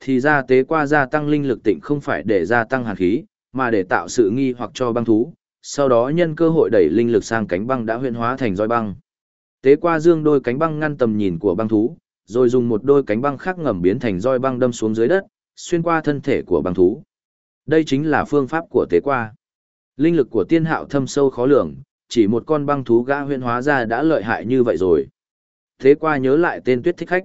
Thì ra tế qua gia tăng linh lực tịnh không phải để gia tăng hàn khí, mà để tạo sự nghi hoặc cho băng thú, sau đó nhân cơ hội đẩy linh lực sang cánh băng đã huyễn hóa thành roi băng. Tế qua dương đôi cánh băng ngăn tầm nhìn của băng thú, rồi dùng một đôi cánh băng khác ngầm biến thành roi băng đâm xuống dưới đất, xuyên qua thân thể của băng thú. Đây chính là phương pháp của tế qua. Linh lực của tiên hạo thâm sâu khó lường, chỉ một con băng thú gã huyễn hóa ra đã lợi hại như vậy rồi. Thế qua nhớ lại tên tuyết thích khách.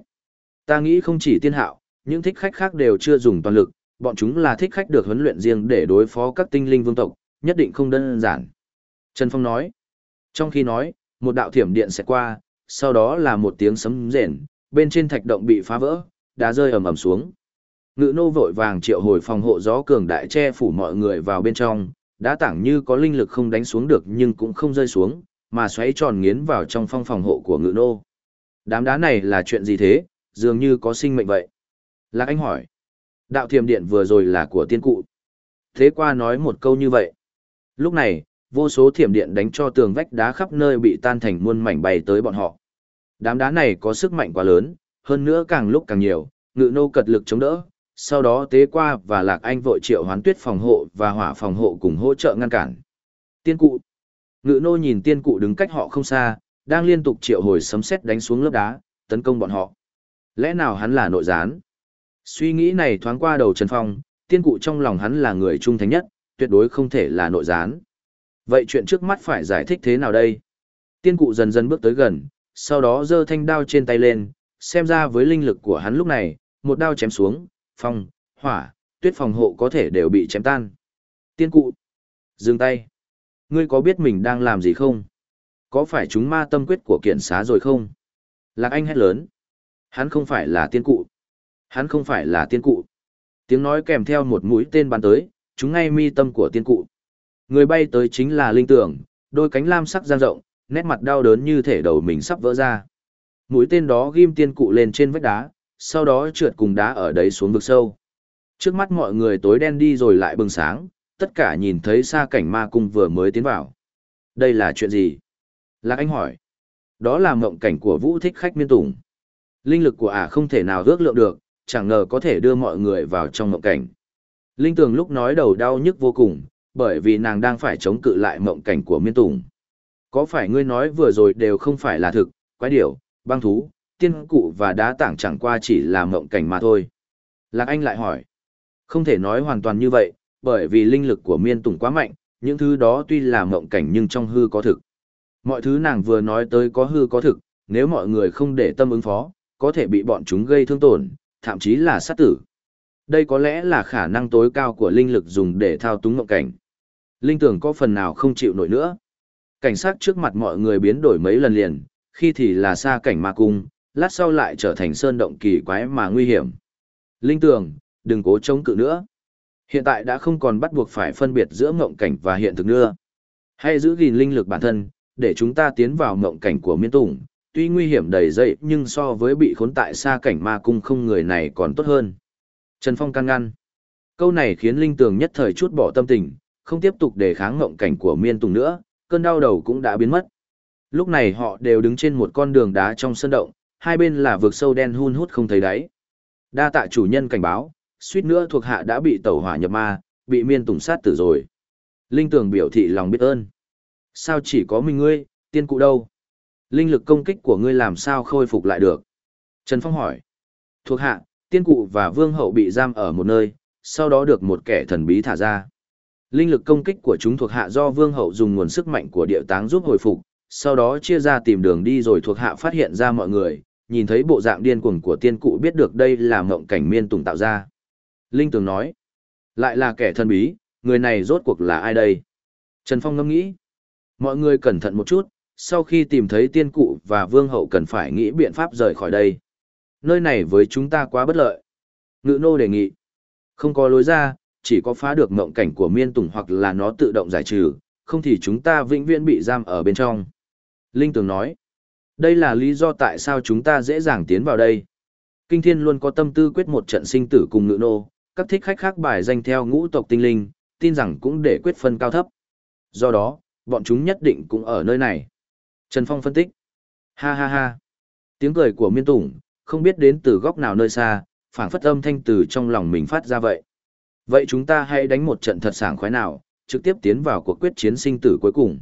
Ta nghĩ không chỉ tiên hạo, những thích khách khác đều chưa dùng toàn lực, bọn chúng là thích khách được huấn luyện riêng để đối phó các tinh linh vương tộc, nhất định không đơn giản. Trần Phong nói. Trong khi nói, một đạo thiểm điện sẽ qua, sau đó là một tiếng sấm rền, bên trên thạch động bị phá vỡ, đá rơi ầm ầm xuống. Ngự nô vội vàng triệu hồi phòng hộ gió cường đại che phủ mọi người vào bên trong, đá tảng như có linh lực không đánh xuống được nhưng cũng không rơi xuống, mà xoáy tròn nghiến vào trong phong phòng hộ của ngự nô. Đám đá này là chuyện gì thế, dường như có sinh mệnh vậy. Lạc Anh hỏi. Đạo thiềm điện vừa rồi là của tiên cụ. Thế qua nói một câu như vậy. Lúc này, vô số thiểm điện đánh cho tường vách đá khắp nơi bị tan thành muôn mảnh bay tới bọn họ. Đám đá này có sức mạnh quá lớn, hơn nữa càng lúc càng nhiều, ngự nô cật lực chống đỡ, sau đó tế qua và lạc anh vội triệu hoán tuyết phòng hộ và hỏa phòng hộ cùng hỗ trợ ngăn cản. Tiên cụ. Ngự nô nhìn tiên cụ đứng cách họ không xa, đang liên tục triệu hồi sấm sét đánh xuống lớp đá, tấn công bọn họ. Lẽ nào hắn là nội gián? Suy nghĩ này thoáng qua đầu Trần Phong, tiên cụ trong lòng hắn là người trung thành nhất, tuyệt đối không thể là nội gián. Vậy chuyện trước mắt phải giải thích thế nào đây? Tiên cụ dần dần bước tới gần, sau đó giơ thanh đao trên tay lên, xem ra với linh lực của hắn lúc này, một đao chém xuống, phong, hỏa, tuyết phòng hộ có thể đều bị chém tan. Tiên cụ, dừng tay. Ngươi có biết mình đang làm gì không? Có phải chúng ma tâm quyết của kiện xá rồi không? Lạc Anh hét lớn. Hắn không phải là tiên cụ. Hắn không phải là tiên cụ. Tiếng nói kèm theo một mũi tên bắn tới, chúng ngay mi tâm của tiên cụ. Người bay tới chính là linh tưởng, đôi cánh lam sắc giang rộng, nét mặt đau đớn như thể đầu mình sắp vỡ ra. Mũi tên đó ghim tiên cụ lên trên vách đá, sau đó trượt cùng đá ở đấy xuống vực sâu. Trước mắt mọi người tối đen đi rồi lại bừng sáng, tất cả nhìn thấy xa cảnh ma cung vừa mới tiến vào. Đây là chuyện gì? Lạc Anh hỏi. Đó là mộng cảnh của vũ thích khách miên tùng. Linh lực của ả không thể nào ước lượng được, chẳng ngờ có thể đưa mọi người vào trong mộng cảnh. Linh tường lúc nói đầu đau nhức vô cùng, bởi vì nàng đang phải chống cự lại mộng cảnh của miên tùng. Có phải ngươi nói vừa rồi đều không phải là thực, quái điểu, băng thú, tiên cụ và đá tảng chẳng qua chỉ là mộng cảnh mà thôi. Lạc Anh lại hỏi. Không thể nói hoàn toàn như vậy, bởi vì linh lực của miên tùng quá mạnh, những thứ đó tuy là mộng cảnh nhưng trong hư có thực. Mọi thứ nàng vừa nói tới có hư có thực, nếu mọi người không để tâm ứng phó, có thể bị bọn chúng gây thương tổn, thậm chí là sát tử. Đây có lẽ là khả năng tối cao của linh lực dùng để thao túng mộng cảnh. Linh tưởng có phần nào không chịu nổi nữa. Cảnh sát trước mặt mọi người biến đổi mấy lần liền, khi thì là xa cảnh ma cung, lát sau lại trở thành sơn động kỳ quái mà nguy hiểm. Linh tưởng, đừng cố chống cự nữa. Hiện tại đã không còn bắt buộc phải phân biệt giữa mộng cảnh và hiện thực nữa. Hãy giữ gìn linh lực bản thân, để chúng ta tiến vào mộng cảnh của miên tùng, tuy nguy hiểm đầy dậy nhưng so với bị khốn tại xa cảnh ma cung không người này còn tốt hơn. Trần Phong can ngăn. Câu này khiến Linh Tường nhất thời chút bỏ tâm tình, không tiếp tục để kháng ngộng cảnh của miên tùng nữa, cơn đau đầu cũng đã biến mất. Lúc này họ đều đứng trên một con đường đá trong sân động, hai bên là vực sâu đen hun hút không thấy đáy. Đa tạ chủ nhân cảnh báo, suýt nữa thuộc hạ đã bị tẩu hỏa nhập ma, bị miên tùng sát tử rồi. Linh Tường biểu thị lòng biết ơn. Sao chỉ có mình ngươi, tiên cụ đâu? Linh lực công kích của ngươi làm sao khôi phục lại được? Trần Phong hỏi. Thuộc hạ, tiên cụ và vương hậu bị giam ở một nơi, sau đó được một kẻ thần bí thả ra. Linh lực công kích của chúng thuộc hạ do vương hậu dùng nguồn sức mạnh của địa táng giúp hồi phục, sau đó chia ra tìm đường đi rồi thuộc hạ phát hiện ra mọi người, nhìn thấy bộ dạng điên cuồng của tiên cụ biết được đây là mộng cảnh miên tùng tạo ra. Linh tường nói, lại là kẻ thần bí, người này rốt cuộc là ai đây? Trần Phong ngẫm nghĩ, mọi người cẩn thận một chút, sau khi tìm thấy tiên cụ và vương hậu cần phải nghĩ biện pháp rời khỏi đây. Nơi này với chúng ta quá bất lợi. Ngự nô đề nghị, không có lối ra, chỉ có phá được mộng cảnh của miên tùng hoặc là nó tự động giải trừ, không thì chúng ta vĩnh viễn bị giam ở bên trong. Linh Tường nói, đây là lý do tại sao chúng ta dễ dàng tiến vào đây. Kinh Thiên luôn có tâm tư quyết một trận sinh tử cùng ngự nô, các thích khách khác bài danh theo ngũ tộc tinh linh, tin rằng cũng để quyết phân cao thấp. Do đó, bọn chúng nhất định cũng ở nơi này. Trần Phong phân tích. Ha ha ha. Tiếng cười của miên tùng, không biết đến từ góc nào nơi xa, phảng phất âm thanh từ trong lòng mình phát ra vậy. Vậy chúng ta hãy đánh một trận thật sảng khoái nào, trực tiếp tiến vào cuộc quyết chiến sinh tử cuối cùng.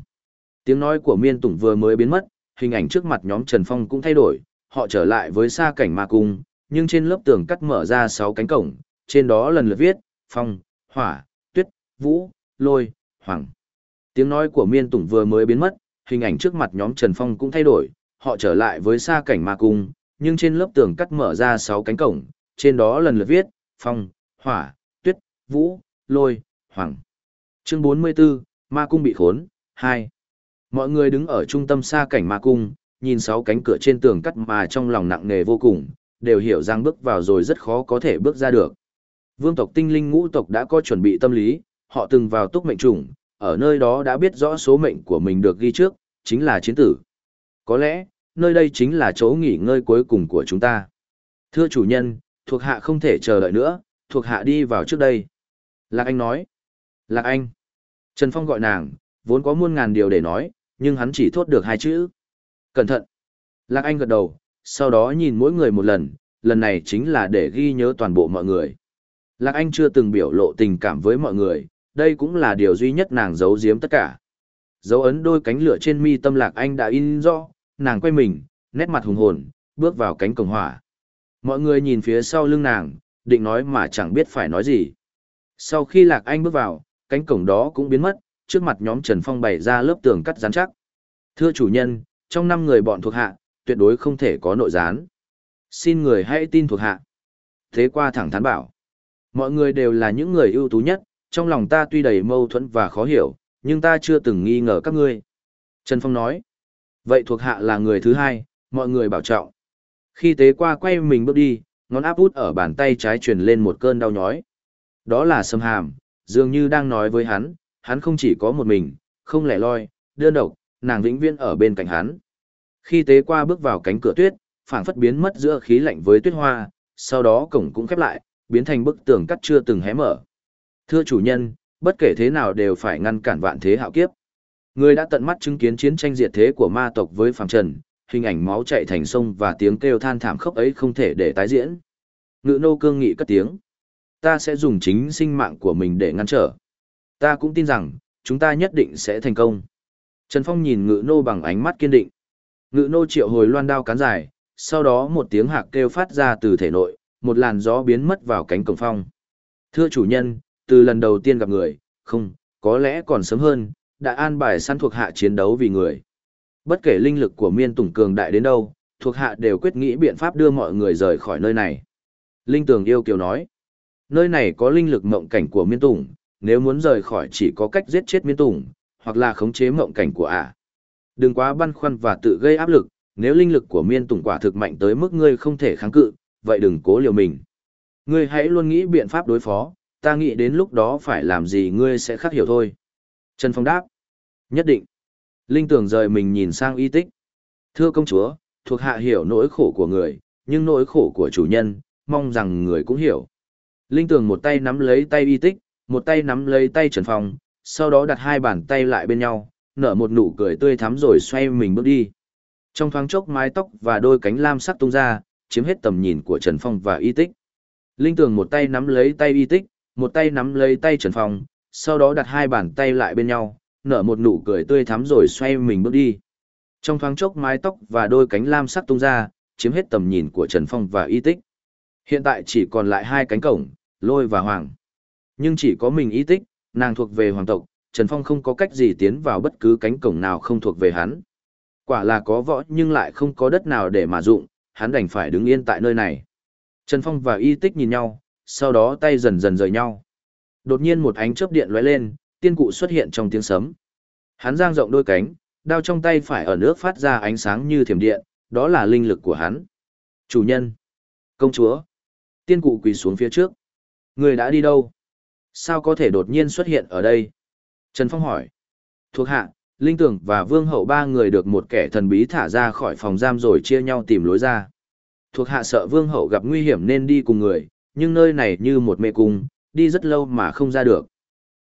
Tiếng nói của miên tùng vừa mới biến mất, hình ảnh trước mặt nhóm Trần Phong cũng thay đổi, họ trở lại với xa cảnh ma cung, nhưng trên lớp tường cắt mở ra 6 cánh cổng, trên đó lần lượt viết, phong, hỏa, tuyết, vũ, lôi, hoàng. Tiếng nói của miên tùng vừa mới biến mất, hình ảnh trước mặt nhóm Trần Phong cũng thay đổi, họ trở lại với xa cảnh ma cung, nhưng trên lớp tường cắt mở ra 6 cánh cổng, trên đó lần lượt viết, phong, hỏa, tuyết, vũ, lôi, hoàng. Chương 44, Ma Cung bị khốn, 2. Mọi người đứng ở trung tâm xa cảnh Ma Cung, nhìn sáu cánh cửa trên tường cắt mà trong lòng nặng nề vô cùng, đều hiểu rằng bước vào rồi rất khó có thể bước ra được. Vương tộc tinh linh ngũ tộc đã có chuẩn bị tâm lý, họ từng vào túc mệnh chủng ở nơi đó đã biết rõ số mệnh của mình được ghi trước, chính là chiến tử. Có lẽ, nơi đây chính là chỗ nghỉ ngơi cuối cùng của chúng ta. Thưa chủ nhân, thuộc hạ không thể chờ đợi nữa, thuộc hạ đi vào trước đây. Lạc Anh nói. Lạc Anh. Trần Phong gọi nàng, vốn có muôn ngàn điều để nói, nhưng hắn chỉ thốt được hai chữ. Cẩn thận. Lạc Anh gật đầu, sau đó nhìn mỗi người một lần, lần này chính là để ghi nhớ toàn bộ mọi người. Lạc Anh chưa từng biểu lộ tình cảm với mọi người, đây cũng là điều duy nhất nàng giấu giếm tất cả. Dấu ấn đôi cánh lửa trên mi tâm Lạc Anh đã in rõ, nàng quay mình, nét mặt hùng hồn, bước vào cánh cổng hỏa. Mọi người nhìn phía sau lưng nàng, định nói mà chẳng biết phải nói gì. Sau khi Lạc Anh bước vào, cánh cổng đó cũng biến mất, trước mặt nhóm Trần Phong bày ra lớp tường cắt rắn chắc. Thưa chủ nhân, trong năm người bọn thuộc hạ, tuyệt đối không thể có nội gián. Xin người hãy tin thuộc hạ. Thế qua thẳng thắn bảo. Mọi người đều là những người ưu tú nhất, trong lòng ta tuy đầy mâu thuẫn và khó hiểu, nhưng ta chưa từng nghi ngờ các ngươi. Trần Phong nói. Vậy thuộc hạ là người thứ hai, mọi người bảo trọng. Khi tế qua quay mình bước đi, ngón áp út ở bàn tay trái truyền lên một cơn đau nhói. Đó là sâm hàm, dường như đang nói với hắn, hắn không chỉ có một mình, không lẻ loi, đơn độc, nàng vĩnh viễn ở bên cạnh hắn. Khi tế qua bước vào cánh cửa tuyết, phảng phất biến mất giữa khí lạnh với tuyết hoa, sau đó cổng cũng khép lại, biến thành bức tường cắt chưa từng hé mở. Thưa chủ nhân, bất kể thế nào đều phải ngăn cản vạn thế hạo kiếp. Người đã tận mắt chứng kiến chiến tranh diệt thế của ma tộc với phàm trần, hình ảnh máu chạy thành sông và tiếng kêu than thảm khốc ấy không thể để tái diễn. Ngự nô cương nghị cất tiếng. Ta sẽ dùng chính sinh mạng của mình để ngăn trở. Ta cũng tin rằng, chúng ta nhất định sẽ thành công. Trần Phong nhìn ngự nô bằng ánh mắt kiên định. Ngự nô triệu hồi loan đao cán dài, sau đó một tiếng hạc kêu phát ra từ thể nội, một làn gió biến mất vào cánh cổng phong. Thưa chủ nhân, từ lần đầu tiên gặp người, không, có lẽ còn sớm hơn, đã an bài săn thuộc hạ chiến đấu vì người. Bất kể linh lực của miên tùng cường đại đến đâu, thuộc hạ đều quyết nghĩ biện pháp đưa mọi người rời khỏi nơi này. Linh tường yêu kiều nói, nơi này có linh lực mộng cảnh của miên tùng, nếu muốn rời khỏi chỉ có cách giết chết miên tùng, hoặc là khống chế mộng cảnh của ả. Đừng quá băn khoăn và tự gây áp lực, nếu linh lực của miên tùng quả thực mạnh tới mức ngươi không thể kháng cự, vậy đừng cố liều mình. Ngươi hãy luôn nghĩ biện pháp đối phó, ta nghĩ đến lúc đó phải làm gì ngươi sẽ khắc hiểu thôi. Trần Phong đáp. Nhất định. Linh tưởng rời mình nhìn sang y tích. Thưa công chúa, thuộc hạ hiểu nỗi khổ của người, nhưng nỗi khổ của chủ nhân, mong rằng người cũng hiểu. Linh tưởng một tay nắm lấy tay y tích, một tay nắm lấy tay Trần Phong, sau đó đặt hai bàn tay lại bên nhau, nở một nụ cười tươi thắm rồi xoay mình bước đi. Trong thoáng chốc mái tóc và đôi cánh lam sắc tung ra, chiếm hết tầm nhìn của Trần Phong và y tích. Linh tưởng một tay nắm lấy tay y tích, một tay nắm lấy tay Trần Phong, sau đó đặt hai bàn tay lại bên nhau, nở một nụ cười tươi thắm rồi xoay mình bước đi. Trong thoáng chốc mái tóc và đôi cánh lam sắc tung ra, chiếm hết tầm nhìn của Trần Phong và Y Tích. Hiện tại chỉ còn lại hai cánh cổng, lôi và hoàng. Nhưng chỉ có mình Y Tích, nàng thuộc về hoàng tộc, Trần Phong không có cách gì tiến vào bất cứ cánh cổng nào không thuộc về hắn. Quả là có võ nhưng lại không có đất nào để mà dụng, hắn đành phải đứng yên tại nơi này. Trần Phong và Y Tích nhìn nhau, sau đó tay dần dần rời nhau. Đột nhiên một ánh chớp điện lóe lên, tiên cụ xuất hiện trong tiếng sấm. Hắn giang rộng đôi cánh, đao trong tay phải ở nước phát ra ánh sáng như thiểm điện, đó là linh lực của hắn. Chủ nhân, công chúa, tiên cụ quỳ xuống phía trước. Người đã đi đâu? Sao có thể đột nhiên xuất hiện ở đây? Trần Phong hỏi. Thuộc hạ, Linh Tưởng và Vương Hậu ba người được một kẻ thần bí thả ra khỏi phòng giam rồi chia nhau tìm lối ra. Thuộc hạ sợ Vương Hậu gặp nguy hiểm nên đi cùng người, nhưng nơi này như một mê cung, đi rất lâu mà không ra được.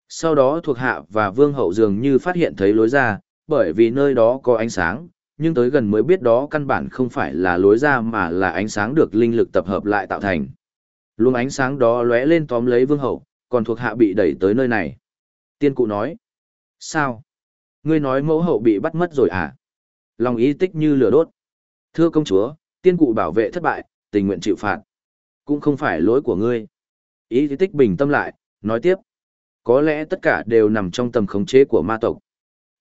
Sau đó thuộc hạ và vương hậu dường như phát hiện thấy lối ra, bởi vì nơi đó có ánh sáng, nhưng tới gần mới biết đó căn bản không phải là lối ra mà là ánh sáng được linh lực tập hợp lại tạo thành. Luồng ánh sáng đó lóe lên tóm lấy vương hậu, còn thuộc hạ bị đẩy tới nơi này. Tiên cụ nói, sao? Ngươi nói mẫu hậu bị bắt mất rồi à? Lòng ý tích như lửa đốt. Thưa công chúa, tiên cụ bảo vệ thất bại, tình nguyện chịu phạt. Cũng không phải lỗi của ngươi. Ý tích bình tâm lại, nói tiếp. Có lẽ tất cả đều nằm trong tầm khống chế của ma tộc.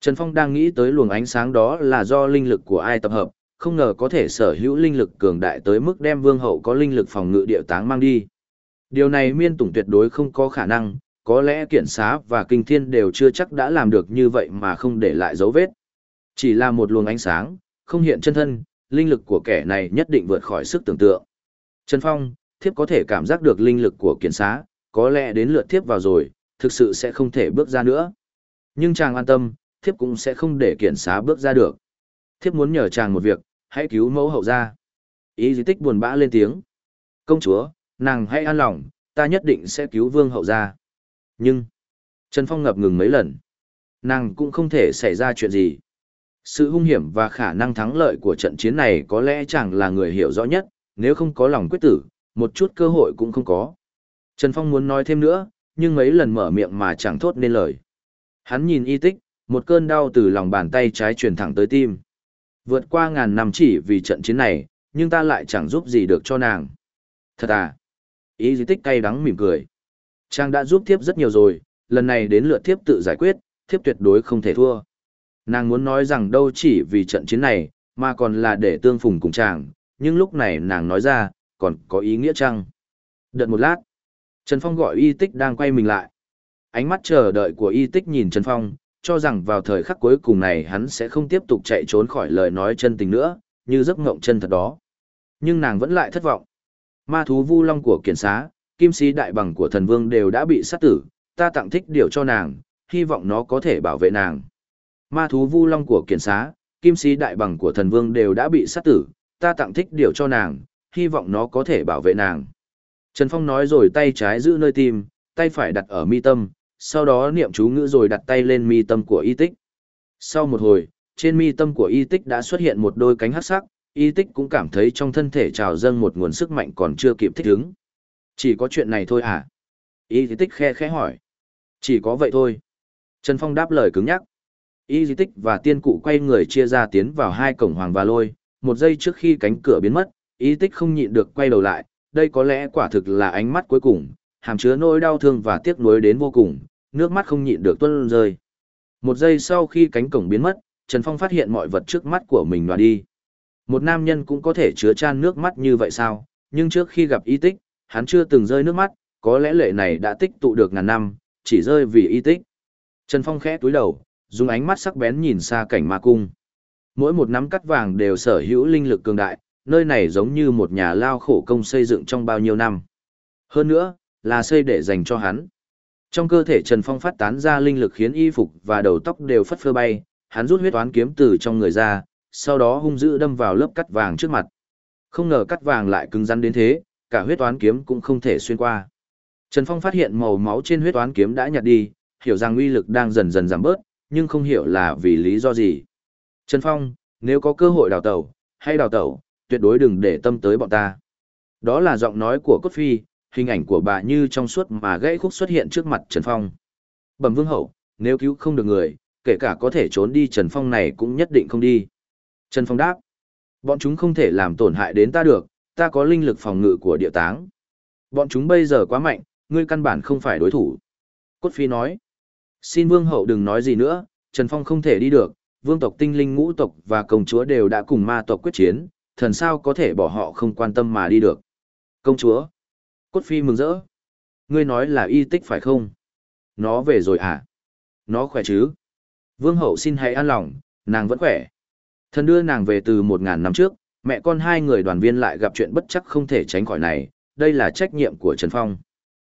Trần Phong đang nghĩ tới luồng ánh sáng đó là do linh lực của ai tập hợp, không ngờ có thể sở hữu linh lực cường đại tới mức đem vương hậu có linh lực phòng ngự địa táng mang đi. Điều này miên tùng tuyệt đối không có khả năng, có lẽ kiện xá và kinh thiên đều chưa chắc đã làm được như vậy mà không để lại dấu vết. Chỉ là một luồng ánh sáng, không hiện chân thân, linh lực của kẻ này nhất định vượt khỏi sức tưởng tượng. Trần Phong, thiếp có thể cảm giác được linh lực của kiện xá, có lẽ đến lượt thiếp vào rồi, thực sự sẽ không thể bước ra nữa. Nhưng chàng an tâm, thiếp cũng sẽ không để kiện xá bước ra được. Thiếp muốn nhờ chàng một việc, hãy cứu mẫu hậu ra. Ý di tích buồn bã lên tiếng. Công chúa, nàng hãy an lòng, Ta nhất định sẽ cứu vương hậu ra. Nhưng, Trần Phong ngập ngừng mấy lần. Nàng cũng không thể xảy ra chuyện gì. Sự hung hiểm và khả năng thắng lợi của trận chiến này có lẽ chàng là người hiểu rõ nhất, nếu không có lòng quyết tử, một chút cơ hội cũng không có. Trần Phong muốn nói thêm nữa, nhưng mấy lần mở miệng mà chẳng thốt nên lời. Hắn nhìn y tích, một cơn đau từ lòng bàn tay trái truyền thẳng tới tim. Vượt qua ngàn năm chỉ vì trận chiến này, nhưng ta lại chẳng giúp gì được cho nàng. Thật à? Y di tích cay đắng mỉm cười. Trang đã giúp thiếp rất nhiều rồi, lần này đến lượt thiếp tự giải quyết, thiếp tuyệt đối không thể thua. Nàng muốn nói rằng đâu chỉ vì trận chiến này, mà còn là để tương phùng cùng chàng, nhưng lúc này nàng nói ra, còn có ý nghĩa chăng? đợt một lát, Trần Phong gọi y tích đang quay mình lại. Ánh mắt chờ đợi của y tích nhìn Trần Phong, cho rằng vào thời khắc cuối cùng này hắn sẽ không tiếp tục chạy trốn khỏi lời nói chân tình nữa, như giấc ngộng chân thật đó. Nhưng nàng vẫn lại thất vọng. Ma thú vu long của kiển xá, kim sĩ đại bằng của thần vương đều đã bị sát tử, ta tặng thích điều cho nàng, hy vọng nó có thể bảo vệ nàng. Ma thú vu long của kiển xá, kim sĩ đại bằng của thần vương đều đã bị sát tử, ta tặng thích điều cho nàng, hy vọng nó có thể bảo vệ nàng. Trần Phong nói rồi tay trái giữ nơi tim, tay phải đặt ở mi tâm, sau đó niệm chú ngữ rồi đặt tay lên mi tâm của y tích. Sau một hồi, trên mi tâm của y tích đã xuất hiện một đôi cánh hắc sắc, y tích cũng cảm thấy trong thân thể trào dâng một nguồn sức mạnh còn chưa kịp thích ứng. Chỉ có chuyện này thôi à? Y tích khe khẽ hỏi. Chỉ có vậy thôi. Trần Phong đáp lời cứng nhắc. Y di tích và tiên cụ quay người chia ra tiến vào hai cổng hoàng và lôi, một giây trước khi cánh cửa biến mất, Ý tích không nhịn được quay đầu lại, đây có lẽ quả thực là ánh mắt cuối cùng, hàm chứa nỗi đau thương và tiếc nuối đến vô cùng, nước mắt không nhịn được tuôn rơi. Một giây sau khi cánh cổng biến mất, Trần Phong phát hiện mọi vật trước mắt của mình đoạt đi. Một nam nhân cũng có thể chứa chan nước mắt như vậy sao, nhưng trước khi gặp y tích, hắn chưa từng rơi nước mắt, có lẽ lệ này đã tích tụ được ngàn năm, chỉ rơi vì y tích. Trần Phong khẽ túi đầu, dùng ánh mắt sắc bén nhìn xa cảnh ma cung. Mỗi một nắm cắt vàng đều sở hữu linh lực cường đại, nơi này giống như một nhà lao khổ công xây dựng trong bao nhiêu năm. Hơn nữa, là xây để dành cho hắn. Trong cơ thể Trần Phong phát tán ra linh lực khiến y phục và đầu tóc đều phất phơ bay, hắn rút huyết toán kiếm từ trong người ra, sau đó hung dữ đâm vào lớp cắt vàng trước mặt. Không ngờ cắt vàng lại cứng rắn đến thế, cả huyết toán kiếm cũng không thể xuyên qua. Trần Phong phát hiện màu máu trên huyết toán kiếm đã nhạt đi, hiểu rằng uy lực đang dần dần giảm bớt, nhưng không hiểu là vì lý do gì. Trần Phong, nếu có cơ hội đào tẩu, hay đào tẩu, tuyệt đối đừng để tâm tới bọn ta. Đó là giọng nói của Cốt Phi, hình ảnh của bà như trong suốt mà gãy khúc xuất hiện trước mặt Trần Phong. Bẩm vương hậu, nếu cứu không được người, kể cả có thể trốn đi Trần Phong này cũng nhất định không đi. Trần Phong đáp, bọn chúng không thể làm tổn hại đến ta được, ta có linh lực phòng ngự của địa táng. Bọn chúng bây giờ quá mạnh, ngươi căn bản không phải đối thủ. Cốt Phi nói, xin vương hậu đừng nói gì nữa, Trần Phong không thể đi được, vương tộc tinh linh ngũ tộc và công chúa đều đã cùng ma tộc quyết chiến, thần sao có thể bỏ họ không quan tâm mà đi được. Công chúa, Cốt Phi mừng rỡ. Ngươi nói là y tích phải không? Nó về rồi à? Nó khỏe chứ? Vương hậu xin hãy an lòng, nàng vẫn khỏe. Thần đưa nàng về từ một ngàn năm trước, mẹ con hai người đoàn viên lại gặp chuyện bất chắc không thể tránh khỏi này, đây là trách nhiệm của Trần Phong.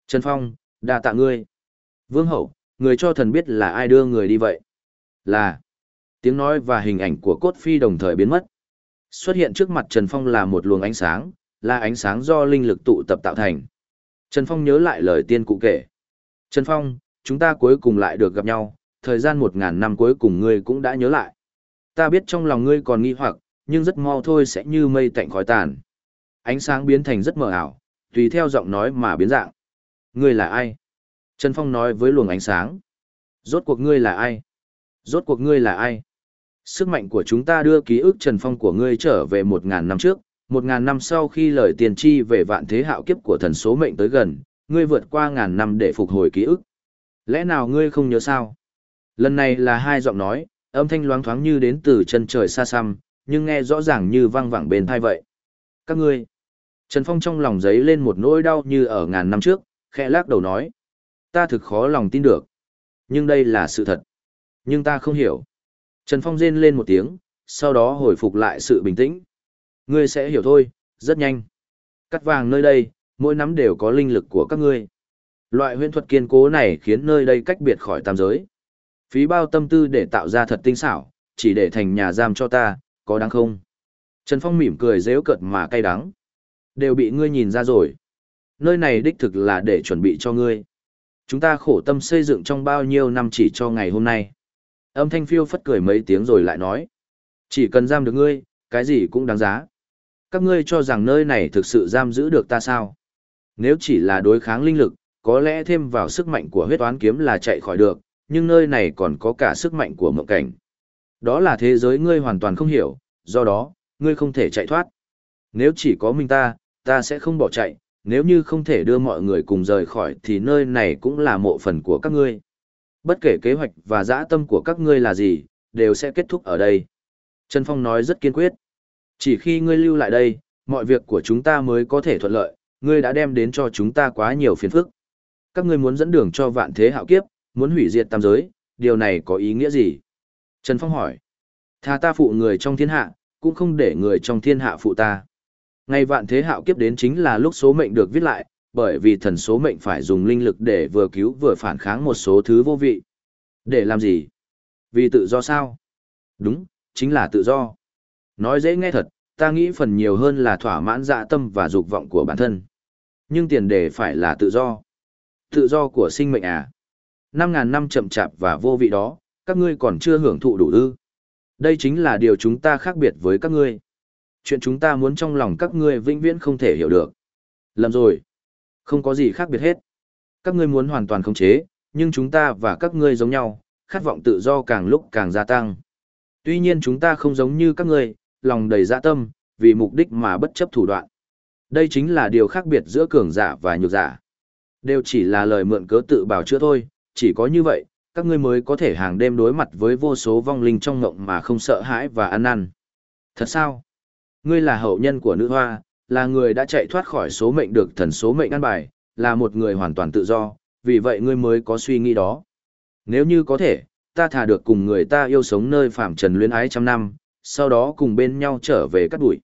Trần Phong, đa tạ ngươi. Vương hậu, người cho thần biết là ai đưa người đi vậy. Là, tiếng nói và hình ảnh của cốt phi đồng thời biến mất. Xuất hiện trước mặt Trần Phong là một luồng ánh sáng, là ánh sáng do linh lực tụ tập tạo thành. Trần Phong nhớ lại lời tiên cụ kể. Trần Phong, chúng ta cuối cùng lại được gặp nhau, thời gian một ngàn năm cuối cùng ngươi cũng đã nhớ lại. Ta biết trong lòng ngươi còn nghi hoặc, nhưng rất mau thôi sẽ như mây tạnh khói tàn. Ánh sáng biến thành rất mờ ảo, tùy theo giọng nói mà biến dạng. Ngươi là ai? Trần Phong nói với luồng ánh sáng. Rốt cuộc ngươi là ai? Rốt cuộc ngươi là ai? Sức mạnh của chúng ta đưa ký ức Trần Phong của ngươi trở về một ngàn năm trước, một ngàn năm sau khi lời tiền tri về vạn thế hạo kiếp của thần số mệnh tới gần, ngươi vượt qua ngàn năm để phục hồi ký ức. Lẽ nào ngươi không nhớ sao? Lần này là hai giọng nói, âm thanh loáng thoáng như đến từ chân trời xa xăm, nhưng nghe rõ ràng như vang vẳng bên thai vậy. Các ngươi. Trần Phong trong lòng giấy lên một nỗi đau như ở ngàn năm trước, khẽ lắc đầu nói. Ta thực khó lòng tin được. Nhưng đây là sự thật. Nhưng ta không hiểu. Trần Phong rên lên một tiếng, sau đó hồi phục lại sự bình tĩnh. Ngươi sẽ hiểu thôi, rất nhanh. Cắt vàng nơi đây, mỗi nắm đều có linh lực của các ngươi. Loại huyễn thuật kiên cố này khiến nơi đây cách biệt khỏi tam giới. Phí bao tâm tư để tạo ra thật tinh xảo, chỉ để thành nhà giam cho ta, có đáng không? Trần Phong mỉm cười dễu cợt mà cay đắng. Đều bị ngươi nhìn ra rồi. nơi này đích thực là để chuẩn bị cho ngươi. Chúng ta khổ tâm xây dựng trong bao nhiêu năm chỉ cho ngày hôm nay. Âm thanh phiêu phất cười mấy tiếng rồi lại nói. Chỉ cần giam được ngươi, cái gì cũng đáng giá. Các ngươi cho rằng nơi này thực sự giam giữ được ta sao? Nếu chỉ là đối kháng linh lực, có lẽ thêm vào sức mạnh của huyết toán kiếm là chạy khỏi được, nhưng nơi này còn có cả sức mạnh của mộng cảnh. Đó là thế giới ngươi hoàn toàn không hiểu, do đó, ngươi không thể chạy thoát. Nếu chỉ có mình ta, ta sẽ không bỏ chạy, nếu như không thể đưa mọi người cùng rời khỏi thì nơi này cũng là mộ phần của các ngươi. Bất kể kế hoạch và dã tâm của các ngươi là gì, đều sẽ kết thúc ở đây. Trần Phong nói rất kiên quyết. Chỉ khi ngươi lưu lại đây, mọi việc của chúng ta mới có thể thuận lợi, ngươi đã đem đến cho chúng ta quá nhiều phiền phức. Các ngươi muốn dẫn đường cho vạn thế hạo kiếp, muốn hủy diệt tam giới, điều này có ý nghĩa gì? Trần Phong hỏi. Tha ta phụ người trong thiên hạ, cũng không để người trong thiên hạ phụ ta. Ngày vạn thế hạo kiếp đến chính là lúc số mệnh được viết lại, bởi vì thần số mệnh phải dùng linh lực để vừa cứu vừa phản kháng một số thứ vô vị. Để làm gì? Vì tự do sao? Đúng, chính là tự do. Nói dễ nghe thật, ta nghĩ phần nhiều hơn là thỏa mãn dạ tâm và dục vọng của bản thân. Nhưng tiền đề phải là tự do. Tự do của sinh mệnh à? Năm ngàn năm chậm chạp và vô vị đó, các ngươi còn chưa hưởng thụ đủ ư. Đây chính là điều chúng ta khác biệt với các ngươi. Chuyện chúng ta muốn trong lòng các ngươi vĩnh viễn không thể hiểu được. Lầm rồi. Không có gì khác biệt hết. Các ngươi muốn hoàn toàn khống chế, nhưng chúng ta và các ngươi giống nhau, khát vọng tự do càng lúc càng gia tăng. Tuy nhiên chúng ta không giống như các ngươi, lòng đầy dạ tâm, vì mục đích mà bất chấp thủ đoạn. Đây chính là điều khác biệt giữa cường giả và nhược giả. Đều chỉ là lời mượn cớ tự bảo chữa thôi, chỉ có như vậy, các ngươi mới có thể hàng đêm đối mặt với vô số vong linh trong ngộng mà không sợ hãi và ăn năn. Thật sao? Ngươi là hậu nhân của nữ hoa, là người đã chạy thoát khỏi số mệnh được thần số mệnh ăn bài, là một người hoàn toàn tự do, vì vậy ngươi mới có suy nghĩ đó. Nếu như có thể, ta thà được cùng người ta yêu sống nơi phạm trần luyến ái trăm năm, sau đó cùng bên nhau trở về cắt đuổi.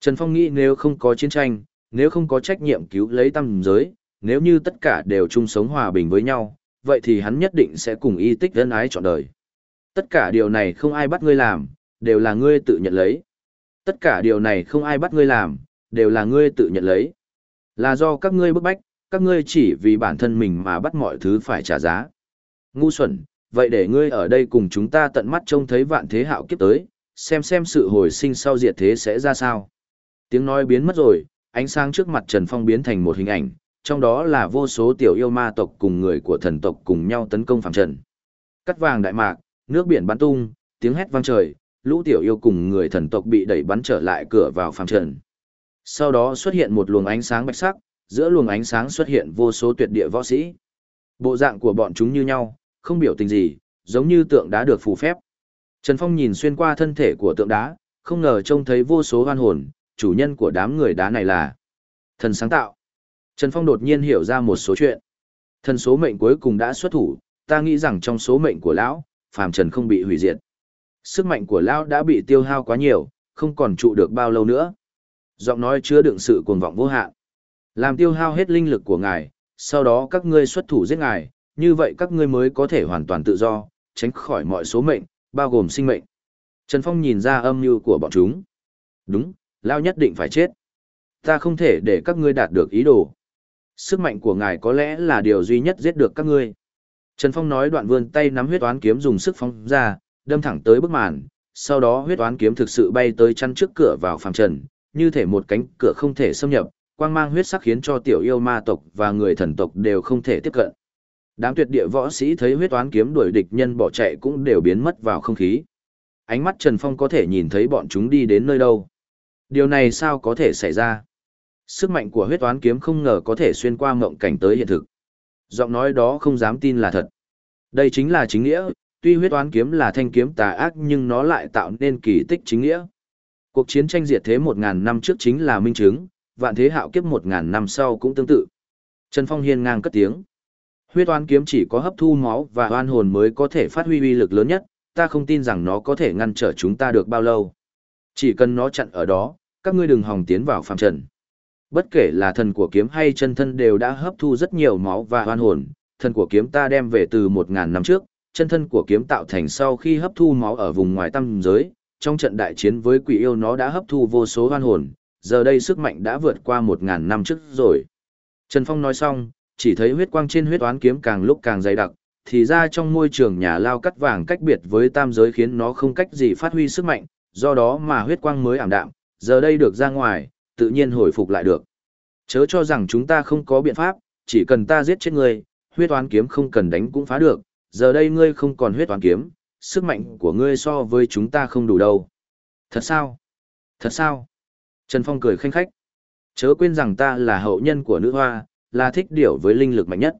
Trần Phong nghĩ nếu không có chiến tranh, nếu không có trách nhiệm cứu lấy tâm giới, nếu như tất cả đều chung sống hòa bình với nhau, vậy thì hắn nhất định sẽ cùng y tích ân ái trọn đời. Tất cả điều này không ai bắt ngươi làm, đều là ngươi tự nhận lấy. Tất cả điều này không ai bắt ngươi làm, đều là ngươi tự nhận lấy. Là do các ngươi bức bách, các ngươi chỉ vì bản thân mình mà bắt mọi thứ phải trả giá. Ngu xuẩn, vậy để ngươi ở đây cùng chúng ta tận mắt trông thấy vạn thế hạo kiếp tới, xem xem sự hồi sinh sau diệt thế sẽ ra sao. Tiếng nói biến mất rồi, ánh sáng trước mặt Trần Phong biến thành một hình ảnh, trong đó là vô số tiểu yêu ma tộc cùng người của thần tộc cùng nhau tấn công phàm trần. Cắt vàng đại mạc, nước biển bắn tung, tiếng hét vang trời, lũ tiểu yêu cùng người thần tộc bị đẩy bắn trở lại cửa vào phàm trần. Sau đó xuất hiện một luồng ánh sáng bạch sắc, giữa luồng ánh sáng xuất hiện vô số tuyệt địa võ sĩ. Bộ dạng của bọn chúng như nhau, không biểu tình gì, giống như tượng đá được phù phép. Trần Phong nhìn xuyên qua thân thể của tượng đá, không ngờ trông thấy vô số hoan hồn, chủ nhân của đám người đá này là thần sáng tạo. Trần Phong đột nhiên hiểu ra một số chuyện. Thần số mệnh cuối cùng đã xuất thủ, ta nghĩ rằng trong số mệnh của lão, phàm trần không bị hủy diệt. Sức mạnh của lão đã bị tiêu hao quá nhiều, không còn trụ được bao lâu nữa. Giọng nói chứa đựng sự cuồng vọng vô hạn. Làm tiêu hao hết linh lực của ngài, sau đó các ngươi xuất thủ giết ngài, như vậy các ngươi mới có thể hoàn toàn tự do, tránh khỏi mọi số mệnh, bao gồm sinh mệnh. Trần Phong nhìn ra âm mưu của bọn chúng. Đúng, Lao nhất định phải chết. Ta không thể để các ngươi đạt được ý đồ. Sức mạnh của ngài có lẽ là điều duy nhất giết được các ngươi. Trần Phong nói đoạn vươn tay nắm huyết toán kiếm dùng sức phóng ra, đâm thẳng tới bức màn, sau đó huyết toán kiếm thực sự bay tới chăn trước cửa vào phàm trần, như thể một cánh cửa không thể xâm nhập, quang mang huyết sắc khiến cho tiểu yêu ma tộc và người thần tộc đều không thể tiếp cận. Đám tuyệt địa võ sĩ thấy huyết toán kiếm đuổi địch nhân bỏ chạy cũng đều biến mất vào không khí. Ánh mắt Trần Phong có thể nhìn thấy bọn chúng đi đến nơi đâu. Điều này sao có thể xảy ra? Sức mạnh của huyết toán kiếm không ngờ có thể xuyên qua mộng cảnh tới hiện thực. Giọng nói đó không dám tin là thật. Đây chính là chính nghĩa, tuy huyết toán kiếm là thanh kiếm tà ác nhưng nó lại tạo nên kỳ tích chính nghĩa. Cuộc chiến tranh diệt thế một ngàn năm trước chính là minh chứng, vạn thế hạo kiếp một ngàn năm sau cũng tương tự. Trần Phong hiên ngang cất tiếng. Huyết oán kiếm chỉ có hấp thu máu và oan hồn mới có thể phát huy uy lực lớn nhất, ta không tin rằng nó có thể ngăn trở chúng ta được bao lâu. Chỉ cần nó chặn ở đó, các ngươi đừng hòng tiến vào phàm trần. Bất kể là thần của kiếm hay chân thân đều đã hấp thu rất nhiều máu và oan hồn, thần của kiếm ta đem về từ một ngàn năm trước, chân thân của kiếm tạo thành sau khi hấp thu máu ở vùng ngoài tâm giới, trong trận đại chiến với quỷ yêu nó đã hấp thu vô số oan hồn, giờ đây sức mạnh đã vượt qua một ngàn năm trước rồi. Trần Phong nói xong, chỉ thấy huyết quang trên huyết oán kiếm càng lúc càng dày đặc, thì ra trong môi trường nhà lao cắt vàng cách biệt với tam giới khiến nó không cách gì phát huy sức mạnh, do đó mà huyết quang mới ảm đạm, giờ đây được ra ngoài, tự nhiên hồi phục lại được. Chớ cho rằng chúng ta không có biện pháp, chỉ cần ta giết chết ngươi, huyết oán kiếm không cần đánh cũng phá được, giờ đây ngươi không còn huyết oán kiếm, sức mạnh của ngươi so với chúng ta không đủ đâu. Thật sao? Thật sao? Trần Phong cười khanh khách. Chớ quên rằng ta là hậu nhân của nữ hoa, là thích điểu với linh lực mạnh nhất.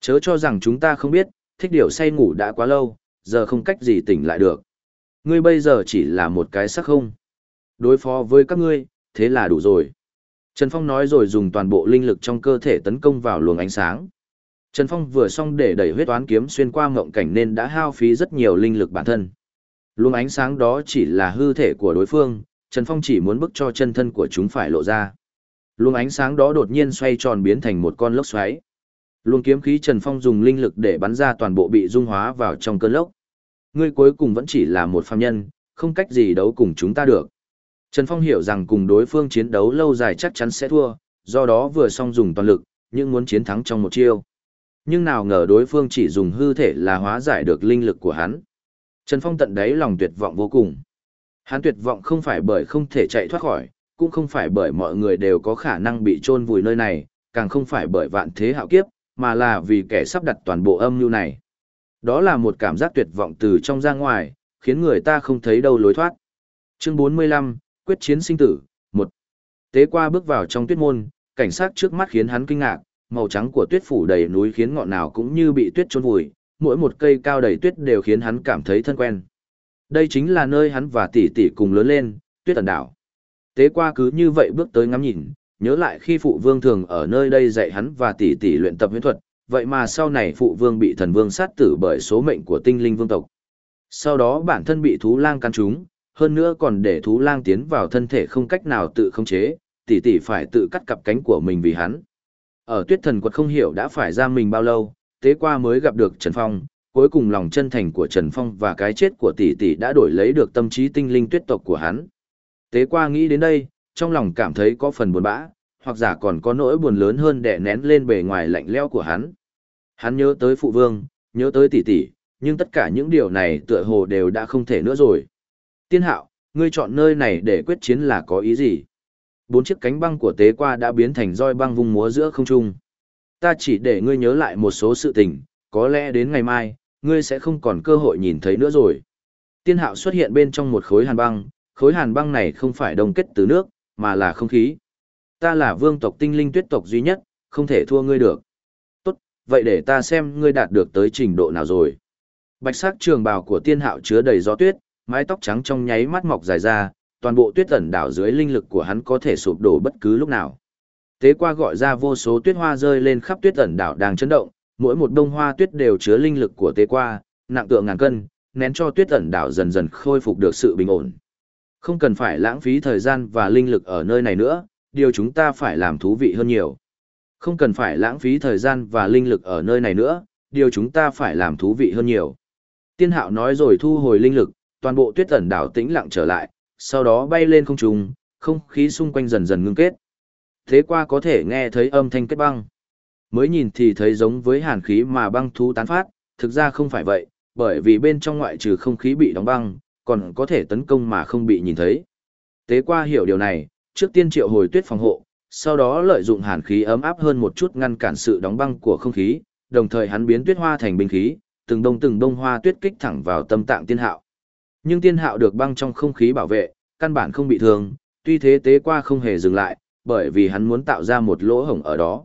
Chớ cho rằng chúng ta không biết, thích điểu say ngủ đã quá lâu, giờ không cách gì tỉnh lại được. Ngươi bây giờ chỉ là một cái sắc không. Đối phó với các ngươi, thế là đủ rồi. Trần Phong nói rồi dùng toàn bộ linh lực trong cơ thể tấn công vào luồng ánh sáng. Trần Phong vừa xong để đẩy huyết toán kiếm xuyên qua ngộng cảnh nên đã hao phí rất nhiều linh lực bản thân. Luồng ánh sáng đó chỉ là hư thể của đối phương, Trần Phong chỉ muốn bức cho chân thân của chúng phải lộ ra. Luồng ánh sáng đó đột nhiên xoay tròn biến thành một con lốc xoáy. Luồng kiếm khí Trần Phong dùng linh lực để bắn ra toàn bộ bị dung hóa vào trong cơn lốc. Ngươi cuối cùng vẫn chỉ là một phàm nhân, không cách gì đấu cùng chúng ta được. Trần Phong hiểu rằng cùng đối phương chiến đấu lâu dài chắc chắn sẽ thua, do đó vừa xong dùng toàn lực, nhưng muốn chiến thắng trong một chiêu. Nhưng nào ngờ đối phương chỉ dùng hư thể là hóa giải được linh lực của hắn. Trần Phong tận đáy lòng tuyệt vọng vô cùng. Hắn tuyệt vọng không phải bởi không thể chạy thoát khỏi, cũng không phải bởi mọi người đều có khả năng bị chôn vùi nơi này, càng không phải bởi vạn thế hạo kiếp, mà là vì kẻ sắp đặt toàn bộ âm mưu này. Đó là một cảm giác tuyệt vọng từ trong ra ngoài, khiến người ta không thấy đâu lối thoát. Chương 45, Quyết chiến sinh tử, 1. Tế qua bước vào trong tuyết môn, cảnh sát trước mắt khiến hắn kinh ngạc, màu trắng của tuyết phủ đầy núi khiến ngọn nào cũng như bị tuyết trôn vùi, mỗi một cây cao đầy tuyết đều khiến hắn cảm thấy thân quen. Đây chính là nơi hắn và tỷ tỷ cùng lớn lên, tuyết ẩn đảo. Tế qua cứ như vậy bước tới ngắm nhìn, nhớ lại khi phụ vương thường ở nơi đây dạy hắn và tỷ tỷ luyện tập huyễn thuật, vậy mà sau này phụ vương bị thần vương sát tử bởi số mệnh của tinh linh vương tộc. Sau đó bản thân bị thú lang căn trúng, hơn nữa còn để thú lang tiến vào thân thể không cách nào tự khống chế, tỷ tỷ phải tự cắt cặp cánh của mình vì hắn. Ở tuyết thần quật không hiểu đã phải ra mình bao lâu, tế qua mới gặp được Trần Phong, cuối cùng lòng chân thành của Trần Phong và cái chết của tỷ tỷ đã đổi lấy được tâm trí tinh linh tuyết tộc của hắn. Tế qua nghĩ đến đây, trong lòng cảm thấy có phần buồn bã, hoặc giả còn có nỗi buồn lớn hơn đè nén lên bề ngoài lạnh lẽo của hắn. Hắn nhớ tới phụ vương, nhớ tới tỷ tỷ, nhưng tất cả những điều này tựa hồ đều đã không thể nữa rồi. Tiên hạo, ngươi chọn nơi này để quyết chiến là có ý gì? Bốn chiếc cánh băng của tế qua đã biến thành roi băng vung múa giữa không trung. Ta chỉ để ngươi nhớ lại một số sự tình, có lẽ đến ngày mai, ngươi sẽ không còn cơ hội nhìn thấy nữa rồi. Tiên hạo xuất hiện bên trong một khối hàn băng, khối hàn băng này không phải đông kết từ nước, mà là không khí. Ta là vương tộc tinh linh tuyết tộc duy nhất, không thể thua ngươi được. Tốt, vậy để ta xem ngươi đạt được tới trình độ nào rồi. Bạch sắc trường bào của tiên hạo chứa đầy gió tuyết, mái tóc trắng trong nháy mắt mọc dài ra, toàn bộ tuyết ẩn đảo dưới linh lực của hắn có thể sụp đổ bất cứ lúc nào. Tế qua gọi ra vô số tuyết hoa rơi lên khắp tuyết ẩn đảo đang chấn động, mỗi một đông hoa tuyết đều chứa linh lực của tế qua, nặng tượng ngàn cân, nén cho tuyết ẩn đảo dần dần khôi phục được sự bình ổn. Không cần phải lãng phí thời gian và linh lực ở nơi này nữa, điều chúng ta phải làm thú vị hơn nhiều. Không cần phải lãng phí thời gian và linh lực ở nơi này nữa, điều chúng ta phải làm thú vị hơn nhiều. Tiên hạo nói rồi thu hồi linh lực, toàn bộ tuyết ẩn đảo tĩnh lặng trở lại, sau đó bay lên không trung, không khí xung quanh dần dần ngưng kết. Thế qua có thể nghe thấy âm thanh kết băng. Mới nhìn thì thấy giống với hàn khí mà băng thú tán phát, thực ra không phải vậy, bởi vì bên trong ngoại trừ không khí bị đóng băng, còn có thể tấn công mà không bị nhìn thấy. Tế qua hiểu điều này, trước tiên triệu hồi tuyết phòng hộ, sau đó lợi dụng hàn khí ấm áp hơn một chút ngăn cản sự đóng băng của không khí, đồng thời hắn biến tuyết hoa thành binh khí, từng đông từng đông hoa tuyết kích thẳng vào tâm tạng tiên hạo. Nhưng tiên hạo được băng trong không khí bảo vệ, căn bản không bị thương, tuy thế tế qua không hề dừng lại, bởi vì hắn muốn tạo ra một lỗ hổng ở đó.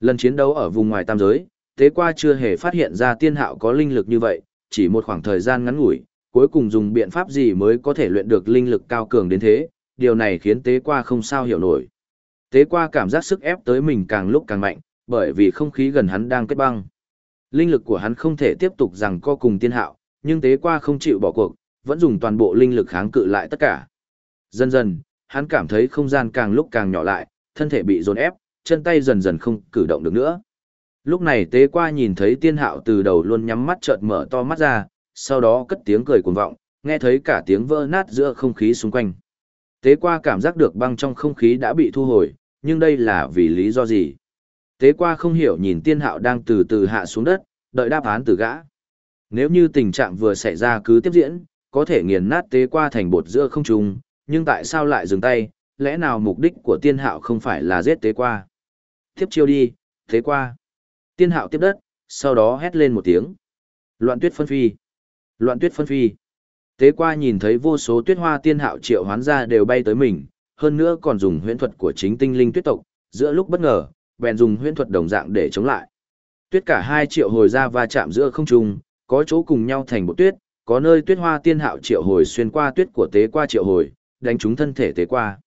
Lần chiến đấu ở vùng ngoài tam giới, tế qua chưa hề phát hiện ra tiên hạo có linh lực như vậy, chỉ một khoảng thời gian ngắn ngủi, cuối cùng dùng biện pháp gì mới có thể luyện được linh lực cao cường đến thế, điều này khiến tế qua không sao hiểu nổi. Tế qua cảm giác sức ép tới mình càng lúc càng mạnh, bởi vì không khí gần hắn đang kết băng. Linh lực của hắn không thể tiếp tục rằng co cùng tiên hạo, nhưng tế qua không chịu bỏ cuộc, vẫn dùng toàn bộ linh lực kháng cự lại tất cả. Dần dần, hắn cảm thấy không gian càng lúc càng nhỏ lại, thân thể bị dồn ép, chân tay dần dần không cử động được nữa. Lúc này tế qua nhìn thấy tiên hạo từ đầu luôn nhắm mắt chợt mở to mắt ra, sau đó cất tiếng cười cuồng vọng, nghe thấy cả tiếng vỡ nát giữa không khí xung quanh. Tế qua cảm giác được băng trong không khí đã bị thu hồi, nhưng đây là vì lý do gì? Tế qua không hiểu nhìn tiên hạo đang từ từ hạ xuống đất, đợi đáp án từ gã. Nếu như tình trạng vừa xảy ra cứ tiếp diễn, có thể nghiền nát tế qua thành bột giữa không trung, nhưng tại sao lại dừng tay, lẽ nào mục đích của tiên hạo không phải là giết tế qua? Tiếp chiêu đi, tế qua. Tiên hạo tiếp đất, sau đó hét lên một tiếng. Loạn tuyết phân phi. Loạn tuyết phân phi. Tế qua nhìn thấy vô số tuyết hoa tiên hạo triệu hoán ra đều bay tới mình, hơn nữa còn dùng huyễn thuật của chính tinh linh tuyết tộc, giữa lúc bất ngờ, bèn dùng huyễn thuật đồng dạng để chống lại. Tuyết cả hai triệu hồi ra va chạm giữa không trung, có chỗ cùng nhau thành bộ tuyết, có nơi tuyết hoa tiên hạo triệu hồi xuyên qua tuyết của tế qua triệu hồi, đánh trúng thân thể tế qua.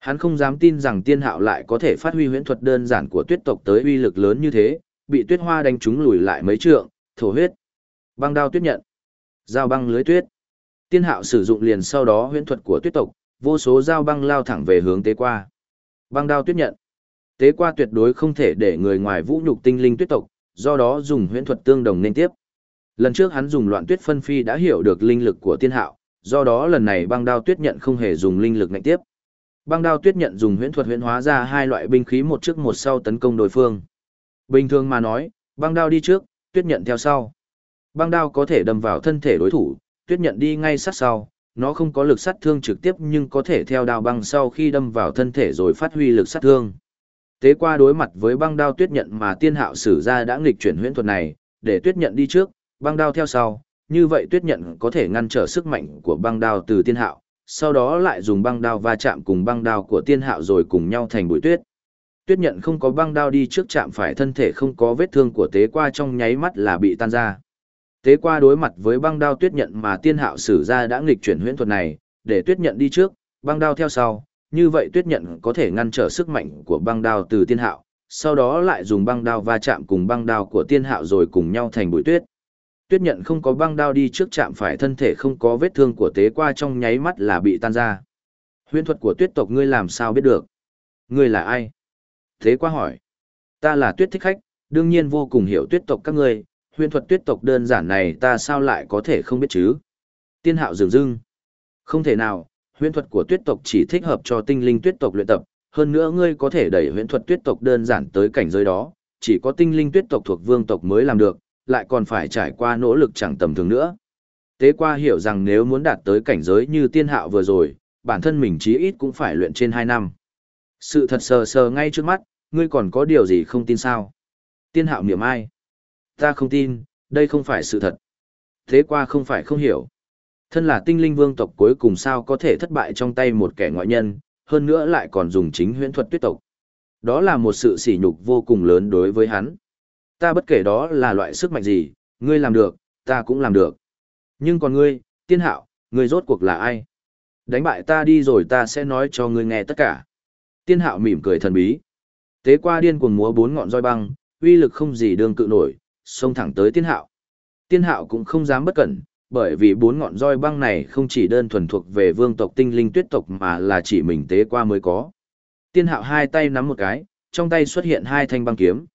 Hắn không dám tin rằng tiên hạo lại có thể phát huy huyễn thuật đơn giản của tuyết tộc tới uy lực lớn như thế, bị tuyết hoa đánh trúng lùi lại mấy trượng, thổ huyết. Băng đao tuyết nhận. Giao băng lưới tuyết. Tiên hạo sử dụng liền sau đó huyễn thuật của tuyết tộc, vô số dao băng lao thẳng về hướng tế qua. Băng đao tuyết nhận. Tế qua tuyệt đối không thể để người ngoài vũ nhục tinh linh tuyết tộc, do đó dùng huyễn thuật tương đồng nên tiếp. Lần trước hắn dùng loạn tuyết phân phi đã hiểu được linh lực của tiên hạo, do đó lần này băng đao tuyết nhận không hề dùng linh lực ngạnh tiếp. Băng đao tuyết nhận dùng huyễn thuật huyễn hóa ra hai loại binh khí một trước một sau tấn công đối phương. Bình thường mà nói, băng đao đi trước, tuyết nhận theo sau. Băng đao có thể đâm vào thân thể đối thủ, tuyết nhận đi ngay sát sau, nó không có lực sát thương trực tiếp nhưng có thể theo đao băng sau khi đâm vào thân thể rồi phát huy lực sát thương. Tế qua đối mặt với băng đao tuyết nhận mà tiên hạo sử ra đã nghịch chuyển huyễn thuật này, để tuyết nhận đi trước, băng đao theo sau, như vậy tuyết nhận có thể ngăn trở sức mạnh của băng đao từ tiên hạo, sau đó lại dùng băng đao va chạm cùng băng đao của tiên hạo rồi cùng nhau thành bụi tuyết. Tuyết nhận không có băng đao đi trước chạm phải thân thể không có vết thương của tế qua trong nháy mắt là bị tan ra. Tế qua đối mặt với băng đao tuyết nhận mà tiên hạo sử ra đã nghịch chuyển huyễn thuật này, để tuyết nhận đi trước, băng đao theo sau, như vậy tuyết nhận có thể ngăn trở sức mạnh của băng đao từ tiên hạo, sau đó lại dùng băng đao va chạm cùng băng đao của tiên hạo rồi cùng nhau thành bụi tuyết. Tuyết nhận không có băng đao đi trước chạm phải thân thể không có vết thương của tế qua trong nháy mắt là bị tan ra. Huyễn thuật của tuyết tộc ngươi làm sao biết được? Ngươi là ai? Thế qua hỏi. Ta là tuyết thích khách, đương nhiên vô cùng hiểu tuyết tộc các ngươi, huyễn thuật tuyết tộc đơn giản này ta sao lại có thể không biết chứ? Tiên hạo dừng dưng. Không thể nào, huyễn thuật của tuyết tộc chỉ thích hợp cho tinh linh tuyết tộc luyện tập, hơn nữa ngươi có thể đẩy huyễn thuật tuyết tộc đơn giản tới cảnh giới đó, chỉ có tinh linh tuyết tộc thuộc vương tộc mới làm được, lại còn phải trải qua nỗ lực chẳng tầm thường nữa. Tế qua hiểu rằng nếu muốn đạt tới cảnh giới như tiên hạo vừa rồi, bản thân mình chí ít cũng phải luyện trên 2 năm. Sự thật sờ sờ ngay trước mắt, ngươi còn có điều gì không tin sao? Tiên hạo niệm ai? Ta không tin, đây không phải sự thật. Thế qua không phải không hiểu. Thân là tinh linh vương tộc cuối cùng sao có thể thất bại trong tay một kẻ ngoại nhân, hơn nữa lại còn dùng chính huyễn thuật tuyết tộc. Đó là một sự sỉ nhục vô cùng lớn đối với hắn. Ta bất kể đó là loại sức mạnh gì, ngươi làm được, ta cũng làm được. Nhưng còn ngươi, tiên hạo, ngươi rốt cuộc là ai? Đánh bại ta đi rồi ta sẽ nói cho ngươi nghe tất cả. Tiên hạo mỉm cười thần bí. Tế qua điên cuồng múa bốn ngọn roi băng, uy lực không gì đương cự nổi, xông thẳng tới tiên hạo. Tiên hạo cũng không dám bất cẩn, bởi vì bốn ngọn roi băng này không chỉ đơn thuần thuộc về vương tộc tinh linh tuyết tộc mà là chỉ mình tế qua mới có. Tiên hạo hai tay nắm một cái, trong tay xuất hiện hai thanh băng kiếm.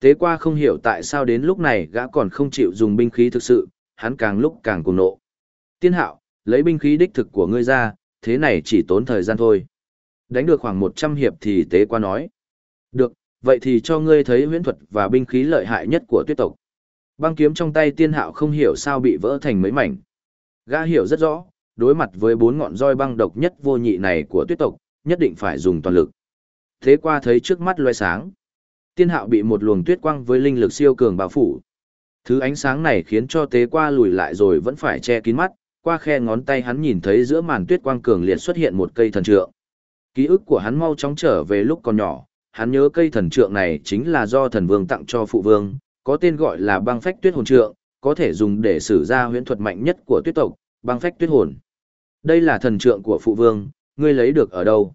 Tế qua không hiểu tại sao đến lúc này gã còn không chịu dùng binh khí thực sự, hắn càng lúc càng cuồng nộ. Tiên hạo, lấy binh khí đích thực của ngươi ra, thế này chỉ tốn thời gian thôi. Đánh được khoảng 100 hiệp thì tế qua nói. Được, vậy thì cho ngươi thấy huyễn thuật và binh khí lợi hại nhất của tuyết tộc. Băng kiếm trong tay tiên hạo không hiểu sao bị vỡ thành mấy mảnh. Gã hiểu rất rõ, đối mặt với bốn ngọn roi băng độc nhất vô nhị này của tuyết tộc, nhất định phải dùng toàn lực. Thế qua thấy trước mắt loe sáng. Tiên hạo bị một luồng tuyết quang với linh lực siêu cường bao phủ. Thứ ánh sáng này khiến cho tế qua lùi lại rồi vẫn phải che kín mắt, qua khe ngón tay hắn nhìn thấy giữa màn tuyết quang cường liệt xuất hiện một cây thần trượng. Ký ức của hắn mau chóng trở về lúc còn nhỏ, hắn nhớ cây thần trượng này chính là do thần vương tặng cho phụ vương, có tên gọi là băng phách tuyết hồn trượng, có thể dùng để sử ra huyễn thuật mạnh nhất của tuyết tộc, băng phách tuyết hồn. Đây là thần trượng của phụ vương, ngươi lấy được ở đâu?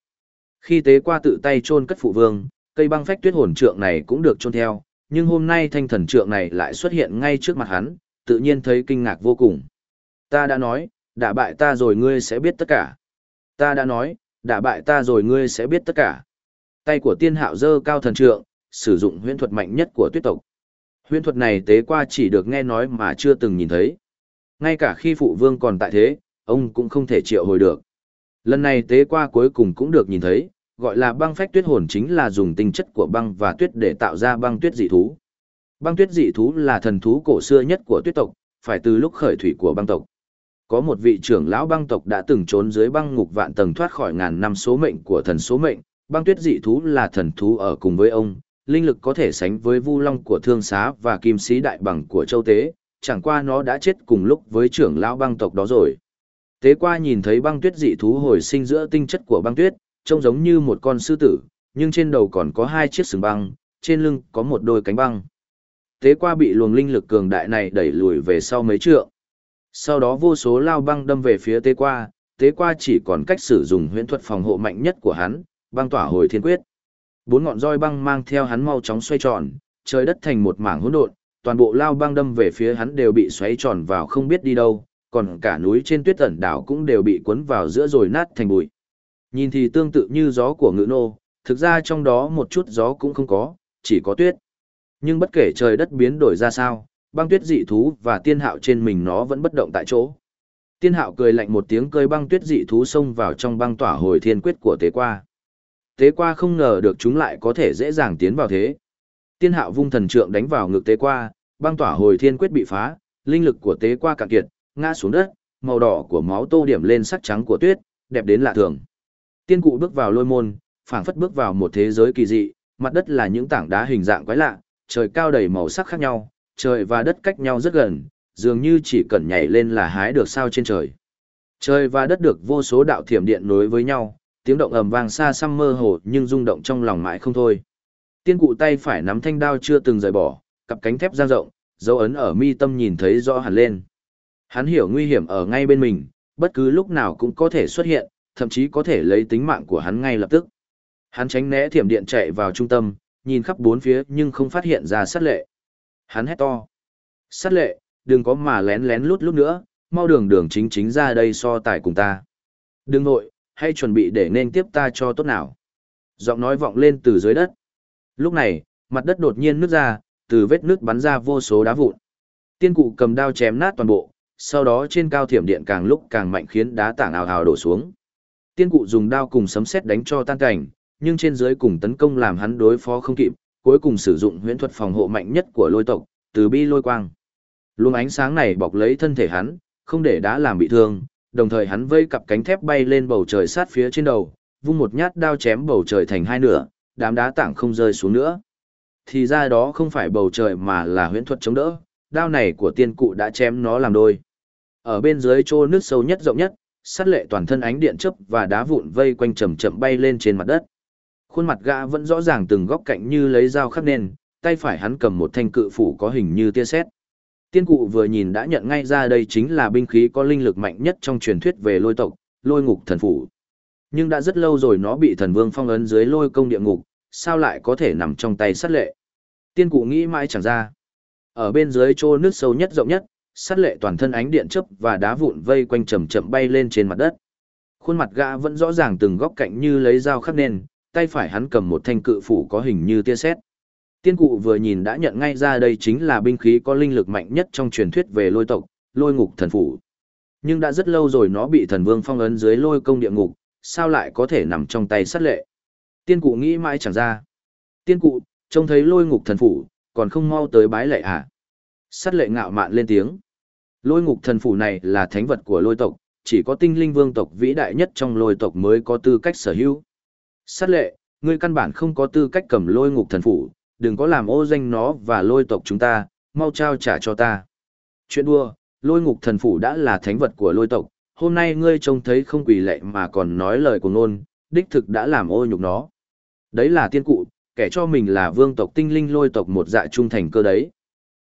Khi tế qua tự tay chôn cất phụ vương, cây băng phách tuyết hồn trượng này cũng được chôn theo, nhưng hôm nay thanh thần trượng này lại xuất hiện ngay trước mặt hắn, tự nhiên thấy kinh ngạc vô cùng. Ta đã nói, đã bại ta rồi ngươi sẽ biết tất cả. Ta đã nói, đã bại ta rồi ngươi sẽ biết tất cả. Tay của tiên hạo dơ cao thần trượng, sử dụng huyễn thuật mạnh nhất của tuyết tộc. Huyễn thuật này tế qua chỉ được nghe nói mà chưa từng nhìn thấy. Ngay cả khi phụ vương còn tại thế, ông cũng không thể triệu hồi được. Lần này tế qua cuối cùng cũng được nhìn thấy, gọi là băng phách tuyết hồn chính là dùng tinh chất của băng và tuyết để tạo ra băng tuyết dị thú. Băng tuyết dị thú là thần thú cổ xưa nhất của tuyết tộc, phải từ lúc khởi thủy của băng tộc. Có một vị trưởng lão băng tộc đã từng trốn dưới băng ngục vạn tầng thoát khỏi ngàn năm số mệnh của thần số mệnh, băng tuyết dị thú là thần thú ở cùng với ông, linh lực có thể sánh với vu long của thương xá và kim sĩ đại bằng của châu tế, chẳng qua nó đã chết cùng lúc với trưởng lão băng tộc đó rồi. Tế qua nhìn thấy băng tuyết dị thú hồi sinh giữa tinh chất của băng tuyết, trông giống như một con sư tử, nhưng trên đầu còn có hai chiếc sừng băng, trên lưng có một đôi cánh băng. Tế qua bị luồng linh lực cường đại này đẩy lùi về sau mấy trượng. Sau đó vô số lao băng đâm về phía tế qua, tế qua chỉ còn cách sử dụng huyễn thuật phòng hộ mạnh nhất của hắn, băng tỏa hồi thiên quyết. Bốn ngọn roi băng mang theo hắn mau chóng xoay tròn, trời đất thành một mảng hỗn độn, toàn bộ lao băng đâm về phía hắn đều bị xoáy tròn vào không biết đi đâu, còn cả núi trên tuyết ẩn đảo cũng đều bị cuốn vào giữa rồi nát thành bụi. Nhìn thì tương tự như gió của ngự nô, thực ra trong đó một chút gió cũng không có, chỉ có tuyết. Nhưng bất kể trời đất biến đổi ra sao, băng tuyết dị thú và tiên hạo trên mình nó vẫn bất động tại chỗ. Tiên hạo cười lạnh một tiếng cơi băng tuyết dị thú xông vào trong băng tỏa hồi thiên quyết của tế qua. Tế qua không ngờ được chúng lại có thể dễ dàng tiến vào thế. Tiên hạo vung thần trượng đánh vào ngực tế qua, băng tỏa hồi thiên quyết bị phá, linh lực của tế qua cạn kiệt, ngã xuống đất, màu đỏ của máu tô điểm lên sắc trắng của tuyết, đẹp đến lạ thường. Tiên cụ bước vào lôi môn, phảng phất bước vào một thế giới kỳ dị, mặt đất là những tảng đá hình dạng quái lạ, trời cao đầy màu sắc khác nhau, trời và đất cách nhau rất gần, dường như chỉ cần nhảy lên là hái được sao trên trời. Trời và đất được vô số đạo thiểm điện nối với nhau, tiếng động ầm vang xa xăm mơ hồ nhưng rung động trong lòng mãi không thôi. Tiên cụ tay phải nắm thanh đao chưa từng rời bỏ, cặp cánh thép dang rộng, dấu ấn ở mi tâm nhìn thấy rõ hẳn lên. Hắn hiểu nguy hiểm ở ngay bên mình, bất cứ lúc nào cũng có thể xuất hiện, thậm chí có thể lấy tính mạng của hắn ngay lập tức. Hắn tránh né thiểm điện chạy vào trung tâm, nhìn khắp bốn phía nhưng không phát hiện ra sát lệ. Hắn hét to. Sát lệ, đừng có mà lén lén lút lút nữa, mau đường đường chính chính ra đây so tài cùng ta. Đừng nội, hãy chuẩn bị để nên tiếp ta cho tốt nào. Giọng nói vọng lên từ dưới đất. Lúc này, mặt đất đột nhiên nứt ra, từ vết nứt bắn ra vô số đá vụn. Tiên cụ cầm đao chém nát toàn bộ, sau đó trên cao thiểm điện càng lúc càng mạnh khiến đá tảng ào ào đổ xuống. Tiên cụ dùng đao cùng sấm sét đánh cho tan cảnh, nhưng trên dưới cùng tấn công làm hắn đối phó không kịp, cuối cùng sử dụng huyễn thuật phòng hộ mạnh nhất của lôi tộc, từ bi lôi quang. Luồng ánh sáng này bọc lấy thân thể hắn, không để đá làm bị thương, đồng thời hắn vây cặp cánh thép bay lên bầu trời sát phía trên đầu, vung một nhát đao chém bầu trời thành hai nửa, đám đá tảng không rơi xuống nữa. Thì ra đó không phải bầu trời mà là huyễn thuật chống đỡ, đao này của tiên cụ đã chém nó làm đôi. Ở bên dưới chỗ nước sâu nhất rộng nhất, sát lệ toàn thân ánh điện chớp và đá vụn vây quanh chậm chậm bay lên trên mặt đất. Khuôn mặt gã vẫn rõ ràng từng góc cạnh như lấy dao khắc nên, tay phải hắn cầm một thanh cự phủ có hình như tia sét. Tiên cụ vừa nhìn đã nhận ngay ra đây chính là binh khí có linh lực mạnh nhất trong truyền thuyết về lôi tộc, lôi ngục thần phủ. Nhưng đã rất lâu rồi nó bị thần vương phong ấn dưới lôi công địa ngục, sao lại có thể nằm trong tay sát lệ. Tiên cụ nghĩ mãi chẳng ra. Ở bên dưới chỗ nước sâu nhất rộng nhất, sát lệ toàn thân ánh điện chớp và đá vụn vây quanh chậm chậm bay lên trên mặt đất. Khuôn mặt gã vẫn rõ ràng từng góc cạnh như lấy dao khắc nên, tay phải hắn cầm một thanh cự phủ có hình như tia sét. Tiên cụ vừa nhìn đã nhận ngay ra đây chính là binh khí có linh lực mạnh nhất trong truyền thuyết về lôi tộc, lôi ngục thần phủ. Nhưng đã rất lâu rồi nó bị thần vương phong ấn dưới lôi công địa ngục, sao lại có thể nằm trong tay sát lệ. Tiên cụ nghĩ mãi chẳng ra. Tiên cụ, trông thấy lôi ngục thần phủ, còn không mau tới bái lệ à. Sát lệ ngạo mạn lên tiếng. Lôi ngục thần phủ này là thánh vật của lôi tộc, chỉ có tinh linh vương tộc vĩ đại nhất trong lôi tộc mới có tư cách sở hữu. Sát lệ, ngươi căn bản không có tư cách cầm lôi ngục thần phủ, đừng có làm ô danh nó và lôi tộc chúng ta, mau trao trả cho ta. Chuyện đua, lôi ngục thần phủ đã là thánh vật của lôi tộc, hôm nay ngươi trông thấy không quỳ lệ mà còn nói lời của ngôn, đích thực đã làm ô nhục nó. Đấy là tiên cụ, kẻ cho mình là vương tộc tinh linh lôi tộc một dạ trung thành cơ đấy.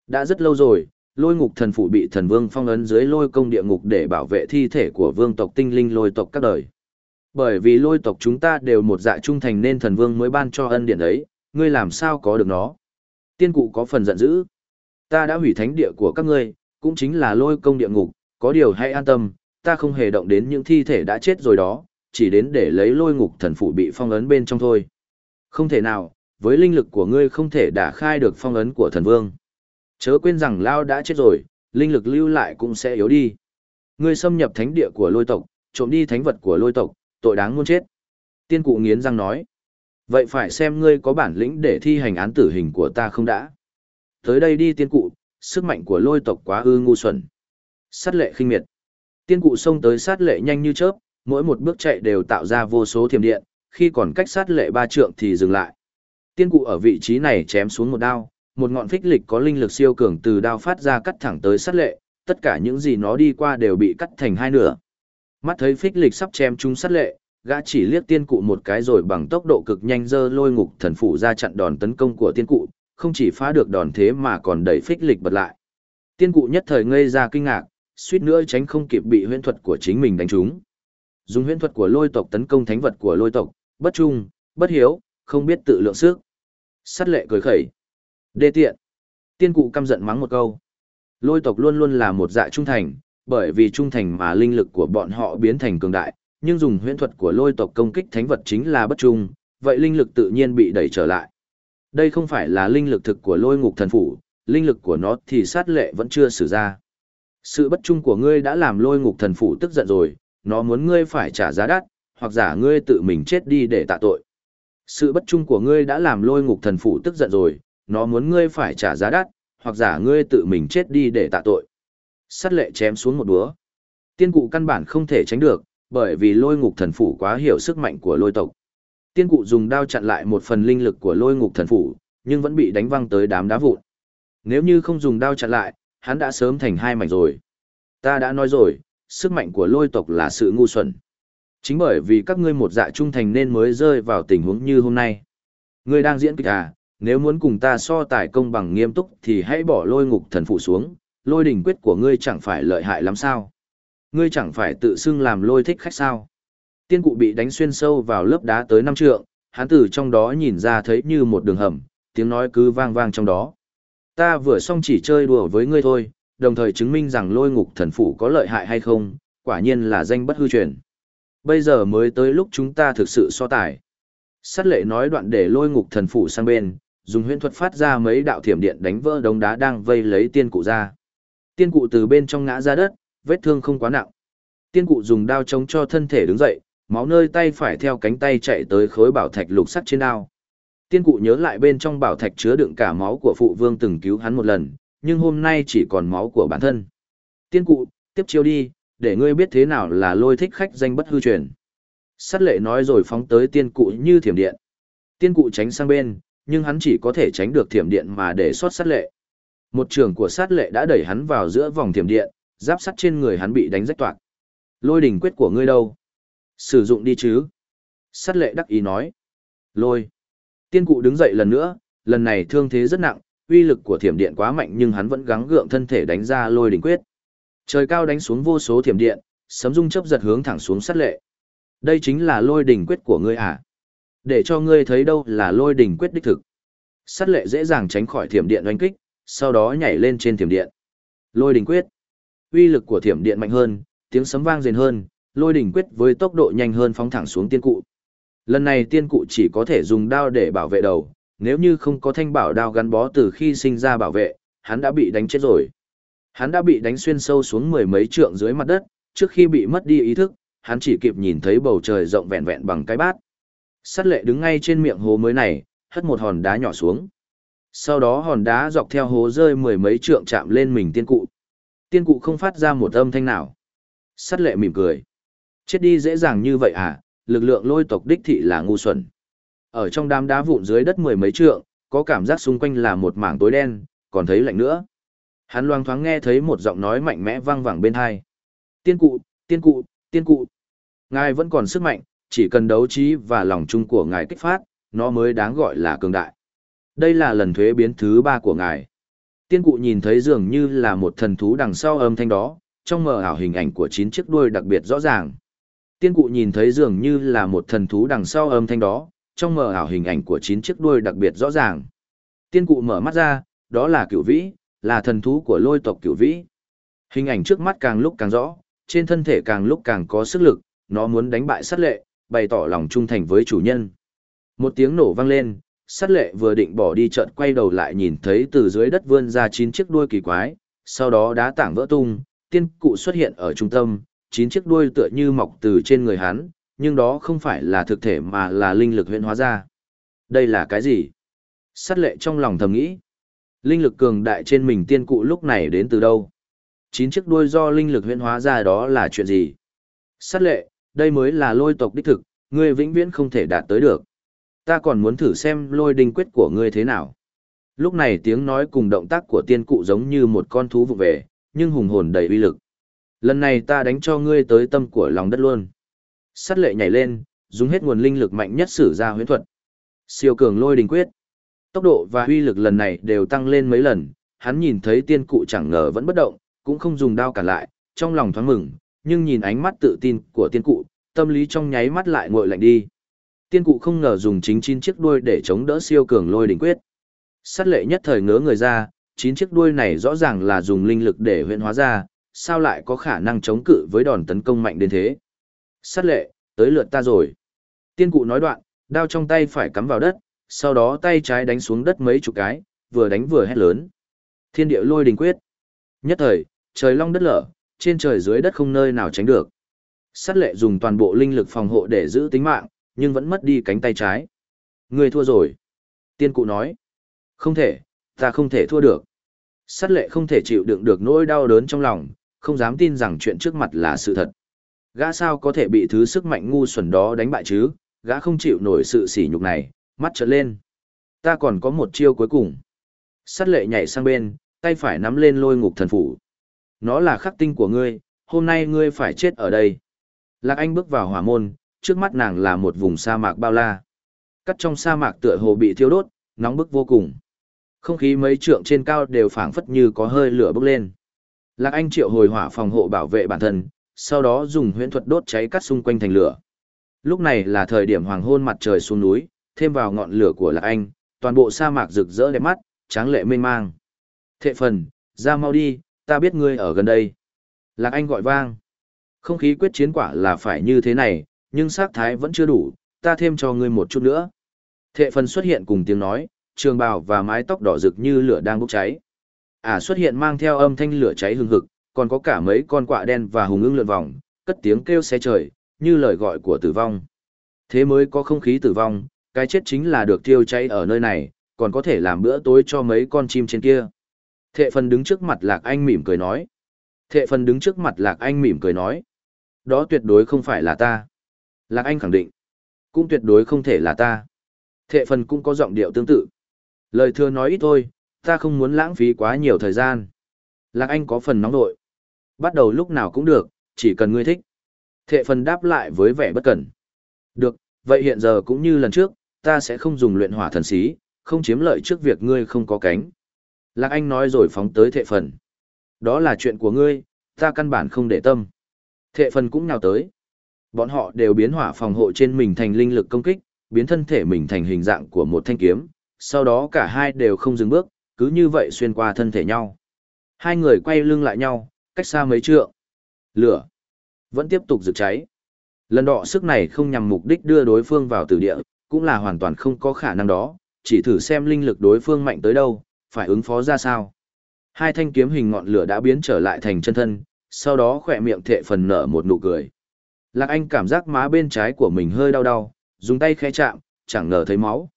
Đã rất lâu rồi, lôi ngục thần phụ bị thần vương phong ấn dưới lôi công địa ngục để bảo vệ thi thể của vương tộc tinh linh lôi tộc các đời. Bởi vì lôi tộc chúng ta đều một dạ trung thành nên thần vương mới ban cho ân điện ấy, ngươi làm sao có được nó. Tiên cụ có phần giận dữ. Ta đã hủy thánh địa của các ngươi, cũng chính là lôi công địa ngục, có điều hãy an tâm, ta không hề động đến những thi thể đã chết rồi đó, chỉ đến để lấy lôi ngục thần phụ bị phong ấn bên trong thôi. Không thể nào, với linh lực của ngươi không thể đả khai được phong ấn của thần vương. Chớ quên rằng Lao đã chết rồi, linh lực lưu lại cũng sẽ yếu đi. Ngươi xâm nhập thánh địa của lôi tộc, trộm đi thánh vật của lôi tộc, tội đáng muôn chết. Tiên cụ nghiến răng nói. Vậy phải xem ngươi có bản lĩnh để thi hành án tử hình của ta không đã. Tới đây đi tiên cụ, sức mạnh của lôi tộc quá ư ngu xuẩn. Sát lệ khinh miệt. Tiên cụ xông tới sát lệ nhanh như chớp, mỗi một bước chạy đều tạo ra vô số thiểm điện, khi còn cách sát lệ ba trượng thì dừng lại. Tiên cụ ở vị trí này chém xuống một đao, một ngọn phích lịch có linh lực siêu cường từ đao phát ra cắt thẳng tới sát lệ, tất cả những gì nó đi qua đều bị cắt thành hai nửa. Mắt thấy phích lịch sắp chém trúng sát lệ, gã chỉ liếc tiên cụ một cái rồi bằng tốc độ cực nhanh dơ lôi ngục thần phủ ra chặn đòn tấn công của tiên cụ, không chỉ phá được đòn thế mà còn đẩy phích lịch bật lại. Tiên cụ nhất thời ngây ra kinh ngạc, suýt nữa tránh không kịp bị huyễn thuật của chính mình đánh trúng. Dùng huyễn thuật của lôi tộc tấn công thánh vật của lôi tộc, bất trung, bất hiếu, không biết tự lượng sức. Sát lệ cười khẩy. Đê tiện. Tiên cụ căm giận mắng một câu. Lôi tộc luôn luôn là một dạ trung thành, bởi vì trung thành mà linh lực của bọn họ biến thành cường đại, nhưng dùng huyễn thuật của lôi tộc công kích thánh vật chính là bất trung, vậy linh lực tự nhiên bị đẩy trở lại. Đây không phải là linh lực thực của lôi ngục thần phủ, linh lực của nó thì sát lệ vẫn chưa sử ra. Sự bất trung của ngươi đã làm lôi ngục thần phủ tức giận rồi, nó muốn ngươi phải trả giá đắt, hoặc giả ngươi tự mình chết đi để tạ tội. Sự bất trung của ngươi đã làm lôi ngục thần phủ tức giận rồi, nó muốn ngươi phải trả giá đắt, hoặc giả ngươi tự mình chết đi để tạ tội. Sát lệ chém xuống một búa. Tiên cụ căn bản không thể tránh được, bởi vì lôi ngục thần phủ quá hiểu sức mạnh của lôi tộc. Tiên cụ dùng đao chặn lại một phần linh lực của lôi ngục thần phủ, nhưng vẫn bị đánh văng tới đám đá vụn. Nếu như không dùng đao chặn lại, hắn đã sớm thành hai mảnh rồi. Ta đã nói rồi, sức mạnh của lôi tộc là sự ngu xuẩn. Chính bởi vì các ngươi một dạ trung thành nên mới rơi vào tình huống như hôm nay. Ngươi đang diễn kịch à, nếu muốn cùng ta so tài công bằng nghiêm túc thì hãy bỏ lôi ngục thần phụ xuống, lôi đỉnh quyết của ngươi chẳng phải lợi hại lắm sao. Ngươi chẳng phải tự xưng làm lôi thích khách sao. Tiên cụ bị đánh xuyên sâu vào lớp đá tới năm trượng, hắn từ trong đó nhìn ra thấy như một đường hầm, tiếng nói cứ vang vang trong đó. Ta vừa xong chỉ chơi đùa với ngươi thôi, đồng thời chứng minh rằng lôi ngục thần phụ có lợi hại hay không, quả nhiên là danh bất hư truyền. Bây giờ mới tới lúc chúng ta thực sự so tài. Sát lệ nói đoạn để lôi ngục thần phụ sang bên, dùng huyễn thuật phát ra mấy đạo thiểm điện đánh vỡ đống đá đang vây lấy tiên cụ ra. Tiên cụ từ bên trong ngã ra đất, vết thương không quá nặng. Tiên cụ dùng đao chống cho thân thể đứng dậy, máu nơi tay phải theo cánh tay chạy tới khối bảo thạch lục sắt trên đao. Tiên cụ nhớ lại bên trong bảo thạch chứa đựng cả máu của phụ vương từng cứu hắn một lần, nhưng hôm nay chỉ còn máu của bản thân. Tiên cụ, tiếp chiêu đi, để ngươi biết thế nào là lôi thích khách danh bất hư truyền. Sát lệ nói rồi phóng tới tiên cụ như thiểm điện. Tiên cụ tránh sang bên, nhưng hắn chỉ có thể tránh được thiểm điện mà để sót sát lệ. Một trường của sát lệ đã đẩy hắn vào giữa vòng thiểm điện, giáp sắt trên người hắn bị đánh rách toạc. Lôi đỉnh quyết của ngươi đâu? Sử dụng đi chứ? Sát lệ đắc ý nói. Lôi. Tiên cụ đứng dậy lần nữa, lần này thương thế rất nặng, uy lực của thiểm điện quá mạnh nhưng hắn vẫn gắng gượng thân thể đánh ra lôi đỉnh quyết. Trời cao đánh xuống vô số thiểm điện, sấm rung chớp giật hướng thẳng xuống sát lệ. Đây chính là lôi đỉnh quyết của ngươi à? Để cho ngươi thấy đâu là lôi đỉnh quyết đích thực. Sát lệ dễ dàng tránh khỏi thiểm điện oanh kích, sau đó nhảy lên trên thiểm điện. Lôi đỉnh quyết. Uy lực của thiểm điện mạnh hơn, tiếng sấm vang rền hơn, lôi đỉnh quyết với tốc độ nhanh hơn phóng thẳng xuống tiên cụ. Lần này tiên cụ chỉ có thể dùng đao để bảo vệ đầu, nếu như không có thanh bảo đao gắn bó từ khi sinh ra bảo vệ, hắn đã bị đánh chết rồi. Hắn đã bị đánh xuyên sâu xuống mười mấy trượng dưới mặt đất, trước khi bị mất đi ý thức, hắn chỉ kịp nhìn thấy bầu trời rộng vẹn vẹn bằng cái bát. Sát lệ đứng ngay trên miệng hố mới này, hất một hòn đá nhỏ xuống. Sau đó hòn đá dọc theo hố rơi mười mấy trượng chạm lên mình tiên cụ. Tiên cụ không phát ra một âm thanh nào. Sát lệ mỉm cười. Chết đi dễ dàng như vậy à, lực lượng lôi tộc đích thị là ngu xuẩn. Ở trong đám đá vụn dưới đất mười mấy trượng, có cảm giác xung quanh là một mảng tối đen, còn thấy lạnh nữa. Hắn loang thoáng nghe thấy một giọng nói mạnh mẽ vang vẳng bên hai. Tiên cụ, tiên cụ, tiên cụ. Ngài vẫn còn sức mạnh, chỉ cần đấu trí và lòng chung của ngài kích phát, nó mới đáng gọi là cường đại. Đây là lần thuế biến thứ ba của ngài. Tiên cụ nhìn thấy dường như là một thần thú đằng sau âm thanh đó, trong mờ ảo hình ảnh của chín chiếc đuôi đặc biệt rõ ràng. Tiên cụ nhìn thấy dường như là một thần thú đằng sau âm thanh đó, trong mờ ảo hình ảnh của chín chiếc đuôi đặc biệt rõ ràng. Tiên cụ mở mắt ra, đó là cửu vĩ, là thần thú của lôi tộc cửu vĩ. Hình ảnh trước mắt càng lúc càng rõ, trên thân thể càng lúc càng có sức lực, nó muốn đánh bại sát lệ, bày tỏ lòng trung thành với chủ nhân. Một tiếng nổ vang lên, sát lệ vừa định bỏ đi chợt quay đầu lại nhìn thấy từ dưới đất vươn ra chín chiếc đuôi kỳ quái, sau đó đá tảng vỡ tung, tiên cụ xuất hiện ở trung tâm, chín chiếc đuôi tựa như mọc từ trên người hắn, nhưng đó không phải là thực thể mà là linh lực huyễn hóa ra. Đây là cái gì? Sát lệ trong lòng thầm nghĩ. Linh lực cường đại trên mình tiên cụ lúc này đến từ đâu? Chín chiếc đuôi do linh lực huyễn hóa ra đó là chuyện gì? Sát lệ, đây mới là lôi tộc đích thực, ngươi vĩnh viễn không thể đạt tới được. Ta còn muốn thử xem lôi đình quyết của ngươi thế nào. Lúc này tiếng nói cùng động tác của tiên cụ giống như một con thú vụ về, nhưng hùng hồn đầy uy lực. Lần này ta đánh cho ngươi tới tâm của lòng đất luôn. Sắt lệ nhảy lên, dùng hết nguồn linh lực mạnh nhất sử ra huyễn thuật. Siêu cường lôi đình quyết. Tốc độ và uy lực lần này đều tăng lên mấy lần, hắn nhìn thấy tiên cụ chẳng ngờ vẫn bất động, cũng không dùng đao cản lại, trong lòng thoáng mừng, nhưng nhìn ánh mắt tự tin của tiên cụ, tâm lý trong nháy mắt lại nguội lạnh đi. Tiên cụ không ngờ dùng chính chín chiếc đuôi để chống đỡ siêu cường lôi đỉnh quyết. Sát lệ nhất thời ngớ người ra, chín chiếc đuôi này rõ ràng là dùng linh lực để huyện hóa ra, sao lại có khả năng chống cự với đòn tấn công mạnh đến thế. Sát lệ, tới lượt ta rồi. Tiên cụ nói đoạn, đao trong tay phải cắm vào đất, sau đó tay trái đánh xuống đất mấy chục cái, vừa đánh vừa hét lớn. Thiên địa lôi đình quyết. Nhất thời, trời long đất lở, trên trời dưới đất không nơi nào tránh được. Sát lệ dùng toàn bộ linh lực phòng hộ để giữ tính mạng, nhưng vẫn mất đi cánh tay trái. Người thua rồi. Tiên cụ nói. Không thể, ta không thể thua được. Sát lệ không thể chịu đựng được nỗi đau đớn trong lòng, không dám tin rằng chuyện trước mặt là sự thật. Gã sao có thể bị thứ sức mạnh ngu xuẩn đó đánh bại chứ, gã không chịu nổi sự sỉ nhục này, mắt trợn lên. Ta còn có một chiêu cuối cùng. Sát lệ nhảy sang bên, tay phải nắm lên lôi ngục thần phủ. Nó là khắc tinh của ngươi, hôm nay ngươi phải chết ở đây. Lạc Anh bước vào hỏa môn, trước mắt nàng là một vùng sa mạc bao la. Cắt trong sa mạc tựa hồ bị thiêu đốt, nóng bức vô cùng. Không khí mấy trượng trên cao đều phảng phất như có hơi lửa bốc lên. Lạc Anh triệu hồi hỏa phòng hộ bảo vệ bản thân, sau đó dùng huyễn thuật đốt cháy cắt xung quanh thành lửa. Lúc này là thời điểm hoàng hôn mặt trời xuống núi, thêm vào ngọn lửa của Lạc Anh, toàn bộ sa mạc rực rỡ đẹp mắt, tráng lệ mênh mang. Thệ phần, ra mau đi, ta biết ngươi ở gần đây. Lạc Anh gọi vang. Không khí quyết chiến quả là phải như thế này, nhưng sát thái vẫn chưa đủ, ta thêm cho ngươi một chút nữa. Thệ phần xuất hiện cùng tiếng nói, trường bào và mái tóc đỏ rực như lửa đang bốc cháy. À xuất hiện mang theo âm thanh lửa cháy hừng hực, còn có cả mấy con quạ đen và hùng ưng lượn vòng, cất tiếng kêu xe trời, như lời gọi của tử vong. Thế mới có không khí tử vong, cái chết chính là được thiêu cháy ở nơi này, còn có thể làm bữa tối cho mấy con chim trên kia. Thệ phần đứng trước mặt Lạc Anh mỉm cười nói. Thệ phần đứng trước mặt Lạc Anh mỉm cười nói. Đó tuyệt đối không phải là ta. Lạc Anh khẳng định. Cũng tuyệt đối không thể là ta. Thệ phần cũng có giọng điệu tương tự. Lời thưa nói ít thôi, ta không muốn lãng phí quá nhiều thời gian. Lạc Anh có phần nóng nội. Bắt đầu lúc nào cũng được, chỉ cần ngươi thích. Thệ phần đáp lại với vẻ bất cẩn. Được, vậy hiện giờ cũng như lần trước, ta sẽ không dùng luyện hỏa thần xí, không chiếm lợi trước việc ngươi không có cánh. Lạc Anh nói rồi phóng tới thệ phần. Đó là chuyện của ngươi, ta căn bản không để tâm. Thệ phần cũng nhào tới. Bọn họ đều biến hỏa phòng hộ trên mình thành linh lực công kích, biến thân thể mình thành hình dạng của một thanh kiếm, sau đó cả hai đều không dừng bước, cứ như vậy xuyên qua thân thể nhau. Hai người quay lưng lại nhau, cách xa mấy trượng. Lửa vẫn tiếp tục rực cháy. Lần đọ sức này không nhằm mục đích đưa đối phương vào tử địa, cũng là hoàn toàn không có khả năng đó, chỉ thử xem linh lực đối phương mạnh tới đâu, phải ứng phó ra sao. Hai thanh kiếm hình ngọn lửa đã biến trở lại thành chân thân, sau đó khỏe miệng thệ phần nở một nụ cười. Lạc Anh cảm giác má bên trái của mình hơi đau đau, dùng tay khẽ chạm, chẳng ngờ thấy máu.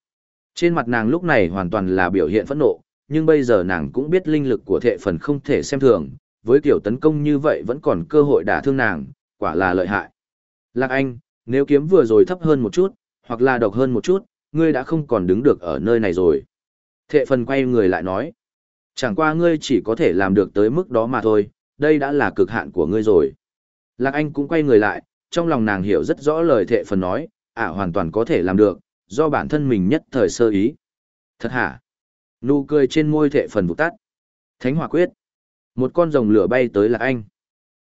Trên mặt nàng lúc này hoàn toàn là biểu hiện phẫn nộ, nhưng bây giờ nàng cũng biết linh lực của thệ phần không thể xem thường, với kiểu tấn công như vậy vẫn còn cơ hội đả thương nàng, quả là lợi hại. Lạc Anh, nếu kiếm vừa rồi thấp hơn một chút, hoặc là độc hơn một chút, ngươi đã không còn đứng được ở nơi này rồi. Thệ phần quay người lại nói, chẳng qua ngươi chỉ có thể làm được tới mức đó mà thôi, đây đã là cực hạn của ngươi rồi. Lạc Anh cũng quay người lại, trong lòng nàng hiểu rất rõ lời thệ phần nói, ả hoàn toàn có thể làm được, do bản thân mình nhất thời sơ ý. Thật hả? Nụ cười trên môi thệ phần vụt tắt. Thánh hỏa quyết. Một con rồng lửa bay tới Lạc Anh.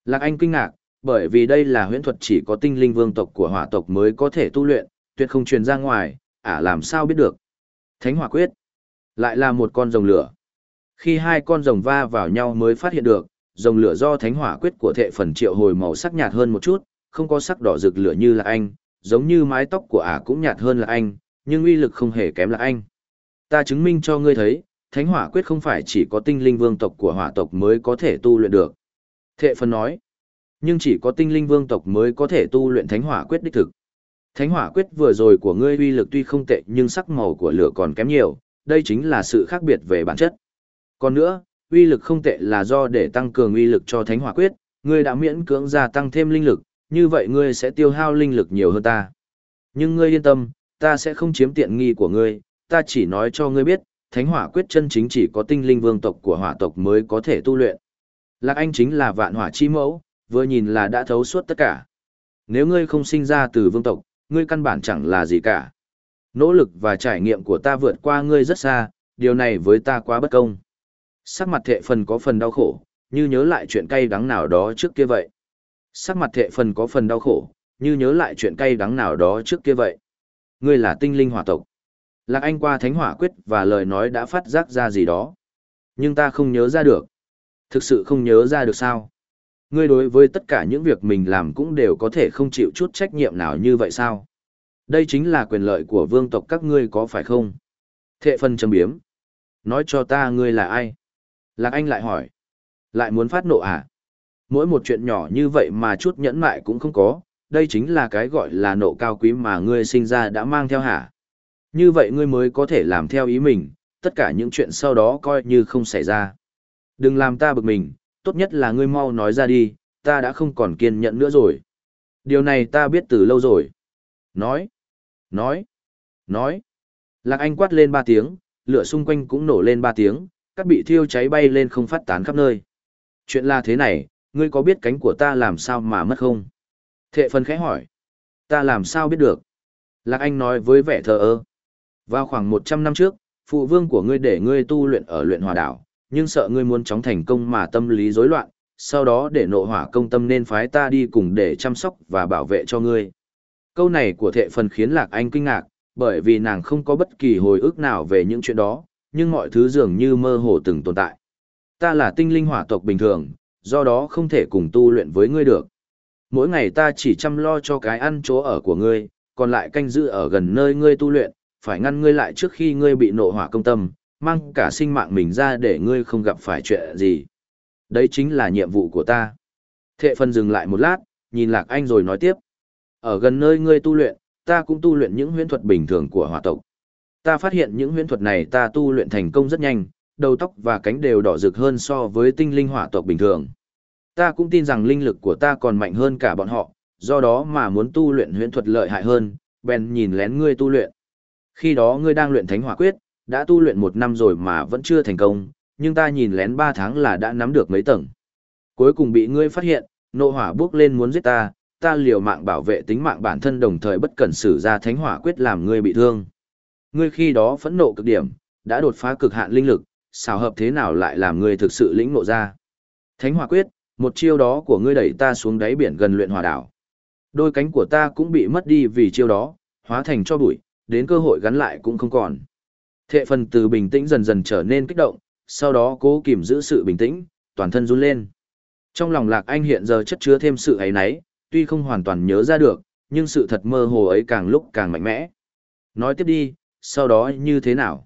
Lạc Anh kinh ngạc, bởi vì đây là huyễn thuật chỉ có tinh linh vương tộc của hỏa tộc mới có thể tu luyện, tuyệt không truyền ra ngoài, ả làm sao biết được. Thánh hỏa quyết. Lại là một con rồng lửa. Khi hai con rồng va vào nhau mới phát hiện được, rồng lửa do thánh hỏa quyết của thệ phần triệu hồi màu sắc nhạt hơn một chút, không có sắc đỏ rực lửa như là anh, giống như mái tóc của ả cũng nhạt hơn là anh, nhưng uy lực không hề kém là anh. Ta chứng minh cho ngươi thấy, thánh hỏa quyết không phải chỉ có tinh linh vương tộc của hỏa tộc mới có thể tu luyện được. Thệ phần nói, nhưng chỉ có tinh linh vương tộc mới có thể tu luyện thánh hỏa quyết đích thực. Thánh hỏa quyết vừa rồi của ngươi uy lực tuy không tệ nhưng sắc màu của lửa còn kém nhiều, đây chính là sự khác biệt về bản chất. Còn nữa, uy lực không tệ là do để tăng cường uy lực cho thánh hỏa quyết, ngươi đã miễn cưỡng gia tăng thêm linh lực, như vậy ngươi sẽ tiêu hao linh lực nhiều hơn ta. Nhưng ngươi yên tâm, ta sẽ không chiếm tiện nghi của ngươi, ta chỉ nói cho ngươi biết, thánh hỏa quyết chân chính chỉ có tinh linh vương tộc của hỏa tộc mới có thể tu luyện. Lạc Anh chính là vạn hỏa chi mẫu, vừa nhìn là đã thấu suốt tất cả. Nếu ngươi không sinh ra từ vương tộc, ngươi căn bản chẳng là gì cả. Nỗ lực và trải nghiệm của ta vượt qua ngươi rất xa, điều này với ta quá bất công. Sắc mặt thệ phần có phần đau khổ, như nhớ lại chuyện cay đắng nào đó trước kia vậy. Sắc mặt thệ phần có phần đau khổ, như nhớ lại chuyện cay đắng nào đó trước kia vậy. Ngươi là tinh linh hỏa tộc. Lạc Anh qua thánh hỏa quyết và lời nói đã phát giác ra gì đó. Nhưng ta không nhớ ra được. Thực sự không nhớ ra được sao? Ngươi đối với tất cả những việc mình làm cũng đều có thể không chịu chút trách nhiệm nào như vậy sao? Đây chính là quyền lợi của vương tộc các ngươi có phải không? Thệ phân châm biếm. Nói cho ta ngươi là ai? Lạc Anh lại hỏi. Lại muốn phát nộ à? Mỗi một chuyện nhỏ như vậy mà chút nhẫn mại cũng không có, đây chính là cái gọi là nộ cao quý mà ngươi sinh ra đã mang theo hả? Như vậy ngươi mới có thể làm theo ý mình, tất cả những chuyện sau đó coi như không xảy ra. Đừng làm ta bực mình, tốt nhất là ngươi mau nói ra đi, ta đã không còn kiên nhẫn nữa rồi. Điều này ta biết từ lâu rồi. Nói, nói, nói. Lạc Anh quát lên ba tiếng, lửa xung quanh cũng nổ lên ba tiếng, các bị thiêu cháy bay lên không phát tán khắp nơi. Chuyện là thế này, ngươi có biết cánh của ta làm sao mà mất không? Thệ phân khẽ hỏi. Ta làm sao biết được? Lạc Anh nói với vẻ thờ ơ. Vào khoảng 100 năm trước, phụ vương của ngươi để ngươi tu luyện ở luyện hòa đảo, nhưng sợ ngươi muốn chóng thành công mà tâm lý rối loạn, sau đó để nộ hỏa công tâm nên phái ta đi cùng để chăm sóc và bảo vệ cho ngươi. Câu này của thệ phần khiến Lạc Anh kinh ngạc, bởi vì nàng không có bất kỳ hồi ức nào về những chuyện đó, nhưng mọi thứ dường như mơ hồ từng tồn tại. Ta là tinh linh hỏa tộc bình thường, do đó không thể cùng tu luyện với ngươi được. Mỗi ngày ta chỉ chăm lo cho cái ăn chỗ ở của ngươi, còn lại canh giữ ở gần nơi ngươi tu luyện, phải ngăn ngươi lại trước khi ngươi bị nộ hỏa công tâm, mang cả sinh mạng mình ra để ngươi không gặp phải chuyện gì. Đấy chính là nhiệm vụ của ta. Thệ phân dừng lại một lát, nhìn Lạc Anh rồi nói tiếp. Ở gần nơi ngươi tu luyện, ta cũng tu luyện những huyễn thuật bình thường của hỏa tộc. Ta phát hiện những huyễn thuật này ta tu luyện thành công rất nhanh, đầu tóc và cánh đều đỏ rực hơn so với tinh linh hỏa tộc bình thường. Ta cũng tin rằng linh lực của ta còn mạnh hơn cả bọn họ, do đó mà muốn tu luyện huyễn thuật lợi hại hơn, bèn nhìn lén ngươi tu luyện. Khi đó ngươi đang luyện thánh hỏa quyết, đã tu luyện một năm rồi mà vẫn chưa thành công, nhưng ta nhìn lén ba tháng là đã nắm được mấy tầng. Cuối cùng bị ngươi phát hiện, nộ hỏa bước lên muốn giết ta, ta liều mạng bảo vệ tính mạng bản thân đồng thời bất cẩn sử ra thánh hỏa quyết làm ngươi bị thương. Ngươi khi đó phẫn nộ cực điểm, đã đột phá cực hạn linh lực, xào hợp thế nào lại làm ngươi thực sự lĩnh nộ ra. Thánh hỏa quyết, một chiêu đó của ngươi đẩy ta xuống đáy biển gần luyện hòa đảo. Đôi cánh của ta cũng bị mất đi vì chiêu đó, hóa thành cho bụi, đến cơ hội gắn lại cũng không còn. Thệ phần từ bình tĩnh dần dần trở nên kích động, sau đó cố kìm giữ sự bình tĩnh, toàn thân run lên. Trong lòng lạc anh hiện giờ chất chứa thêm sự ấy nấy, tuy không hoàn toàn nhớ ra được, nhưng sự thật mơ hồ ấy càng lúc càng mạnh mẽ. Nói tiếp đi, sau đó như thế nào?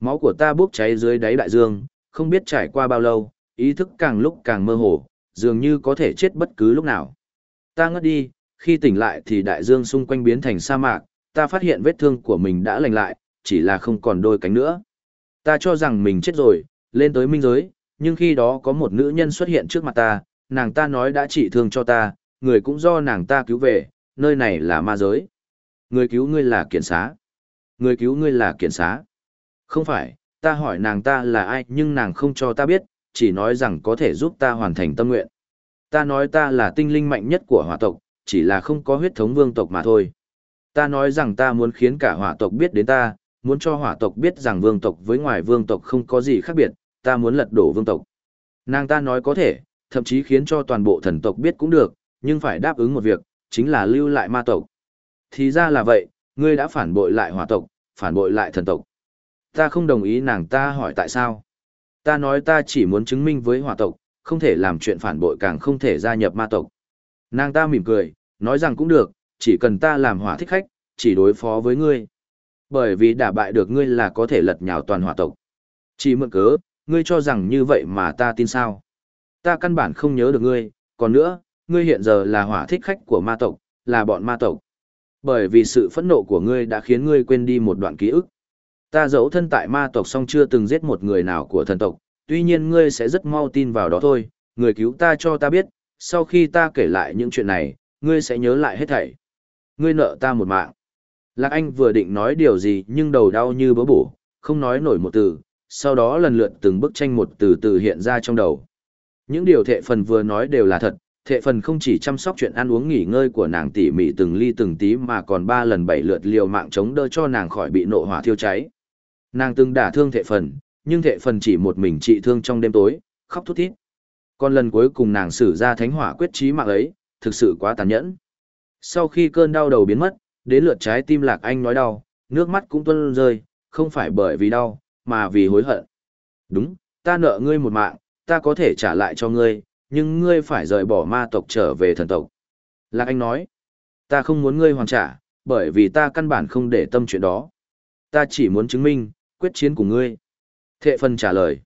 Máu của ta bốc cháy dưới đáy đại dương, không biết trải qua bao lâu, ý thức càng lúc càng mơ hồ, dường như có thể chết bất cứ lúc nào. Ta ngất đi, khi tỉnh lại thì đại dương xung quanh biến thành sa mạc, ta phát hiện vết thương của mình đã lành lại, chỉ là không còn đôi cánh nữa. Ta cho rằng mình chết rồi, lên tới minh giới, nhưng khi đó có một nữ nhân xuất hiện trước mặt ta, nàng ta nói đã trị thương cho ta, người cũng do nàng ta cứu về, nơi này là ma giới. Người cứu ngươi là kiện xá. Người cứu ngươi là kiện xá. Không phải, ta hỏi nàng ta là ai nhưng nàng không cho ta biết, chỉ nói rằng có thể giúp ta hoàn thành tâm nguyện. Ta nói ta là tinh linh mạnh nhất của hỏa tộc, chỉ là không có huyết thống vương tộc mà thôi. Ta nói rằng ta muốn khiến cả hỏa tộc biết đến ta, muốn cho hỏa tộc biết rằng vương tộc với ngoài vương tộc không có gì khác biệt, ta muốn lật đổ vương tộc. Nàng ta nói có thể, thậm chí khiến cho toàn bộ thần tộc biết cũng được, nhưng phải đáp ứng một việc, chính là lưu lại ma tộc. Thì ra là vậy, ngươi đã phản bội lại hỏa tộc, phản bội lại thần tộc. Ta không đồng ý nàng ta hỏi tại sao. Ta nói ta chỉ muốn chứng minh với hỏa tộc, không thể làm chuyện phản bội càng không thể gia nhập ma tộc. Nàng ta mỉm cười, nói rằng cũng được, chỉ cần ta làm hỏa thích khách, chỉ đối phó với ngươi. Bởi vì đả bại được ngươi là có thể lật nhào toàn hỏa tộc. Chỉ mượn cớ, ngươi cho rằng như vậy mà ta tin sao. Ta căn bản không nhớ được ngươi, còn nữa, ngươi hiện giờ là hỏa thích khách của ma tộc, là bọn ma tộc. Bởi vì sự phẫn nộ của ngươi đã khiến ngươi quên đi một đoạn ký ức. Ta giấu thân tại ma tộc song chưa từng giết một người nào của thần tộc, tuy nhiên ngươi sẽ rất mau tin vào đó thôi, người cứu ta cho ta biết, sau khi ta kể lại những chuyện này, ngươi sẽ nhớ lại hết thảy. Ngươi nợ ta một mạng. Lạc Anh vừa định nói điều gì nhưng đầu đau như bớ bổ, không nói nổi một từ, sau đó lần lượt từng bức tranh một từ từ hiện ra trong đầu. Những điều thệ phần vừa nói đều là thật, thệ phần không chỉ chăm sóc chuyện ăn uống nghỉ ngơi của nàng tỉ mỉ từng ly từng tí mà còn ba lần bảy lượt liều mạng chống đỡ cho nàng khỏi bị nộ hỏa thiêu cháy. Nàng từng đả thương thệ phần, nhưng thệ phần chỉ một mình trị thương trong đêm tối, khóc thút thít. Còn lần cuối cùng nàng sử ra thánh hỏa quyết trí mạng ấy, thực sự quá tàn nhẫn. Sau khi cơn đau đầu biến mất, đến lượt trái tim lạc anh nói đau, nước mắt cũng tuôn rơi, không phải bởi vì đau, mà vì hối hận. Đúng, ta nợ ngươi một mạng, ta có thể trả lại cho ngươi, nhưng ngươi phải rời bỏ ma tộc trở về thần tộc. Lạc Anh nói, ta không muốn ngươi hoàn trả, bởi vì ta căn bản không để tâm chuyện đó. Ta chỉ muốn chứng minh, quyết chiến của ngươi. Thệ phần trả lời,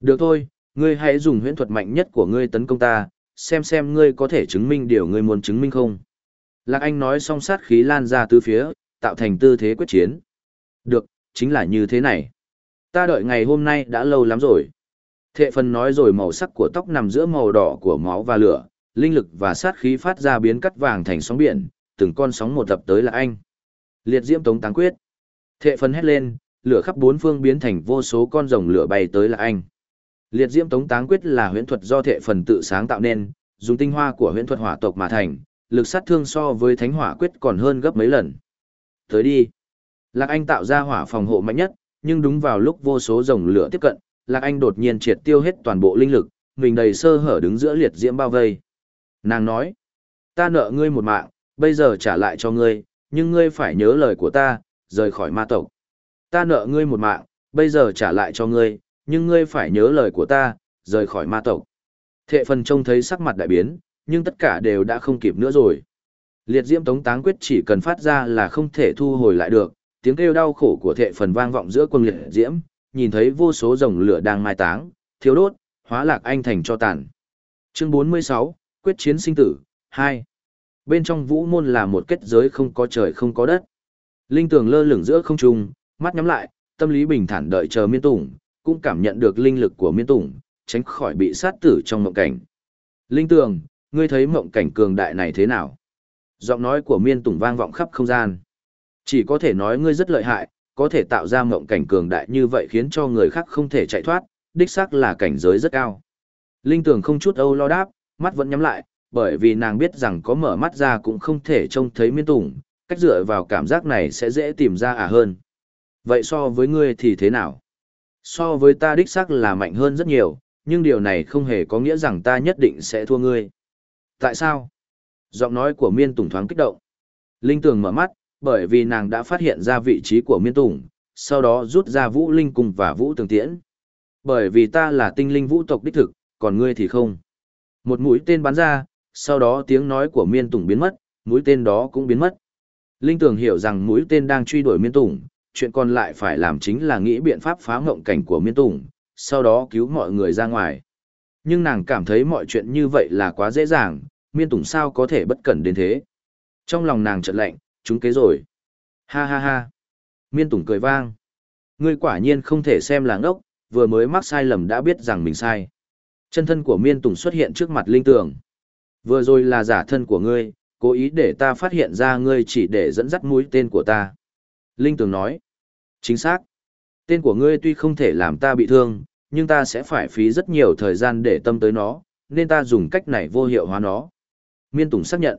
được thôi, ngươi hãy dùng huyễn thuật mạnh nhất của ngươi tấn công ta, xem xem ngươi có thể chứng minh điều ngươi muốn chứng minh không. Lạc Anh nói xong sát khí lan ra tứ phía, tạo thành tư thế quyết chiến. Được, chính là như thế này. Ta đợi ngày hôm nay đã lâu lắm rồi. Thệ phần nói rồi màu sắc của tóc nằm giữa màu đỏ của máu và lửa, linh lực và sát khí phát ra biến cắt vàng thành sóng biển, từng con sóng một tập tới là anh. Liệt diễm tống táng quyết. Thệ phần hét lên, lửa khắp bốn phương biến thành vô số con rồng lửa bay tới là anh. Liệt diễm tống táng quyết là huyễn thuật do thệ phần tự sáng tạo nên, dùng tinh hoa của huyễn thuật hỏa tộc mà thành, lực sát thương so với thánh hỏa quyết còn hơn gấp mấy lần. Tới đi. Lạc Anh tạo ra hỏa phòng hộ mạnh nhất, nhưng đúng vào lúc vô số rồng lửa tiếp cận, Lạc Anh đột nhiên triệt tiêu hết toàn bộ linh lực, mình đầy sơ hở đứng giữa liệt diễm bao vây. Nàng nói, ta nợ ngươi một mạng, bây giờ trả lại cho ngươi, nhưng ngươi phải nhớ lời của ta, rời khỏi ma tộc. Ta nợ ngươi một mạng, bây giờ trả lại cho ngươi, nhưng ngươi phải nhớ lời của ta, rời khỏi ma tộc. Thệ phần trông thấy sắc mặt đại biến, nhưng tất cả đều đã không kịp nữa rồi. Liệt diễm tống táng quyết chỉ cần phát ra là không thể thu hồi lại được, tiếng kêu đau khổ của thệ phần vang vọng giữa quân liệt diễm, nhìn thấy vô số rồng lửa đang mai táng, thiếu đốt, hóa lạc anh thành cho tàn. Chương 46, Quyết chiến sinh tử, 2. Bên trong vũ môn là một kết giới không có trời không có đất. Linh tường lơ lửng giữa không trung, mắt nhắm lại, tâm lý bình thản đợi chờ miên tủng, cũng cảm nhận được linh lực của miên tủng, tránh khỏi bị sát tử trong mộng cảnh. Linh tường, ngươi thấy mộng cảnh cường đại này thế nào? Giọng nói của miên tủng vang vọng khắp không gian. Chỉ có thể nói ngươi rất lợi hại, có thể tạo ra mộng cảnh cường đại như vậy khiến cho người khác không thể chạy thoát, đích xác là cảnh giới rất cao. Linh Tường không chút âu lo đáp, mắt vẫn nhắm lại, bởi vì nàng biết rằng có mở mắt ra cũng không thể trông thấy miên tùng, cách dựa vào cảm giác này sẽ dễ tìm ra à hơn. Vậy so với ngươi thì thế nào? So với ta đích xác là mạnh hơn rất nhiều, nhưng điều này không hề có nghĩa rằng ta nhất định sẽ thua ngươi. Tại sao? Giọng nói của miên tùng thoáng kích động. Linh Tường mở mắt, bởi vì nàng đã phát hiện ra vị trí của miên tùng, sau đó rút ra vũ linh cung và vũ tường tiễn. Bởi vì ta là tinh linh vũ tộc đích thực, còn ngươi thì không. Một mũi tên bắn ra, sau đó tiếng nói của miên tùng biến mất, mũi tên đó cũng biến mất. Linh tường hiểu rằng mũi tên đang truy đuổi miên tùng, chuyện còn lại phải làm chính là nghĩ biện pháp phá ngộng cảnh của miên tùng, sau đó cứu mọi người ra ngoài. Nhưng nàng cảm thấy mọi chuyện như vậy là quá dễ dàng, miên tùng sao có thể bất cẩn đến thế. Trong lòng nàng chợt lạnh, chúng kế rồi. Ha ha ha. Miên Tùng cười vang. Ngươi quả nhiên không thể xem là ngốc, vừa mới mắc sai lầm đã biết rằng mình sai. Chân thân của Miên Tùng xuất hiện trước mặt Linh Tường. Vừa rồi là giả thân của ngươi, cố ý để ta phát hiện ra ngươi chỉ để dẫn dắt mũi tên của ta. Linh Tường nói. Chính xác. Tên của ngươi tuy không thể làm ta bị thương, nhưng ta sẽ phải phí rất nhiều thời gian để tâm tới nó, nên ta dùng cách này vô hiệu hóa nó. Miên Tùng xác nhận.